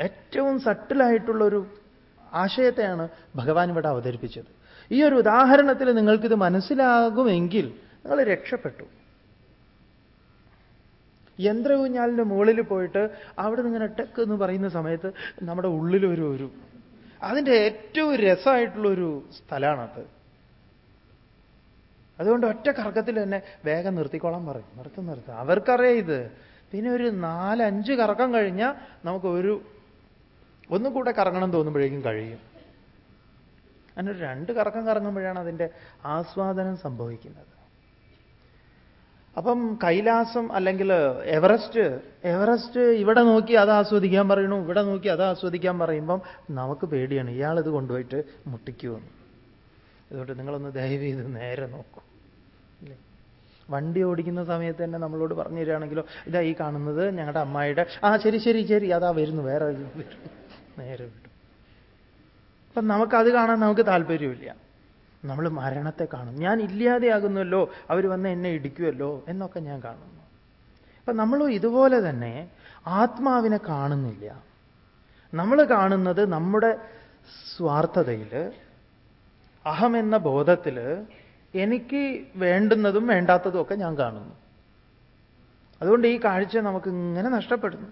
ഏറ്റവും സട്ടിലായിട്ടുള്ളൊരു ആശയത്തെയാണ് ഭഗവാൻ ഇവിടെ അവതരിപ്പിച്ചത്. ഈ ഒരു ഉദാഹരണത്തിൽ നിങ്ങൾക്കിത് മനസ്സിലാകുമെങ്കിൽ നിങ്ങൾ രക്ഷപ്പെട്ടു. യന്ത്രകുഞ്ഞാലിന്റെ മുകളിൽ പോയിട്ട് അവിടെ നിന്ന് ടെക്ക് എന്ന് പറയുന്ന സമയത്ത് നമ്മുടെ ഉള്ളിലൊരു ഒരു അതിന്റെ ഏറ്റവും രസമായിട്ടുള്ളൊരു സ്ഥലമാണത്. അതുകൊണ്ട് ഒറ്റ കറക്കത്തിൽ തന്നെ വേഗം നിർത്തിക്കോളാൻ പറയും. നിർത്തും നിർത്തും. അവർക്കറിയാം ഇത്. പിന്നെ ഒരു നാലഞ്ച് കറക്കം കഴിഞ്ഞാൽ നമുക്ക് ഒരു ഒന്നും കൂടെ കറങ്ങണം തോന്നുമ്പോഴേക്കും കഴിയും. അങ്ങനെ രണ്ട് കറക്കം കറങ്ങുമ്പോഴാണ് അതിന്റെ ആസ്വാദനം സംഭവിക്കുന്നത്. അപ്പം കൈലാസം അല്ലെങ്കിൽ എവറസ്റ്റ് എവറസ്റ്റ് ഇവിടെ നോക്കി അത് ആസ്വദിക്കാൻ പറയണു ഇവിടെ നോക്കി അത് ആസ്വദിക്കാൻ പറയുമ്പം നമുക്ക് പേടിയാണ്. ഇയാൾ ഇത് കൊണ്ടുപോയിട്ട് മുട്ടിക്കുമെന്ന് അതുകൊണ്ട് നിങ്ങളൊന്ന് ദയവ് ചെയ്ത് നേരെ നോക്കൂ. അല്ലേ വണ്ടി ഓടിക്കുന്ന സമയത്ത് തന്നെ നമ്മളോട് പറഞ്ഞു തരികയാണെങ്കിലോ ഇതാ ഈ കാണുന്നത് ഞങ്ങളുടെ അമ്മായിയുടെ ആ ശരി ശരി ശരി. അതാ വരുന്നു വേറെ വരുന്നു നേരെ വിട്ടു. അപ്പം നമുക്കത് കാണാൻ നമുക്ക് താല്പര്യമില്ല. നമ്മൾ മരണത്തെ കാണും. ഞാൻ ഇല്ലാതെയാകുന്നല്ലോ അവർ വന്ന് എന്നെ ഇടിക്കുമല്ലോ എന്നൊക്കെ ഞാൻ കാണുന്നു. അപ്പം നമ്മൾ ഇതുപോലെ തന്നെ ആത്മാവിനെ കാണുന്നില്ല. നമ്മൾ കാണുന്നത് നമ്മുടെ സ്വാർത്ഥതയിൽ അഹം എന്ന ബോധത്തിൽ എനിക്ക് വേണ്ടുന്നതും വേണ്ടാത്തതും ഒക്കെ ഞാൻ കാണുന്നു. അതുകൊണ്ട് ഈ കാഴ്ച നമുക്ക് ഇങ്ങനെ നഷ്ടപ്പെടുന്നു.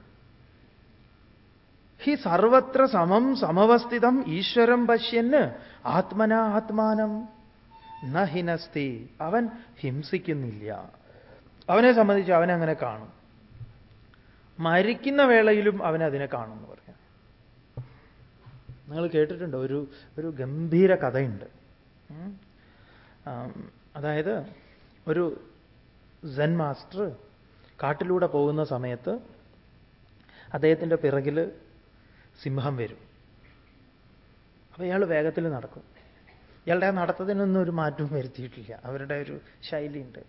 ഹി സർവത്ര സമം സമവസ്ഥിതം ഈശ്വരം പശ്യന് ആത്മന ആത്മാനം. ന ഹിനസ്തി അവൻ ഹിംസിക്കുന്നില്ല. അവനെ സംബന്ധിച്ച് അവൻ അങ്ങനെ കാണും. മരിക്കുന്ന വേളയിലും അവൻ അതിനെ കാണുമെന്ന് പറയാം നിങ്ങൾ കേട്ടിട്ടുണ്ട്? ഒരു ഒരു ഗംഭീര കഥയുണ്ട്. അതായത് ഒരു സെൻ മാസ്റ്റർ കാട്ടിലൂടെ പോകുന്ന സമയത്ത് അദ്ദേഹത്തിന്റെ പിറകിൽ സിംഹം വരും. അപ്പോൾ ഇയാൾ വേഗത്തിൽ നടക്കും. ഇയാളുടെ നടത്തത്തിനൊന്നും ഒരു മാറ്റവും വരുത്തിയിട്ടില്ല. അവരുടെ ഒരു ശൈലിയുണ്ട്.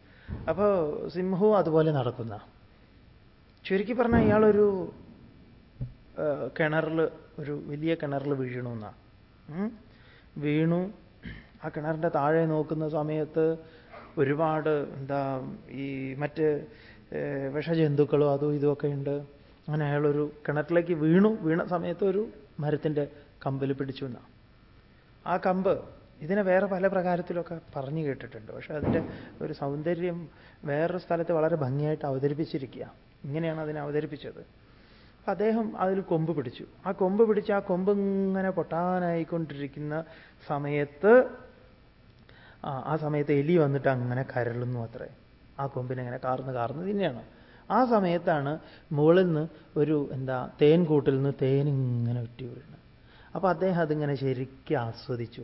അപ്പോൾ സിംഹവും അതുപോലെ നടക്കുന്ന. ചുരുക്കി പറഞ്ഞാൽ ഇയാളൊരു കിണറിൽ ഒരു വലിയ കിണറിൽ വീഴണമെന്നാണ് വീണു ആ കിണറിന്റെ താഴെ നോക്കുന്ന സമയത്ത് ഒരുപാട് എന്താ ഈ മറ്റ് വിഷജന്തുക്കളും അതും ഇതുമൊക്കെ ഉണ്ട്. അങ്ങനെ അയാളൊരു കിണറ്റിലേക്ക് വീണു. വീണ സമയത്ത് ഒരു മരത്തിന്റെ കമ്പിൽ പിടിച്ചു എന്നാ ആ കമ്പ് ഇതിനെ വേറെ പല പ്രകാരത്തിലൊക്കെ പറഞ്ഞു കേട്ടിട്ടുണ്ട്. പക്ഷേ അതിന്റെ ഒരു സൗന്ദര്യം വേറൊരു സ്ഥലത്ത് വളരെ ഭംഗിയായിട്ട് അവതരിപ്പിച്ചിരിക്കുക. ഇങ്ങനെയാണ് അതിനെ അവതരിപ്പിച്ചത്. അദ്ദേഹം അതിൽ കൊമ്പ് പിടിച്ചു. ആ കൊമ്പ് പിടിച്ച് ആ കൊമ്പ് ഇങ്ങനെ പൊട്ടാനായിക്കൊണ്ടിരിക്കുന്ന സമയത്ത് ആ സമയത്ത് എലി വന്നിട്ട് അങ്ങനെ കരളുന്നു അത്രേ. ആ കൊമ്പിനെ ഇങ്ങനെ കാർന്ന് കാർന്ന് തന്നെയാണ്. ആ സമയത്താണ് മുകളിൽ നിന്ന് ഒരു എന്താ തേൻ കൂട്ടിൽ നിന്ന് തേൻ ഇങ്ങനെ ഒറ്റി വീഴുന്നത്. അപ്പൊ അദ്ദേഹം അതിങ്ങനെ ശരിക്കും ആസ്വദിച്ചു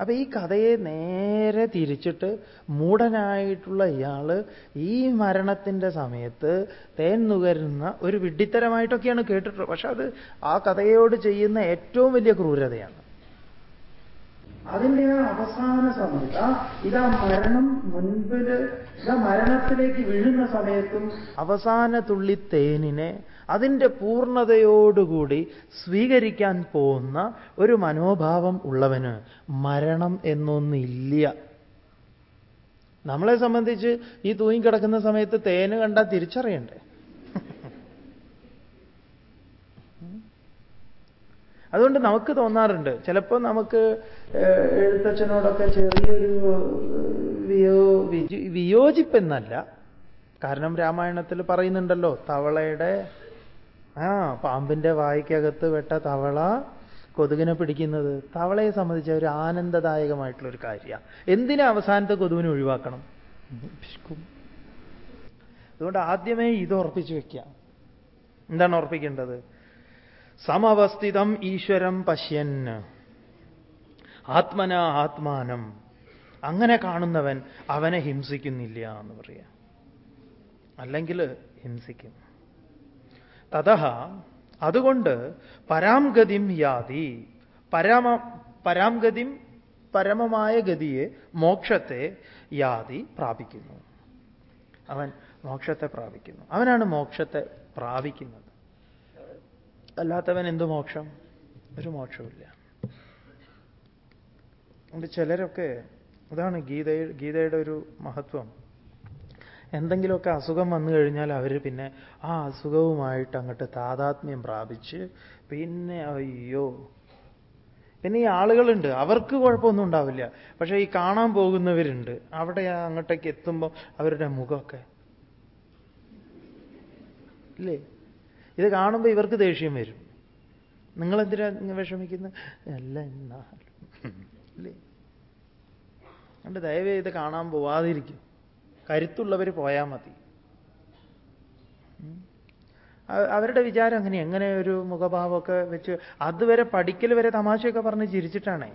അപ്പൊ ഈ കഥയെ നേരെ തിരിച്ചിട്ട് മൂടനായിട്ടുള്ള ഇയാൾ ഈ മരണത്തിന്റെ സമയത്ത് തേൻ നുകരുന്ന ഒരു വിഡ്ഢിത്തരമായിട്ടൊക്കെയാണ് കേട്ടിട്ടുള്ളത്. പക്ഷെ അത് ആ കഥയോട് ചെയ്യുന്ന ഏറ്റവും വലിയ ക്രൂരതയാണ്. അതിന്റെ ആ അവസാന സമയത്ത് ആ ഇതാ മരണം മുൻപിൽ ഇതാ മരണത്തിലേക്ക് വീഴുന്ന സമയത്തും അവസാന തുള്ളി തേനിനെ അതിന്റെ പൂർണതയോടുകൂടി സ്വീകരിക്കാൻ പോകുന്ന ഒരു മനോഭാവം ഉള്ളവന് മരണം എന്നൊന്നില്ല. നമ്മളെ സംബന്ധിച്ച് ഈ തൂങ്ങിക്കിടക്കുന്ന സമയത്ത് തേന് കണ്ടാൽ തിരിച്ചറിയണ്ടേ? അതുകൊണ്ട് നമുക്ക് തോന്നാറുണ്ട്. ചിലപ്പോൾ നമുക്ക് എഴുത്തച്ഛനോടൊക്കെ ചെറിയൊരു വിയോ വിയോജിപ്പെന്നല്ല. കാരണം രാമായണത്തിൽ പറയുന്നുണ്ടല്ലോ തവളയുടെ ആ പാമ്പിന്റെ വായിക്കകത്ത് വെട്ട തവള കൊതുകിനെ പിടിക്കുന്നത്. തവളയെ സംബന്ധിച്ച ഒരു ആനന്ദദായകമായിട്ടുള്ള ഒരു കാര്യമാണ് എന്തിനാ അവസാനത്തെ കൊതുവിനെ ഒഴിവാക്കണം? അതുകൊണ്ട് ആദ്യമേ ഇത് ഉറപ്പിച്ചു വെക്കാം എന്താണ് ഉറപ്പിക്കേണ്ടത് സമവസ്ഥിതം ഈശ്വരം പശ്യൻ. ആത്മന ആത്മാനം. അങ്ങനെ കാണുന്നവൻ അവനെ ഹിംസിക്കുന്നില്ല എന്ന് പറയാം. അല്ലെങ്കിൽ ഹിംസിക്കും. തഥ അതുകൊണ്ട് പരാംഗതിം യാതി. പരമ പരാംഗതിം പരമമായ ഗതിയെ മോക്ഷത്തെ യാതി പ്രാപിക്കുന്നു. അവൻ മോക്ഷത്തെ പ്രാപിക്കുന്നു. അവനാണ് മോക്ഷത്തെ പ്രാപിക്കുന്നത്. അല്ലാത്തവൻ എന്തു മോക്ഷം? ഒരു മോക്ഷമില്ല അതുകൊണ്ട് ചിലരൊക്കെ അതാണ് ഗീത ഗീതയുടെ ഒരു മഹത്വം. എന്തെങ്കിലുമൊക്കെ അസുഖം വന്നു കഴിഞ്ഞാൽ അവർ പിന്നെ ആ അസുഖവുമായിട്ട് അങ്ങോട്ട് താതാത്മ്യം പ്രാപിച്ച് പിന്നെ അയ്യോ. പിന്നെ ഈ ആളുകളുണ്ട്. അവർക്ക് കുഴപ്പമൊന്നും ഉണ്ടാവില്ല. പക്ഷേ ഈ കാണാൻ പോകുന്നവരുണ്ട്. അവിടെ അങ്ങോട്ടേക്ക് എത്തുമ്പോൾ അവരുടെ മുഖമൊക്കെ. ഇല്ലേ? ഇത് കാണുമ്പോൾ ഇവർക്ക് ദേഷ്യം വരും. നിങ്ങളെന്തിനാ വിഷമിക്കുന്നത് അല്ല എന്നാ ഇല്ലേ അതുകൊണ്ട് ദയവേ ഇത് കാണാൻ പോവാതിരിക്കും. കരുത്തുള്ളവർ പോയാൽ മതി. അവരുടെ വിചാരം അങ്ങനെ എങ്ങനെ ഒരു മുഖഭാവമൊക്കെ വെച്ച് അതുവരെ പഠിക്കൽ വരെ തമാശയൊക്കെ പറഞ്ഞ് ചിരിച്ചിട്ടാണേ.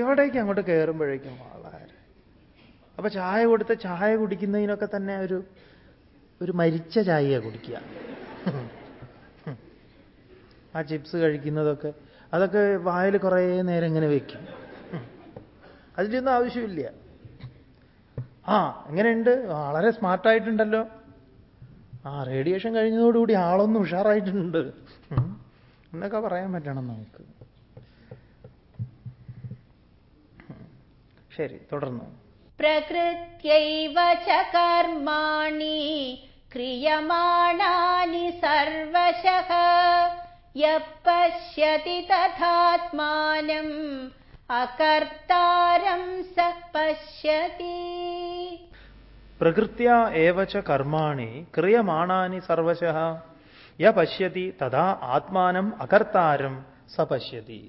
എവിടേക്ക് അങ്ങോട്ട് കയറുമ്പോഴേക്കും വളരെ. അപ്പൊ ചായ കൊടുത്ത ചായ കുടിക്കുന്നതിനൊക്കെ തന്നെ ഒരു ഒരു മരിച്ച ചായ കുടിക്കുക. ആ ചിപ്സ് കഴിക്കുന്നതൊക്കെ അതൊക്കെ വായിൽ കുറേ നേരം ഇങ്ങനെ വയ്ക്കും അതിലൊന്നും ആവശ്യമില്ല. ആ എങ്ങനെയുണ്ട്? വളരെ സ്മാർട്ടായിട്ടുണ്ടല്ലോ. ആ റേഡിയേഷൻ കഴിഞ്ഞതോടുകൂടി ആളൊന്നും ഉഷാറായിട്ടുണ്ട്. എന്നൊക്കെ പറയാൻ പറ്റണം നമുക്ക്. ശരി തുടർന്നു. പ്രകൃത്യൈവ ച കർമാണി ക്രിയമാണാനി സർവശഃ യപശ്യതി തഥാത്മാനം अकर्तारं स पश्यति പ്രകൃത്യ ഏവച കർമാണി ക്രിയമാണാനി സർവശഃ യ പശ്യതി തഥാ ആത്മാനം അകർത്താരം സ പശ്യതി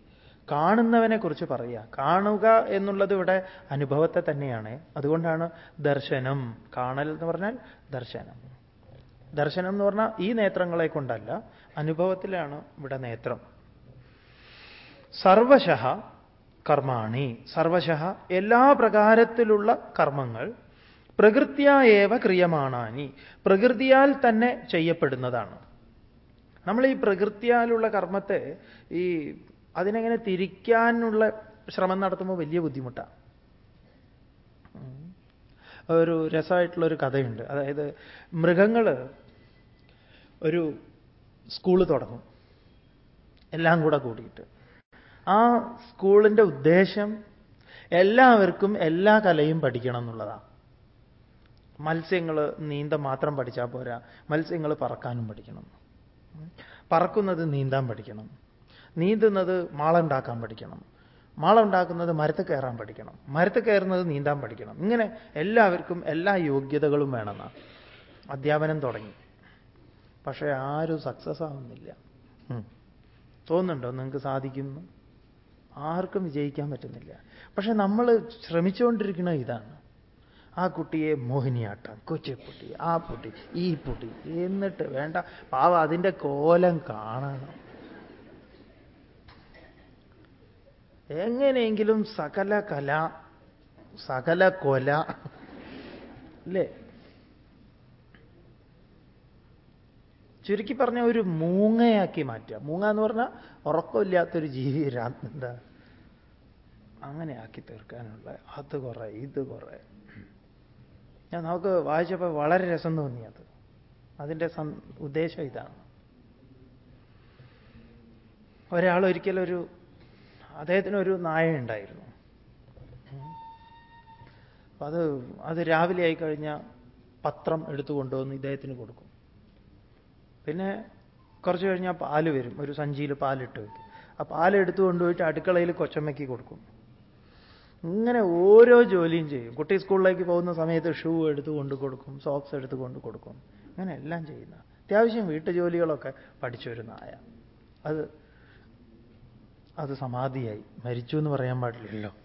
കാണുന്നവനെ കുറിച്ച് പറയുക. കാണുക എന്നുള്ളത് ഇവിടെ അനുഭവത്തെ തന്നെയാണ്. അതുകൊണ്ടാണ് ദർശനം. കാണൽ എന്ന് പറഞ്ഞാൽ ദർശനം. ദർശനം എന്ന് പറഞ്ഞാൽ ഈ നേത്രങ്ങളെ കൊണ്ടല്ല അനുഭവത്തിലാണ് ഇവിടെ നേത്രം. സർവശഹ കർമാണി. സർവശഹ എല്ലാ പ്രകാരത്തിലുള്ള കർമ്മങ്ങൾ പ്രകൃത്യായേവ ക്രിയമാണാനി. പ്രകൃതിയാൽ തന്നെ ചെയ്യപ്പെടുന്നതാണ്. നമ്മൾ ഈ പ്രകൃതിയാലുള്ള കർമ്മത്തെ ഈ അതിനെങ്ങനെ തിരിക്കാനുള്ള ശ്രമം നടത്തുമ്പോൾ വലിയ ബുദ്ധിമുട്ടാണ് ഒരു രസമായിട്ടുള്ളൊരു കഥയുണ്ട്. അതായത് മൃഗങ്ങൾ ഒരു സ്കൂൾ തുടങ്ങും. എല്ലാം കൂടെ കൂടിയിട്ട്. ആ സ്കൂളിന്റെ ഉദ്ദേശം എല്ലാവർക്കും എല്ലാ കലയും പഠിക്കണം എന്നുള്ളതാണ് മത്സ്യങ്ങൾ നീന്ത മാത്രം പഠിച്ചാൽ പോരാ. മത്സ്യങ്ങൾ പറക്കാനും പഠിക്കണം. പറക്കുന്നത് നീന്താൻ പഠിക്കണം. നീന്തുന്നത് മാളുണ്ടാക്കാൻ പഠിക്കണം. മാളുണ്ടാക്കുന്നത് മരത്ത് കയറാൻ പഠിക്കണം. മരത്ത് കയറുന്നത് നീന്താൻ പഠിക്കണം. ഇങ്ങനെ എല്ലാവർക്കും എല്ലാ യോഗ്യതകളും വേണമെന്നാണ് അധ്യാപനം തുടങ്ങി. പക്ഷേ ആരും സക്സസ് ആവുന്നില്ല. തോന്നുന്നുണ്ടോ? നിങ്ങൾക്ക് സാധിക്കുന്നു? ആർക്കും വിജയിക്കാൻ പറ്റുന്നില്ല. പക്ഷെ നമ്മൾ ശ്രമിച്ചുകൊണ്ടിരിക്കുന്ന ഇതാണ്. ആ കുട്ടിയെ മോഹിനിയാട്ടം കൊച്ചിപ്പൊട്ടി ആ പൊട്ടി ഈ പൊട്ടി എന്നിട്ട് വേണ്ട. പാവ അതിന്റെ കോലം കാണണം. എങ്ങനെയെങ്കിലും സകല കല സകല കൊല അല്ലേ ചുരുക്കി പറഞ്ഞ ഒരു മൂങ്ങയാക്കി മാറ്റുക. മൂങ്ങ എന്ന് പറഞ്ഞാൽ ഉറക്കമില്ലാത്തൊരു ജീവി എന്താ? അങ്ങനെ ആക്കി തീർക്കാനുള്ള അത് കുറെ ഇത് കുറെ. ഞാൻ നമുക്ക് വായിച്ചപ്പോൾ വളരെ രസം തോന്നി അത്. അതിന്റെ ഉദ്ദേശം ഇതാണ്. ഒരാൾ ഒരിക്കലൊരു അദ്ദേഹത്തിന് ഒരു നായ ഉണ്ടായിരുന്നു. അത് അത് രാവിലെ ആയി കഴിഞ്ഞാൽ പത്രം എടുത്തു കൊണ്ടുവന്ന് ഇദ്ദേഹത്തിന് കൊടുക്കും. പിന്നെ കുറച്ച് കഴിഞ്ഞാൽ പാൽ വരും. ഒരു സഞ്ചിയിൽ പാലിട്ട് വയ്ക്കും ആ പാൽ എടുത്തു കൊണ്ടുപോയിട്ട് അടുക്കളയിൽ കൊച്ചമ്മയ്ക്ക് കൊടുക്കും. ഇങ്ങനെ ഓരോ ജോലിയും ചെയ്യും. കുട്ടി സ്കൂളിലേക്ക് പോകുന്ന സമയത്ത് ഷൂ എടുത്തു കൊണ്ട് കൊടുക്കും സോക്സ് എടുത്ത് കൊണ്ട് കൊടുക്കും. അങ്ങനെ എല്ലാം ചെയ്യുന്ന. അത്യാവശ്യം വീട്ടുജോലികളൊക്കെ പഠിച്ചൊരു നായ. അത് അത് സമാധിയായി. മരിച്ചു എന്ന് പറയാൻ പാടില്ലല്ലോ.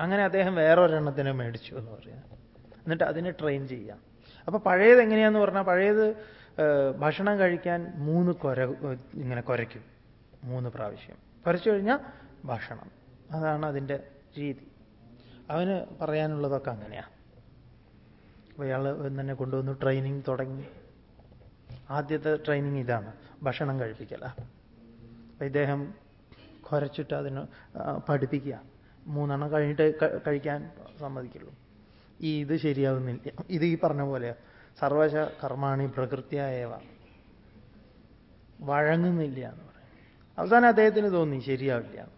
അങ്ങനെ അദ്ദേഹം വേറൊരെണ്ണത്തിനെ മേടിച്ചു എന്ന് പറയാം. എന്നിട്ട് അതിനെ ട്രെയിൻ ചെയ്യാം. അപ്പൊ പഴയത് എങ്ങനെയാന്ന് പറഞ്ഞാൽ പഴയത് ഭക്ഷണം കഴിക്കാൻ മൂന്ന് കൊര ഇങ്ങനെ കുരയ്ക്കും. മൂന്ന് പ്രാവശ്യം. കുരച്ചു കഴിഞ്ഞാൽ ഭക്ഷണം. അതാണ് അതിന്റെ രീതി. അവന് പറയാനുള്ളതൊക്കെ അങ്ങനെയാണ് അപ്പോൾ ഇയാൾ തന്നെ കൊണ്ടുവന്നു ട്രെയിനിങ് തുടങ്ങി. ആദ്യത്തെ ട്രെയിനിങ് ഇതാണ്. ഭക്ഷണം കഴിപ്പിക്കല. അപ്പം ഇദ്ദേഹം കുരച്ചിട്ട് അതിന് പഠിപ്പിക്കുക മൂന്നെണ്ണം കഴിഞ്ഞിട്ട് കഴിക്കാൻ സമ്മതിക്കുള്ളൂ. ഈ ഇത് ശരിയാവുന്നില്ല. ഇത് ഈ പറഞ്ഞ പോലെ സർവശ കർമാണി പ്രകൃത്യായവ. വഴങ്ങുന്നില്ല എന്ന് പറയും. അവസാനം അദ്ദേഹത്തിന് തോന്നി ശരിയാവില്ല.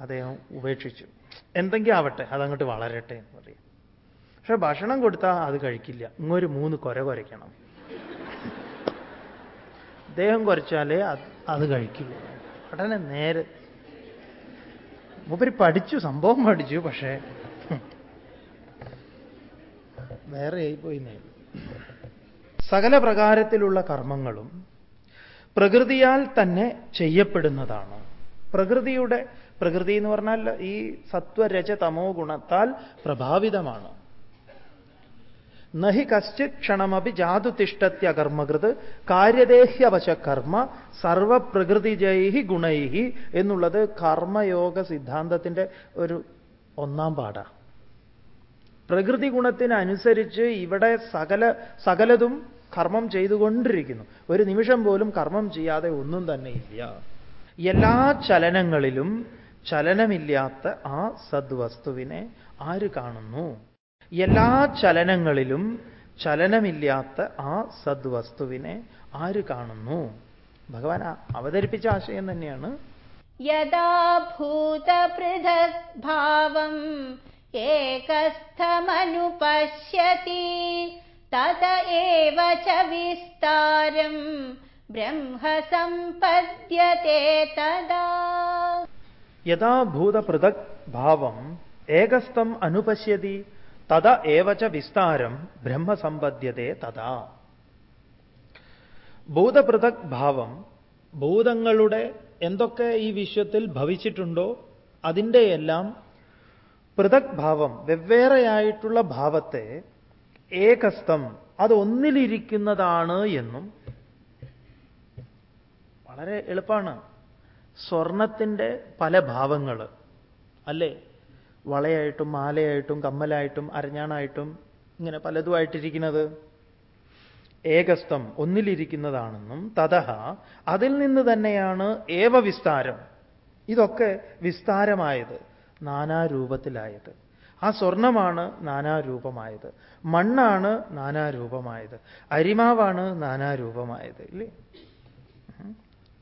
അദ്ദേഹം ഉപേക്ഷിച്ചു. എന്തെങ്കിലും ആവട്ടെ അതങ്ങോട്ട് വളരട്ടെ എന്ന് പറയും. പക്ഷെ ഭക്ഷണം കൊടുത്താൽ അത് കഴിക്കില്ല. ഇങ്ങൊരു മൂന്ന് കുര കുരയ്ക്കണം. അദ്ദേഹം കുറച്ചാലേ അത് കഴിക്കുള്ളൂ പഠനം നേരെ മൂപ്പര് പഠിച്ചു സംഭവം പഠിച്ചു പക്ഷേ വേറെ ആയിപ്പോയി സകല പ്രകാരത്തിലുള്ള കർമ്മങ്ങളും പ്രകൃതിയാൽ തന്നെ ചെയ്യപ്പെടുന്നതാണ്. പ്രകൃതിയുടെ പ്രകൃതി എന്ന് പറഞ്ഞാൽ ഈ സത്വരജ തമോ ഗുണത്താൽ പ്രഭാവിതമാണ്. നഹി കശ്ചിത് ക്ഷണമപി ജാതു തിഷ്ടത്യകർമ്മകൃത് കാര്യദേഹ്യവശ കർമ്മ സർവപ്രകൃതിജൈഹി ഗുണൈഹി എന്നുള്ളത് കർമ്മയോഗ സിദ്ധാന്തത്തിന്റെ ഒരു ഒന്നാം പാടാണ് പ്രകൃതി ഗുണത്തിനനുസരിച്ച് ഇവിടെ സകല സകലതും കർമ്മം ചെയ്തുകൊണ്ടിരിക്കുന്നു. ഒരു നിമിഷം പോലും കർമ്മം ചെയ്യാതെ ഒന്നും തന്നെ ഇല്ല. എല്ലാ ചലനങ്ങളിലും ചലനമില്ലാത്ത ആ സദ്വസ്തുവിനെ ആര് കാണുന്നു? എല്ലാ ചലനങ്ങളിലും ചലനമില്ലാത്ത ആ സദ്വസ്തുവിനെ ആര് കാണുന്നു? ഭഗവാൻ അവതരിപ്പിച്ച ആശയം തന്നെയാണ്. യഥാ ഭൂതപൃഥക് ഏകസ്ഥമനുപശ്യതി തത ബ്രഹ്മ ഭാവം ഏകസ്ഥം അനുപശ്യതി തത ഏവച വിസ്താരം ബ്രഹ്മസമ്പദ്യത്തെ തഥാ. ഭൂതപൃഥക് ഭാവം ഭൂതങ്ങളുടെ എന്തൊക്കെ ഈ വിശ്വത്തിൽ ഭവിച്ചിട്ടുണ്ടോ അതിന്റെയെല്ലാം പൃഥക് ഭാവം വെവ്വേറെയായിട്ടുള്ള ഭാവത്തെ ഏകസ്ഥം അത് ഒന്നിലിരിക്കുന്നതാണ് എന്നും വളരെ എളുപ്പമാണ് സ്വർണത്തിന്റെ പല ഭാവങ്ങൾ അല്ലേ? വളയായിട്ടും മാലയായിട്ടും കമ്മലായിട്ടും അരഞ്ഞാണായിട്ടും ഇങ്ങനെ പലതുമായിട്ടിരിക്കുന്നത്. ഏകസ്ഥം ഒന്നിലിരിക്കുന്നതാണെന്നും തതഹ അതിൽ നിന്ന് തന്നെയാണ് ഏവ വിസ്താരം. ഇതൊക്കെ വിസ്താരമായത് നാനാരൂപത്തിലായത്. ആ സ്വർണമാണ് നാനാരൂപമായത്. മണ്ണാണ് നാനാരൂപമായത്. അരിമാവാണ് നാനാരൂപമായത്. ഇല്ലേ?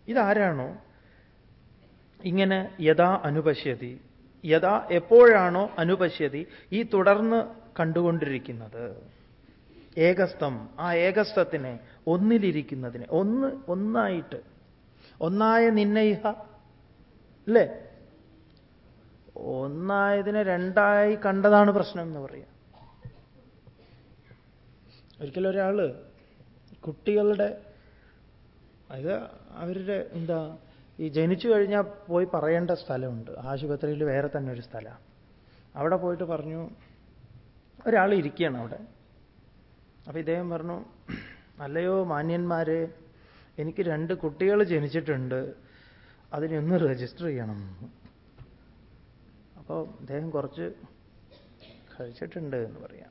ഇതാരാണോ? ഇങ്ങനെ യഥാ അനുപശ്യതി. യഥാ എപ്പോഴാണോ അനുപശ്യതി ഈ തുടർന്ന് കണ്ടുകൊണ്ടിരിക്കുന്നത്. ഏകസ്ഥം ആ ഏകസ്ഥത്തിനെ ഒന്നിലിരിക്കുന്നതിനെ ഒന്ന് ഒന്നായിട്ട്. ഒന്നായ നിന്നയിഹ അല്ലേ? ഒന്നായതിനെ രണ്ടായി കണ്ടതാണ് പ്രശ്നം എന്ന് പറയാം. ഒരിക്കലും ഒരാൾ കുട്ടികളുടെ അത് അവരുടെ എന്താ ഈ ജനിച്ചു കഴിഞ്ഞാൽ പോയി പറയേണ്ട സ്ഥലമുണ്ട്. ആശുപത്രിയിൽ വേറെ തന്നെ ഒരു സ്ഥലമാണ് അവിടെ പോയിട്ട് പറഞ്ഞു ഒരാൾ ഇരിക്കുകയാണ് അവിടെ. അപ്പോൾ ഇദ്ദേഹം പറഞ്ഞു അല്ലയോ മാന്യന്മാരെ എനിക്ക് രണ്ട് കുട്ടികൾ ജനിച്ചിട്ടുണ്ട്. അതിനൊന്ന് രജിസ്റ്റർ ചെയ്യണം. അപ്പോൾ അദ്ദേഹം കുറച്ച് കഴിച്ചിട്ടുണ്ട് എന്ന് പറയാം.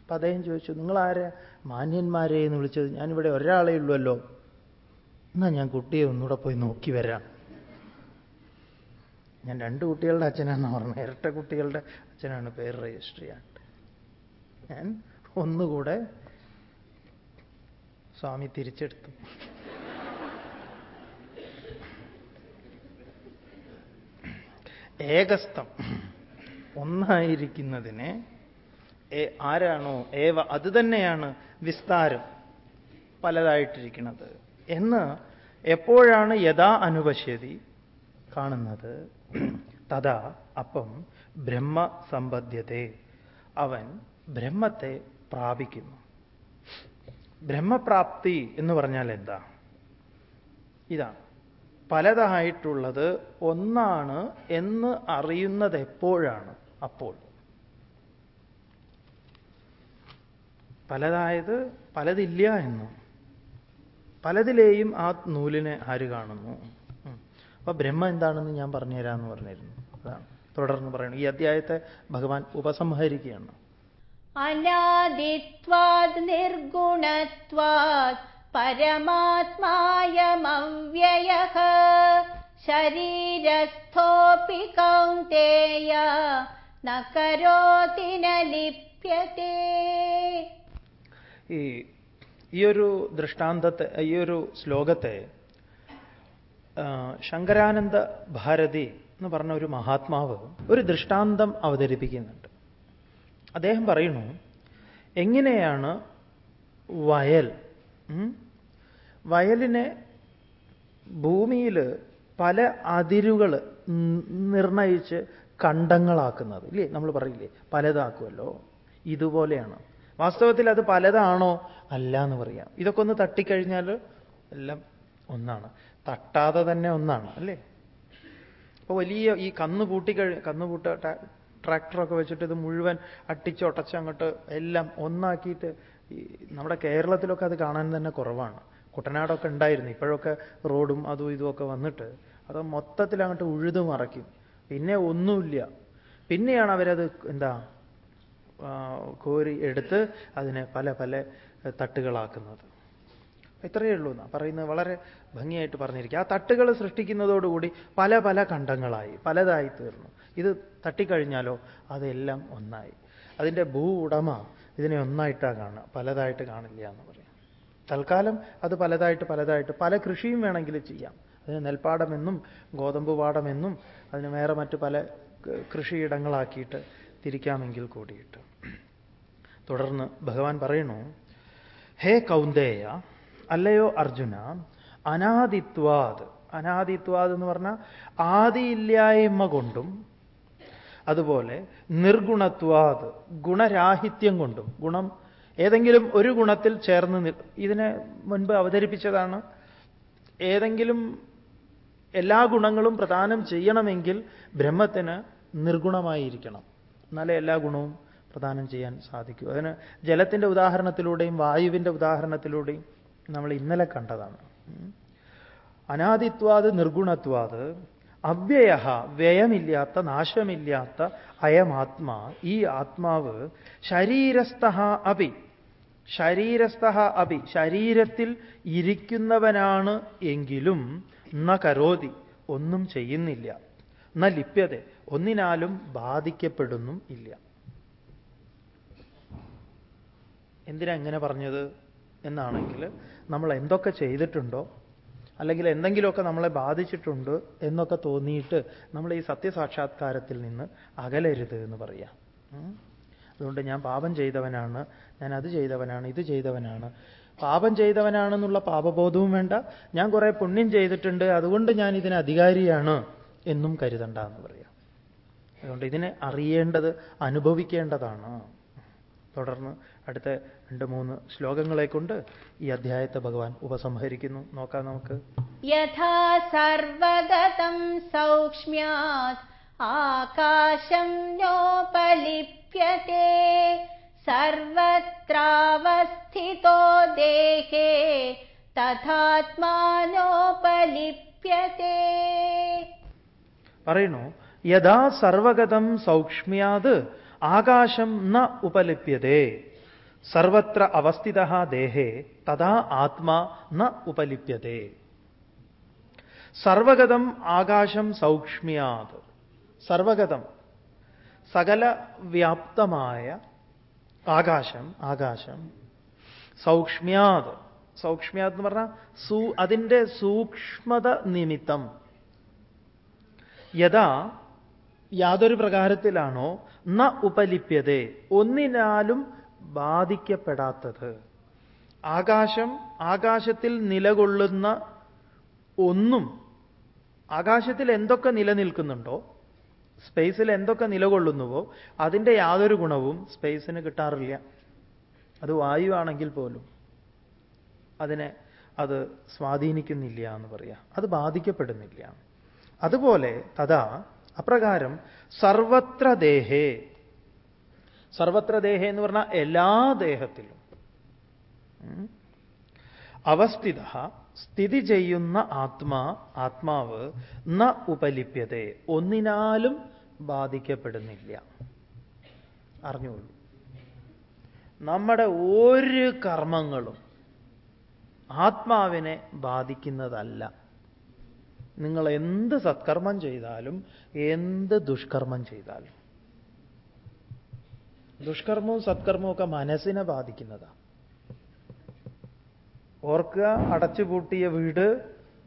അപ്പം അദ്ദേഹം ചോദിച്ചു നിങ്ങളാരെ? മാന്യന്മാരെ? എന്ന് വിളിച്ചത് ഞാനിവിടെ ഒരാളേ ഉള്ളുവല്ലോ എന്നാ ഞാൻ കുട്ടിയെ ഒന്നുകൂടെ പോയി നോക്കി വരാം. ഞാൻ രണ്ട് കുട്ടികളുടെ അച്ഛനാണെന്ന് പറഞ്ഞത്. ഇരട്ട കുട്ടികളുടെ അച്ഛനാണ് പേര് രജിസ്റ്റർ ചെയ്യാണ്ട് ഞാൻ ഒന്നുകൂടെ സ്വാമി തിരിച്ചെടുത്തു. ഏകസ്ഥം ഒന്നായിരിക്കുന്നതിനെ ആരാണോ ഏവ അത് തന്നെയാണ് വിസ്താരം പലതായിട്ടിരിക്കുന്നത്. എന്ന് എപ്പോഴാണ് യഥാ അനുപശ്യതി കാണുന്നത്? തഥാ അപ്പം ബ്രഹ്മ സമ്പദ്യത്തെ അവൻ ബ്രഹ്മത്തെ പ്രാപിക്കുന്നു. ബ്രഹ്മപ്രാപ്തി എന്ന് പറഞ്ഞാൽ എന്താ? ഇതാണ്. പലതായിട്ടുള്ളത് ഒന്നാണ് എന്ന് അറിയുന്നത് എപ്പോഴാണ്? അപ്പോൾ. പലതായത് പലതില്ല എന്നും. പലതിലെയും ആ നൂലിനെ ആര് കാണുന്നു? അപ്പൊ ബ്രഹ്മ എന്താണെന്ന് ഞാൻ പറഞ്ഞുതരാമെന്ന് പറഞ്ഞിരുന്നു. അതാണ്. തുടർന്ന് പറയുന്നു. ഈ അധ്യായത്തെ ഭഗവാൻ ഉപസംഹരിക്കുകയാണ്. അനാദിത്വാദ് നിർഗുണത്വാദ് പരമാത്മായമവ്യയ ശരീരസ്ഥോപി കൗന്ദേയ ന കരോതി ന ലിപ്യത്തെ. ഈ ഈ ഒരു ദൃഷ്ടാന്തത്തെ ഈ ഒരു ശ്ലോകത്തെ ശങ്കരാനന്ദ ഭാരതി എന്ന് പറഞ്ഞ ഒരു മഹാത്മാവ് ഒരു ദൃഷ്ടാന്തം അവതരിപ്പിക്കുന്നുണ്ട്. അദ്ദേഹം പറയുന്നു എങ്ങനെയാണ് വയൽ വയലിനെ ഭൂമിയിൽ പല അതിരുകൾ നിർണയിച്ച് കണ്ടങ്ങളാക്കുന്നത്? ഇല്ലേ? നമ്മൾ പറയില്ലേ? പലതാക്കുമല്ലോ ഇതുപോലെയാണ്. വാസ്തവത്തിൽ അത് പലതാണോ? അല്ല എന്ന് പറയാം. ഇതൊക്കെ ഒന്ന് തട്ടിക്കഴിഞ്ഞാൽ എല്ലാം ഒന്നാണ്. തട്ടാതെ തന്നെ ഒന്നാണ് അല്ലേ? അപ്പോൾ വലിയ ഈ കന്ന് പൂട്ടിക്കഴി കന്ന് പൂട്ട ട്രാക്ടറൊക്കെ വെച്ചിട്ട് ഇത് മുഴുവൻ അട്ടിച്ചൊട്ടച്ച് അങ്ങോട്ട് എല്ലാം ഒന്നാക്കിയിട്ട് ഈ നമ്മുടെ കേരളത്തിലൊക്കെ അത് കാണാൻ തന്നെ കുറവാണ്. കുട്ടനാടൊക്കെ ഉണ്ടായിരുന്നു. ഇപ്പോഴൊക്കെ റോഡും അതും ഇതുമൊക്കെ വന്നിട്ട് അത് മൊത്തത്തിൽ അങ്ങോട്ട് ഉഴുതു മറയ്ക്കും പിന്നെ ഒന്നുമില്ല. പിന്നെയാണ് അവരത് എന്താ കോരി എടുത്ത് അതിനെ പല പല തട്ടുകളാക്കുന്നത്. ഇത്രയേ ഉള്ളൂ എന്നാ പറയുന്നത് വളരെ ഭംഗിയായിട്ട് പറഞ്ഞിരിക്കുക. ആ തട്ടുകൾ സൃഷ്ടിക്കുന്നതോടുകൂടി പല പല കണ്ടങ്ങളായി പലതായി തീർന്നു. ഇത് തട്ടിക്കഴിഞ്ഞാലോ അതെല്ലാം ഒന്നായി. അതിന്റെ ഭൂ ഉടമ ഇതിനെ ഒന്നായിട്ടാണ് കാണുക പലതായിട്ട് കാണില്ല എന്ന് പറയാം. തൽക്കാലം അത് പലതായിട്ട് പലതായിട്ട് പല കൃഷിയും വേണമെങ്കിൽ ചെയ്യാം. അതിന് നെൽപ്പാടമെന്നും ഗോതമ്പ് പാടമെന്നും അതിന് വേറെ മറ്റ് പല കൃഷിയിടങ്ങളാക്കിയിട്ട് തിരിക്കാമെങ്കിൽ കൂടിയിട്ട്. തുടർന്ന് ഭഗവാൻ പറയുന്നു ഹേ കൗന്ദേയ അല്ലയോ അർജുന അനാദിത്വാദ് അനാദിത്വാത് എന്ന് പറഞ്ഞാൽ ആദിയില്ലായ്മ കൊണ്ടും അതുപോലെ നിർഗുണത്വാത് ഗുണരാഹിത്യം കൊണ്ടും ഗുണം ഏതെങ്കിലും ഒരു ഗുണത്തിൽ ചേർന്ന് ഇതിനെ മുൻപ് അവതരിപ്പിച്ചതാണ്. ഏതെങ്കിലും എല്ലാ ഗുണങ്ങളും പ്രദാനം ചെയ്യണമെങ്കിൽ ബ്രഹ്മത്തിന് നിർഗുണമായിരിക്കണം. എന്നാലേ എല്ലാ ഗുണവും പ്രദാനം ചെയ്യാൻ സാധിക്കൂ. അതിന് ജലത്തിന്റെ ഉദാഹരണത്തിലൂടെയും വായുവിന്റെ ഉദാഹരണത്തിലൂടെയും നമ്മൾ ഇന്നലെ കണ്ടതാണ്. അനാദിത്വാത് നിർഗുണത്വാത് അവ്യയ വ്യയമില്ലാത്ത നാശമില്ലാത്ത അയമാത്മാ ഈ ആത്മാവ് ശരീരസ്ഥ അപി ശരീരസ്ഥ അപി ശരീരത്തിൽ ഇരിക്കുന്നവനാണ് എങ്കിലും ന കരോതി ഒന്നും ചെയ്യുന്നില്ല ന ലിപ്യത ഒന്നിനാലും ബാധിക്കപ്പെടുന്നും ഇല്ല. എന്തിനാ ഇങ്ങനെ പറഞ്ഞത് എന്നാണെങ്കിൽ നമ്മൾ എന്തൊക്കെ ചെയ്തിട്ടുണ്ടോ അല്ലെങ്കിൽ എന്തെങ്കിലുമൊക്കെ നമ്മളെ ബാധിച്ചിട്ടുണ്ട് എന്നൊക്കെ തോന്നിയിട്ട് നമ്മൾ ഈ സത്യസാക്ഷാത്കാരത്തിൽ നിന്ന് അകലരുത് എന്ന് പറയാം. അതുകൊണ്ട് ഞാൻ പാപം ചെയ്തവനാണ് ഞാൻ അത് ചെയ്തവനാണ് ഇത് ചെയ്തവനാണ്. പാപം ചെയ്തവനാണെന്നുള്ള പാപബോധവും വേണ്ട. ഞാൻ കുറെ പുണ്യം ചെയ്തിട്ടുണ്ട് അതുകൊണ്ട് ഞാൻ ഇതിന് അധികാരിയാണ് എന്നും കരുതണ്ട എന്ന് പറയാം. അതുകൊണ്ട് ഇതിനെ അറിയേണ്ടത് അനുഭവിക്കേണ്ടതാണ്. തുടർന്ന് അടുത്ത രണ്ട് മൂന്ന് ശ്ലോകങ്ങളെ കൊണ്ട് ഈ അധ്യായത്തെ ഭഗവാൻ ഉപസംഹരിക്കുന്നു. നോക്കാം നമുക്ക്. യഥാ സർവഗതം സൗക്ഷ്മ്യാത് ആകാശം നോപലിപ്യത്തെ സർവത്രാവസ്ഥിതോ ദേഹേ തഥാത്മാനോപലിപ്യത്തെ. പറയുന്നു യഥാ സർവഗതം സൗക്ഷ്മ്യാത് ആകാശം ന ഉപലിപ്യതേ. സർവത്ര അവസ്ഥിത ദേഹേ തഥാ ആത്മാ ന ഉപലിപ്യതേ. സർവഗതം ആകാശം സൗക്ഷ്മ്യാത്. സർവഗതം. സകല വ്യാപ്തമായ ആകാശം ആകാശം സൗക്ഷ്മ്യാത്. സൗക്ഷ്മ്യാത് എന്ന് പറഞ്ഞാൽ സൂ അതിന്റെ സൂക്ഷ്മത നിമിത്തം. യഥാ യാതൊരു പ്രകാരത്തിലാണോ ന ഉപലിപ്യതേ. ഒന്നിനാലും ബാധിക്കപ്പെടാത്തത്. ആകാശം ആകാശത്തിൽ നിലകൊള്ളുന്ന ഒന്നും ആകാശത്തിൽ എന്തൊക്കെ നിലനിൽക്കുന്നുണ്ടോ സ്പേസിൽ എന്തൊക്കെ നിലകൊള്ളുന്നുവോ അതിന്റെ യാതൊരു ഗുണവും സ്പേസിന് കിട്ടാറില്ല. അത് വായുവാണെങ്കിൽ പോലും. അതിനെ അത് സ്വാധീനിക്കുന്നില്ല എന്ന് പറയാം. അത് ബാധിക്കപ്പെടുന്നില്ല. അതുപോലെ തഥാ അപ്രകാരം സർവത്ര ദേഹേ. സർവത്ര ദേഹേ എന്ന് പറഞ്ഞാൽ എല്ലാ ദേഹത്തിലും. അവസ്ഥിത സ്ഥിതി ചെയ്യുന്ന ആത്മാ ആത്മാവ് ന ഉപലിപ്യത. ഒന്നിനാലും ബാധിക്കപ്പെടുന്നില്ല. അറിഞ്ഞുകൊള്ളൂ. നമ്മുടെ ഒരു കർമ്മങ്ങളും ആത്മാവിനെ ബാധിക്കുന്നതല്ല. നിങ്ങൾ എന്ത് സത്കർമ്മം ചെയ്താലും എന്ത് ദുഷ്കർമ്മം ചെയ്താലും. ദുഷ്കർമ്മവും സത്കർമ്മവും ഒക്കെ മനസ്സിനെ ബാധിക്കുന്നതാണ് ഓർക്കുക അടച്ചുപൂട്ടിയ വീട്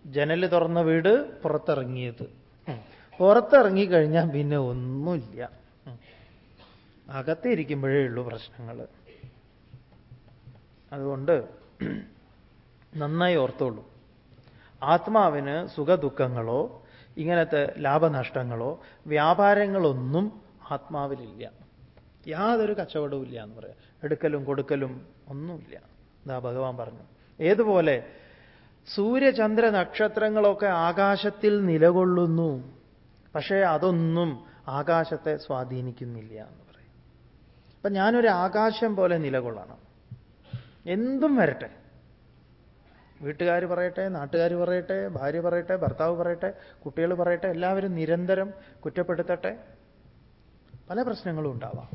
ജനൽ തുറന്ന വീട് പുറത്തിറങ്ങിയത്. പുറത്തിറങ്ങിക്കഴിഞ്ഞാൽ പിന്നെ ഒന്നുമില്ല. അകത്തിരിക്കുമ്പോഴേ ഉള്ളൂ പ്രശ്നങ്ങൾ അതുകൊണ്ട് നന്നായി ഓർത്തോളൂ. ആത്മാവിന് സുഖദുഃഖങ്ങളോ ഇങ്ങനത്തെ ലാഭനഷ്ടങ്ങളോ വ്യാപാരങ്ങളൊന്നും ആത്മാവിലില്ല. യാതൊരു കച്ചവടവും ഇല്ല എന്ന് പറയാം. എടുക്കലും കൊടുക്കലും ഒന്നുമില്ല. എന്താ ഭഗവാൻ പറഞ്ഞു. ഏതുപോലെ സൂര്യചന്ദ്ര നക്ഷത്രങ്ങളൊക്കെ ആകാശത്തിൽ നിലകൊള്ളുന്നു. പക്ഷേ അതൊന്നും ആകാശത്തെ സ്വാധീനിക്കുന്നില്ല എന്ന് പറയും. അപ്പൊ ഞാനൊരു ആകാശം പോലെ നിലകൊള്ളണം. എന്തും വരട്ടെ. വീട്ടുകാർ പറയട്ടെ നാട്ടുകാർ പറയട്ടെ ഭാര്യ പറയട്ടെ ഭർത്താവ് പറയട്ടെ കുട്ടികൾ പറയട്ടെ എല്ലാവരും നിരന്തരം കുറ്റപ്പെടുത്തട്ടെ. പല പ്രശ്നങ്ങളും ഉണ്ടാവാം.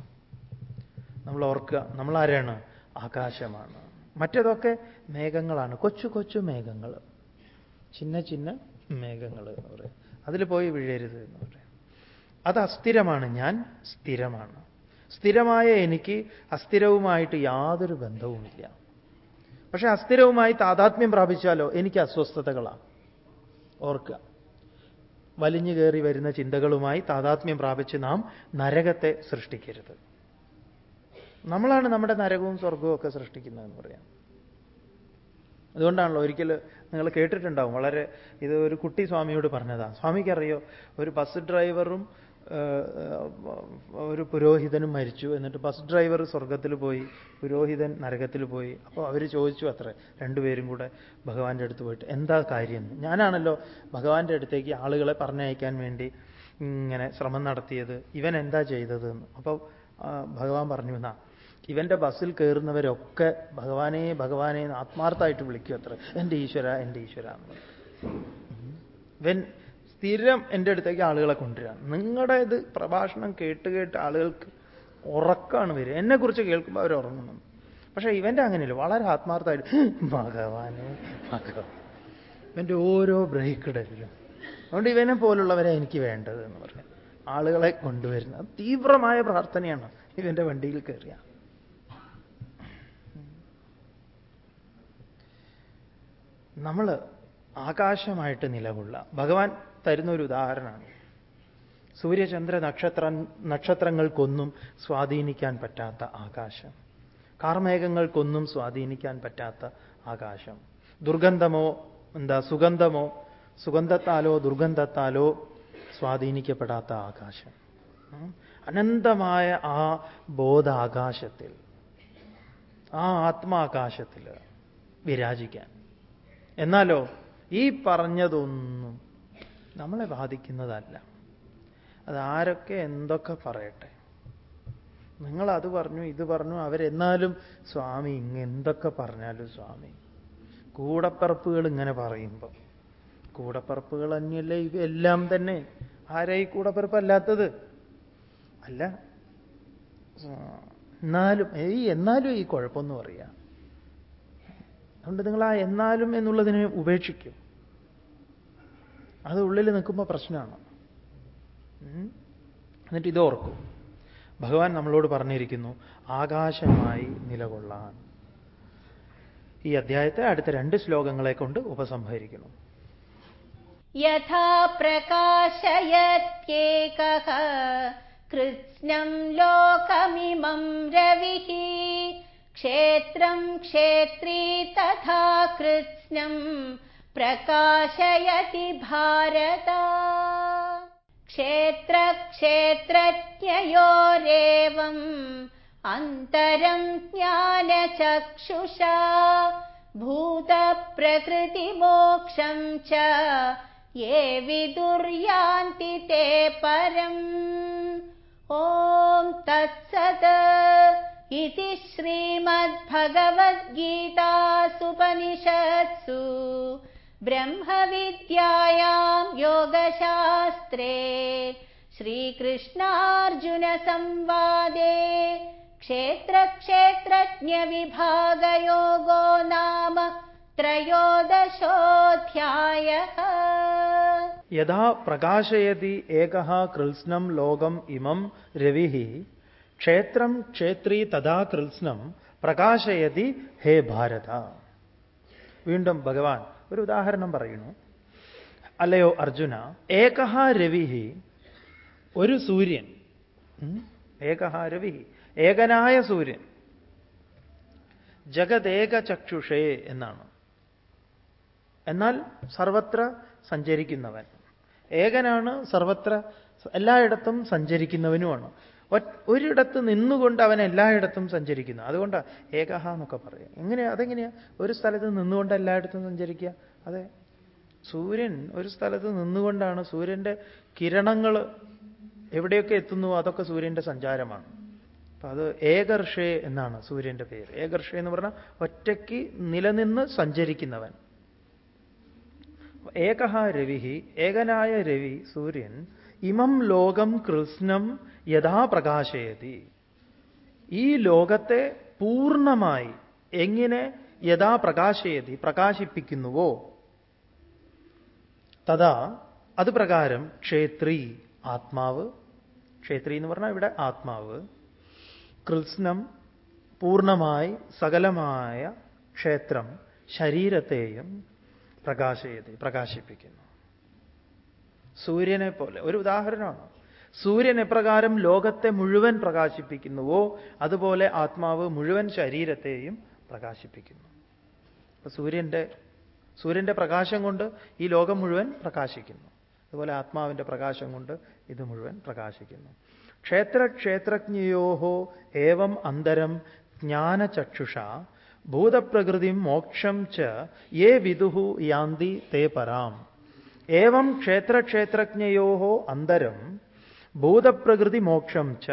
നമ്മൾ ഓർക്കുക നമ്മൾ ആരാണ്? ആകാശമാണ്. മറ്റേതൊക്കെ മേഘങ്ങളാണ്. കൊച്ചു കൊച്ചു മേഘങ്ങൾ ചിന്ന ചിന്ന മേഘങ്ങൾ എന്ന് പറയും. അതിൽ പോയി വീഴരുത് എന്ന് പറയും. അത് അസ്ഥിരമാണ്. ഞാൻ സ്ഥിരമാണ്. സ്ഥിരമായ എനിക്ക് അസ്ഥിരവുമായിട്ട് യാതൊരു ബന്ധവുമില്ല. പക്ഷെ അസ്ഥിരവുമായി താതാത്മ്യം പ്രാപിച്ചാലോ? എനിക്ക് അസ്വസ്ഥതകളാണ് ഓർക്കുക. വലിഞ്ഞു കയറി വരുന്ന ചിന്തകളുമായി താതാത്മ്യം പ്രാപിച്ച് നാം നരകത്തെ സൃഷ്ടിക്കരുത്. നമ്മളാണ് നമ്മുടെ നരകവും സ്വർഗവും ഒക്കെ സൃഷ്ടിക്കുന്നതെന്ന് പറയാം. അതുകൊണ്ടാണല്ലോ ഒരിക്കൽ നിങ്ങൾ കേട്ടിട്ടുണ്ടാവും. വളരെ ഇത് ഒരു കുട്ടി സ്വാമിയോട് പറഞ്ഞതാണ് സ്വാമിക്കറിയോ? ഒരു ബസ് ഡ്രൈവറും ഒരു പുരോഹിതനും മരിച്ചു. എന്നിട്ട് ബസ് ഡ്രൈവർ സ്വർഗത്തിൽ പോയി. പുരോഹിതൻ നരകത്തിൽ പോയി. അപ്പോൾ അവർ ചോദിച്ചു അത്ര. രണ്ടുപേരും കൂടെ ഭഗവാന്റെ അടുത്ത് പോയിട്ട് എന്താ കാര്യം? ഞാനാണല്ലോ ഭഗവാന്റെ അടുത്തേക്ക് ആളുകളെ പറഞ്ഞയക്കാൻ വേണ്ടി ഇങ്ങനെ ശ്രമം നടത്തിയത്. ഇവൻ എന്താ ചെയ്തത് എന്ന്. അപ്പോൾ ഭഗവാൻ പറഞ്ഞു എന്നാ ഇവന്റെ ബസ്സിൽ കയറുന്നവരൊക്കെ ഭഗവാനെ ഭഗവാനെ ആത്മാർത്ഥമായിട്ട് വിളിക്കും അത്ര. എന്റെ ഈശ്വര എന്റെ ഈശ്വര എന്ന്. ഇവൻ സ്ഥിരം എന്റെ അടുത്തേക്ക് ആളുകളെ കൊണ്ടുവരാം. നിങ്ങളുടെ ഇത് പ്രഭാഷണം കേട്ട് കേട്ട് ആളുകൾക്ക് ഉറക്കമാണ് വരിക. എന്നെക്കുറിച്ച് കേൾക്കുമ്പോൾ അവർ ഉറങ്ങുന്നു. പക്ഷേ ഇവന്റെ അങ്ങനെയല്ല. വളരെ ആത്മാർത്ഥമായിട്ട് ഭഗവാനെ ഇവന്റെ ഓരോ ബ്രേക്ക് അതുകൊണ്ട് ഇവനെ പോലുള്ളവരെ എനിക്ക് വേണ്ടത് എന്ന് പറഞ്ഞു ആളുകളെ കൊണ്ടുവരുന്നത് തീവ്രമായ പ്രാർത്ഥനയാണ് ഇവന്റെ വണ്ടിയിൽ കയറിയ നമ്മൾ ആകാശമായിട്ട് നിലകൊള്ള ഭഗവാൻ തരുന്ന ഒരു ഉദാഹരണമാണ് സൂര്യചന്ദ്ര നക്ഷത്ര നക്ഷത്രങ്ങൾക്കൊന്നും സ്വാധീനിക്കാൻ പറ്റാത്ത ആകാശം. കാർമേഘങ്ങൾക്കൊന്നും സ്വാധീനിക്കാൻ പറ്റാത്ത ആകാശം. ദുർഗന്ധമോ എന്താ സുഗന്ധമോ സുഗന്ധത്താലോ ദുർഗന്ധത്താലോ സ്വാധീനിക്കപ്പെടാത്ത ആകാശം. അനന്തമായ ആ ബോധാകാശത്തിൽ ആ ആത്മാകാശത്തിൽ വിരാജിക്കാൻ. എന്നാലോ ഈ പറഞ്ഞതൊന്നും നമ്മളെ ബാധിക്കുന്നതല്ല. അതാരൊക്കെ എന്തൊക്കെ പറയട്ടെ. നിങ്ങൾ അത് പറഞ്ഞു ഇത് പറഞ്ഞു അവരെന്നാലും സ്വാമി ഇങ്ങ എന്തൊക്കെ പറഞ്ഞാലും സ്വാമി. കൂടപ്പറപ്പുകൾ ഇങ്ങനെ പറയുമ്പോൾ കൂടപ്പറപ്പുകൾ അന്യല്ലേ ഇവയെല്ലാം തന്നെ? ആരായി കൂടപ്പറപ്പല്ലാത്തത് അല്ല. എന്നാലും ഈ എന്നാലും ഈ കുഴപ്പമൊന്നും അറിയാം. അതുകൊണ്ട് നിങ്ങൾ ആ എന്നാലും എന്നുള്ളതിനെ ഉപേക്ഷിക്കും. അത് ഉള്ളിൽ നിൽക്കുമ്പോൾ പ്രശ്നമാണ്. എന്നിട്ട് ഇതോർക്കും ഭഗവാൻ നമ്മളോട് പറഞ്ഞിരിക്കുന്നു ആകാശമായി നിലകൊള്ളാൻ. ഈ അധ്യായത്തെ അടുത്ത രണ്ട് ശ്ലോകങ്ങളെ കൊണ്ട് ഉപസംഹരിക്കുന്നു. കൃഷ്ണം ലോകമിമം രവി ക്ഷേത്രം ക്ഷേത്രീ തഥാ കൃഷ്ണം प्रकाशयति भारत। क्षेत्रक्षेत्रज्ञयोरेवम् अन्तरम् ज्ञानचक्षुषा। भूतप्रकृतिमोक्षम् च ये विदुर्यान्ति ते परम्। ॐ तत्सत् इति श्रीमद्भगवद्गीतासुपनिषत्सु ब्रह्मविद्यायाम् योगशास्त्रे श्रीकृष्णार्जुनसंवादे क्षेत्रक्षेत्रज्ञविभागयोगो नाम त्रयोदशोऽध्यायः यदा प्रकाशयति एकः कृत्स्नं लोकम् इमं रविः ക്ഷേത്രം ക്ഷേത്രി തഥാ കൃത്സ്നം പ്രകാശയതി ഹേ ഭാരത വീണ്ടും ഭഗവാൻ ഒരു ഉദാഹരണം പറയുന്നു. അല്ലയോ അർജുന ഏകഹ രവി ഒരു സൂര്യൻ. ഏകഹ രവി ഏകനായ സൂര്യൻ. ജഗതേക ചക്ഷുഷേ എന്നാണ്. എന്നാൽ സർവത്ര സഞ്ചരിക്കുന്നവൻ. ഏകനാണ് സർവത്ര എല്ലായിടത്തും സഞ്ചരിക്കുന്നവനുമാണ്. ഒരിടത്ത് നിന്നുകൊണ്ട് അവൻ എല്ലായിടത്തും സഞ്ചരിക്കുന്നു. അതുകൊണ്ടാണ് ഏകഹ എന്നൊക്കെ പറയുക. എങ്ങനെയാ? അതെങ്ങനെയാ? ഒരു സ്ഥലത്ത് നിന്നുകൊണ്ട് എല്ലായിടത്തും സഞ്ചരിക്കുക? അതെ. സൂര്യൻ ഒരു സ്ഥലത്ത് നിന്നുകൊണ്ടാണ് സൂര്യന്റെ കിരണങ്ങൾ എവിടെയൊക്കെ എത്തുന്നു അതൊക്കെ സൂര്യന്റെ സഞ്ചാരമാണ്. അപ്പം അത് ഏകർഷേ എന്നാണ് സൂര്യന്റെ പേര്. ഏകർഷേ എന്ന് പറഞ്ഞാൽ ഒറ്റയ്ക്ക് നിലനിന്ന് സഞ്ചരിക്കുന്നവൻ. ഏകഹ രവി ഏകനായ രവി സൂര്യൻ ഇമം ലോകം കൃഷ്ണം യഥാ പ്രകാശയതി. ഈ ലോകത്തെ പൂർണമായി എങ്ങനെ യഥാ പ്രകാശയതി പ്രകാശിപ്പിക്കുന്നുവോ? തഥാ അത് പ്രകാരം ക്ഷേത്രി ആത്മാവ്. ക്ഷേത്രി എന്ന് പറഞ്ഞാൽ ഇവിടെ ആത്മാവ്. കൃത്സ്നം പൂർണമായി സകലമായ ക്ഷേത്രം ശരീരത്തെയും പ്രകാശയതി പ്രകാശിപ്പിക്കുന്നു. സൂര്യനെ പോലെ ഒരു ഉദാഹരണമാണ്. സൂര്യൻ എപ്രകാരം ലോകത്തെ മുഴുവൻ പ്രകാശിപ്പിക്കുന്നുവോ അതുപോലെ ആത്മാവ് മുഴുവൻ ശരീരത്തെയും പ്രകാശിപ്പിക്കുന്നു. സൂര്യന്റെ സൂര്യന്റെ പ്രകാശം കൊണ്ട് ഈ ലോകം മുഴുവൻ പ്രകാശിക്കുന്നു. അതുപോലെ ആത്മാവിന്റെ പ്രകാശം കൊണ്ട് ഇത് മുഴുവൻ പ്രകാശിക്കുന്നു. ക്ഷേത്രക്ഷേത്രജ്ഞയോഹോ ഏവം അന്തരം ജ്ഞാനചക്ഷുഷ ഭൂതപ്രകൃതിം മോക്ഷം ച വിദുഹു യാന്തി തേ പരാം. ഏവം ക്ഷേത്രക്ഷേത്രജ്ഞയോഹോ അന്തരം ഭൂതപ്രകൃതി മോക്ഷം ച.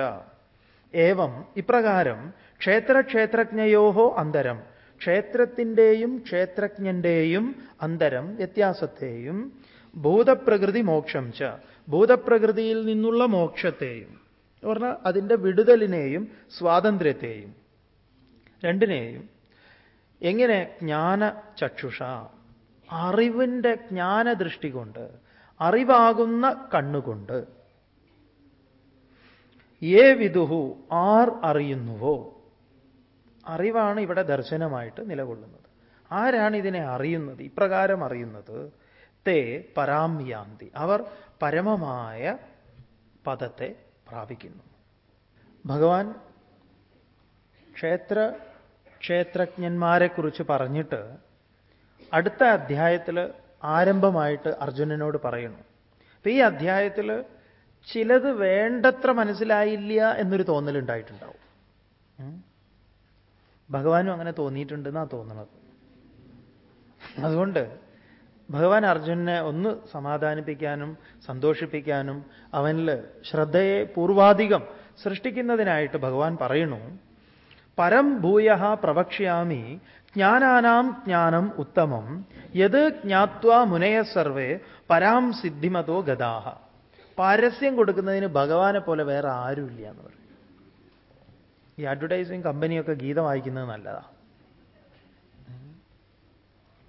ഏവം ഇപ്രകാരം ക്ഷേത്രക്ഷേത്രജ്ഞയോഹോ അന്തരം ക്ഷേത്രത്തിന്റെയും ക്ഷേത്രജ്ഞന്റെയും അന്തരം വ്യത്യാസത്തെയും ഭൂതപ്രകൃതി മോക്ഷം ച. ഭൂതപ്രകൃതിയിൽ നിന്നുള്ള മോക്ഷത്തെയും എന്ന് പറഞ്ഞാൽ അതിന്റെ വിടുതലിനെയും സ്വാതന്ത്ര്യത്തെയും രണ്ടിനെയും. എങ്ങനെ? ജ്ഞാന ചക്ഷുഷ അറിവിന്റെ ജ്ഞാനദൃഷ്ടി കൊണ്ട് അറിവാകുന്ന കണ്ണുകൊണ്ട്. ഏ വിദുഹു ആർ അറിയുന്നുവോ? അറിവാണ് ഇവിടെ ദർശനമായിട്ട് നിലകൊള്ളുന്നത്. ആരാണ് ഇതിനെ അറിയുന്നത്? ഇപ്രകാരം അറിയുന്നത് തേ പരാമ്യാന്തി. അവർ പരമമായ പദത്തെ പ്രാപിക്കുന്നു. ഭഗവാൻ ക്ഷേത്ര ക്ഷേത്രജ്ഞന്മാരെക്കുറിച്ച് പറഞ്ഞിട്ട് അടുത്ത അധ്യായത്തിൽ ആരംഭമായിട്ട് അർജുനനോട് പറയുന്നു. അപ്പൊ ഈ അധ്യായത്തിൽ ചിലത് വേണ്ടത്ര മനസ്സിലായില്ല എന്നൊരു തോന്നലുണ്ടായിട്ടുണ്ടാവും. ഭഗവാനും അങ്ങനെ തോന്നിയിട്ടുണ്ടെന്നാ തോന്നുന്നത് അതുകൊണ്ട് ഭഗവാൻ അർജുനനെ ഒന്ന് സമാധാനിപ്പിക്കാനും സന്തോഷിപ്പിക്കാനും അവനിൽ ശ്രദ്ധയെ പൂർവാധികം സൃഷ്ടിക്കുന്നതിനായിട്ട് ഭഗവാൻ പറയുന്നു പരം ഭൂയ പ്രവക്ഷ്യാമി ജ്ഞാനാനാം ജ്ഞാനം ഉത്തമം. യത് ജ്ഞാത്വ മുനയ സർവേ പരാം സിദ്ധിമതോ ഗതാഹ. പരസ്യം കൊടുക്കുന്നതിന് ഭഗവാനെ പോലെ വേറെ ആരുമില്ല എന്ന് പറയും. ഈ അഡ്വർടൈസിങ് കമ്പനിയൊക്കെ ഗീതം വായിക്കുന്നത് നല്ലതാ.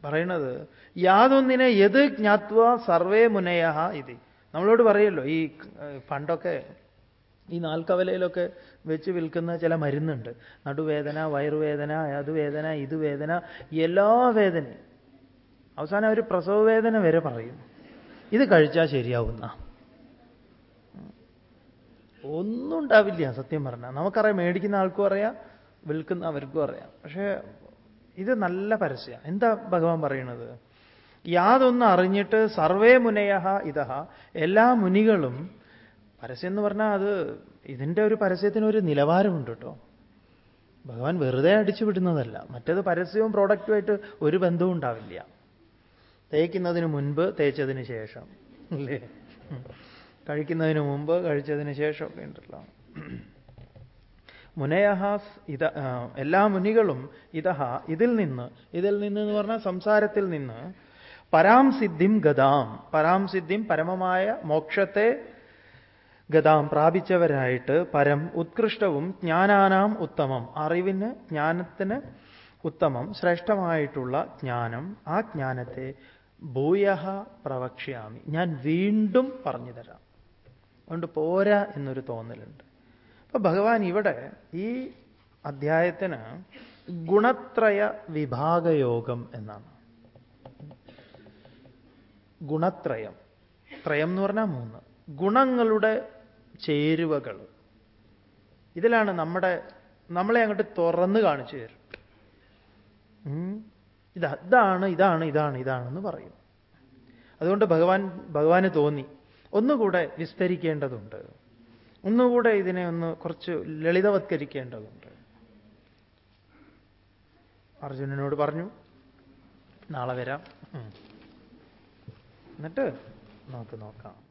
പറയണത് യാതൊന്നിനെ യത് ജ്ഞാത്വ സർവേ മുനയ ഇത്. നമ്മളോട് പറയല്ലോ ഈ പണ്ടൊക്കെ ഈ നാൽക്കവലയിലൊക്കെ വെച്ച് വിൽക്കുന്ന ചില മരുന്നുണ്ട്. നടുവേദന വയറുവേദന അത് വേദന ഇത് വേദന എല്ലാ വേദനയും. അവസാനം അവർ പ്രസവ വേദന വരെ പറയും. ഇത് കഴിച്ചാൽ ശരിയാവുന്ന. ഒന്നും ഉണ്ടാവില്ല സത്യം പറഞ്ഞാൽ നമുക്കറിയാം മേടിക്കുന്ന ആൾക്കും അറിയാം വിൽക്കുന്ന അവർക്കും അറിയാം. പക്ഷേ ഇത് നല്ല പരസ്യം. എന്താ ഭഗവാൻ പറയുന്നത് യാതൊന്നും അറിഞ്ഞിട്ട് സർവേ മുനയഹ ഇതഹ. എല്ലാ മുനികളും പരസ്യം എന്ന് പറഞ്ഞാൽ അത് ഇതിന്റെ ഒരു പരസ്യത്തിന് ഒരു നിലവാരമുണ്ട് കേട്ടോ. ഭഗവാൻ വെറുതെ അടിച്ചു വിടുന്നതല്ല. മറ്റേത് പരസ്യവും പ്രോഡക്റ്റുമായിട്ട് ഒരു ബന്ധവും ഉണ്ടാവില്ല. തേക്കുന്നതിന് മുൻപ് തേച്ചതിന് ശേഷം. അല്ലേ? കഴിക്കുന്നതിന് മുമ്പ് കഴിച്ചതിന് ശേഷം ഒക്കെ ഉണ്ടല്ലോ. മുനയഹ ഇത എല്ലാ മുനികളും ഇതഹ ഇതിൽ നിന്ന് ഇതിൽ നിന്ന് എന്ന് പറഞ്ഞാൽ സംസാരത്തിൽ നിന്ന് പരാം സിദ്ധിം ഗതാം പരാം സിദ്ധിം പരമമായ മോക്ഷത്തെ ഗതാം പ്രാപിച്ചവരായിട്ട് പരം ഉത്കൃഷ്ടവും ജ്ഞാനാനാം ഉത്തമം. അറിവിന് ജ്ഞാനത്തിന് ഉത്തമം ശ്രേഷ്ഠമായിട്ടുള്ള ജ്ഞാനം. ആ ജ്ഞാനത്തെ ഭൂയ പ്രവക്ഷ്യാമി. ഞാൻ വീണ്ടും പറഞ്ഞു തരാം അതുകൊണ്ട് പോരാ എന്നൊരു തോന്നലുണ്ട്. അപ്പൊ ഭഗവാൻ ഇവിടെ ഈ അധ്യായത്തിന് ഗുണത്രയ വിഭാഗയോഗം എന്നാണ്. ഗുണത്രയം. ത്രയം എന്ന് പറഞ്ഞാൽ മൂന്ന്. ഗുണങ്ങളുടെ ചേരുവകൾ. ഇതിലാണ് നമ്മുടെ നമ്മളെ അങ്ങോട്ട് തുറന്ന് കാണിച്ചു തരും. ഇത് ഇതാണ് ഇതാണ് ഇതാണ് ഇതാണെന്ന് പറയും. അതുകൊണ്ട് ഭഗവാൻ ഭഗവാന് തോന്നി. ഒന്നുകൂടെ വിസ്തരിക്കേണ്ടതുണ്ട്. ഒന്നുകൂടെ ഇതിനെ ഒന്ന് കുറച്ച് ലളിതവത്കരിക്കേണ്ടതുണ്ട്. അർജുനനോട് പറഞ്ഞു നാളെ വരാം. എന്നിട്ട് നമുക്ക് നോക്കാം.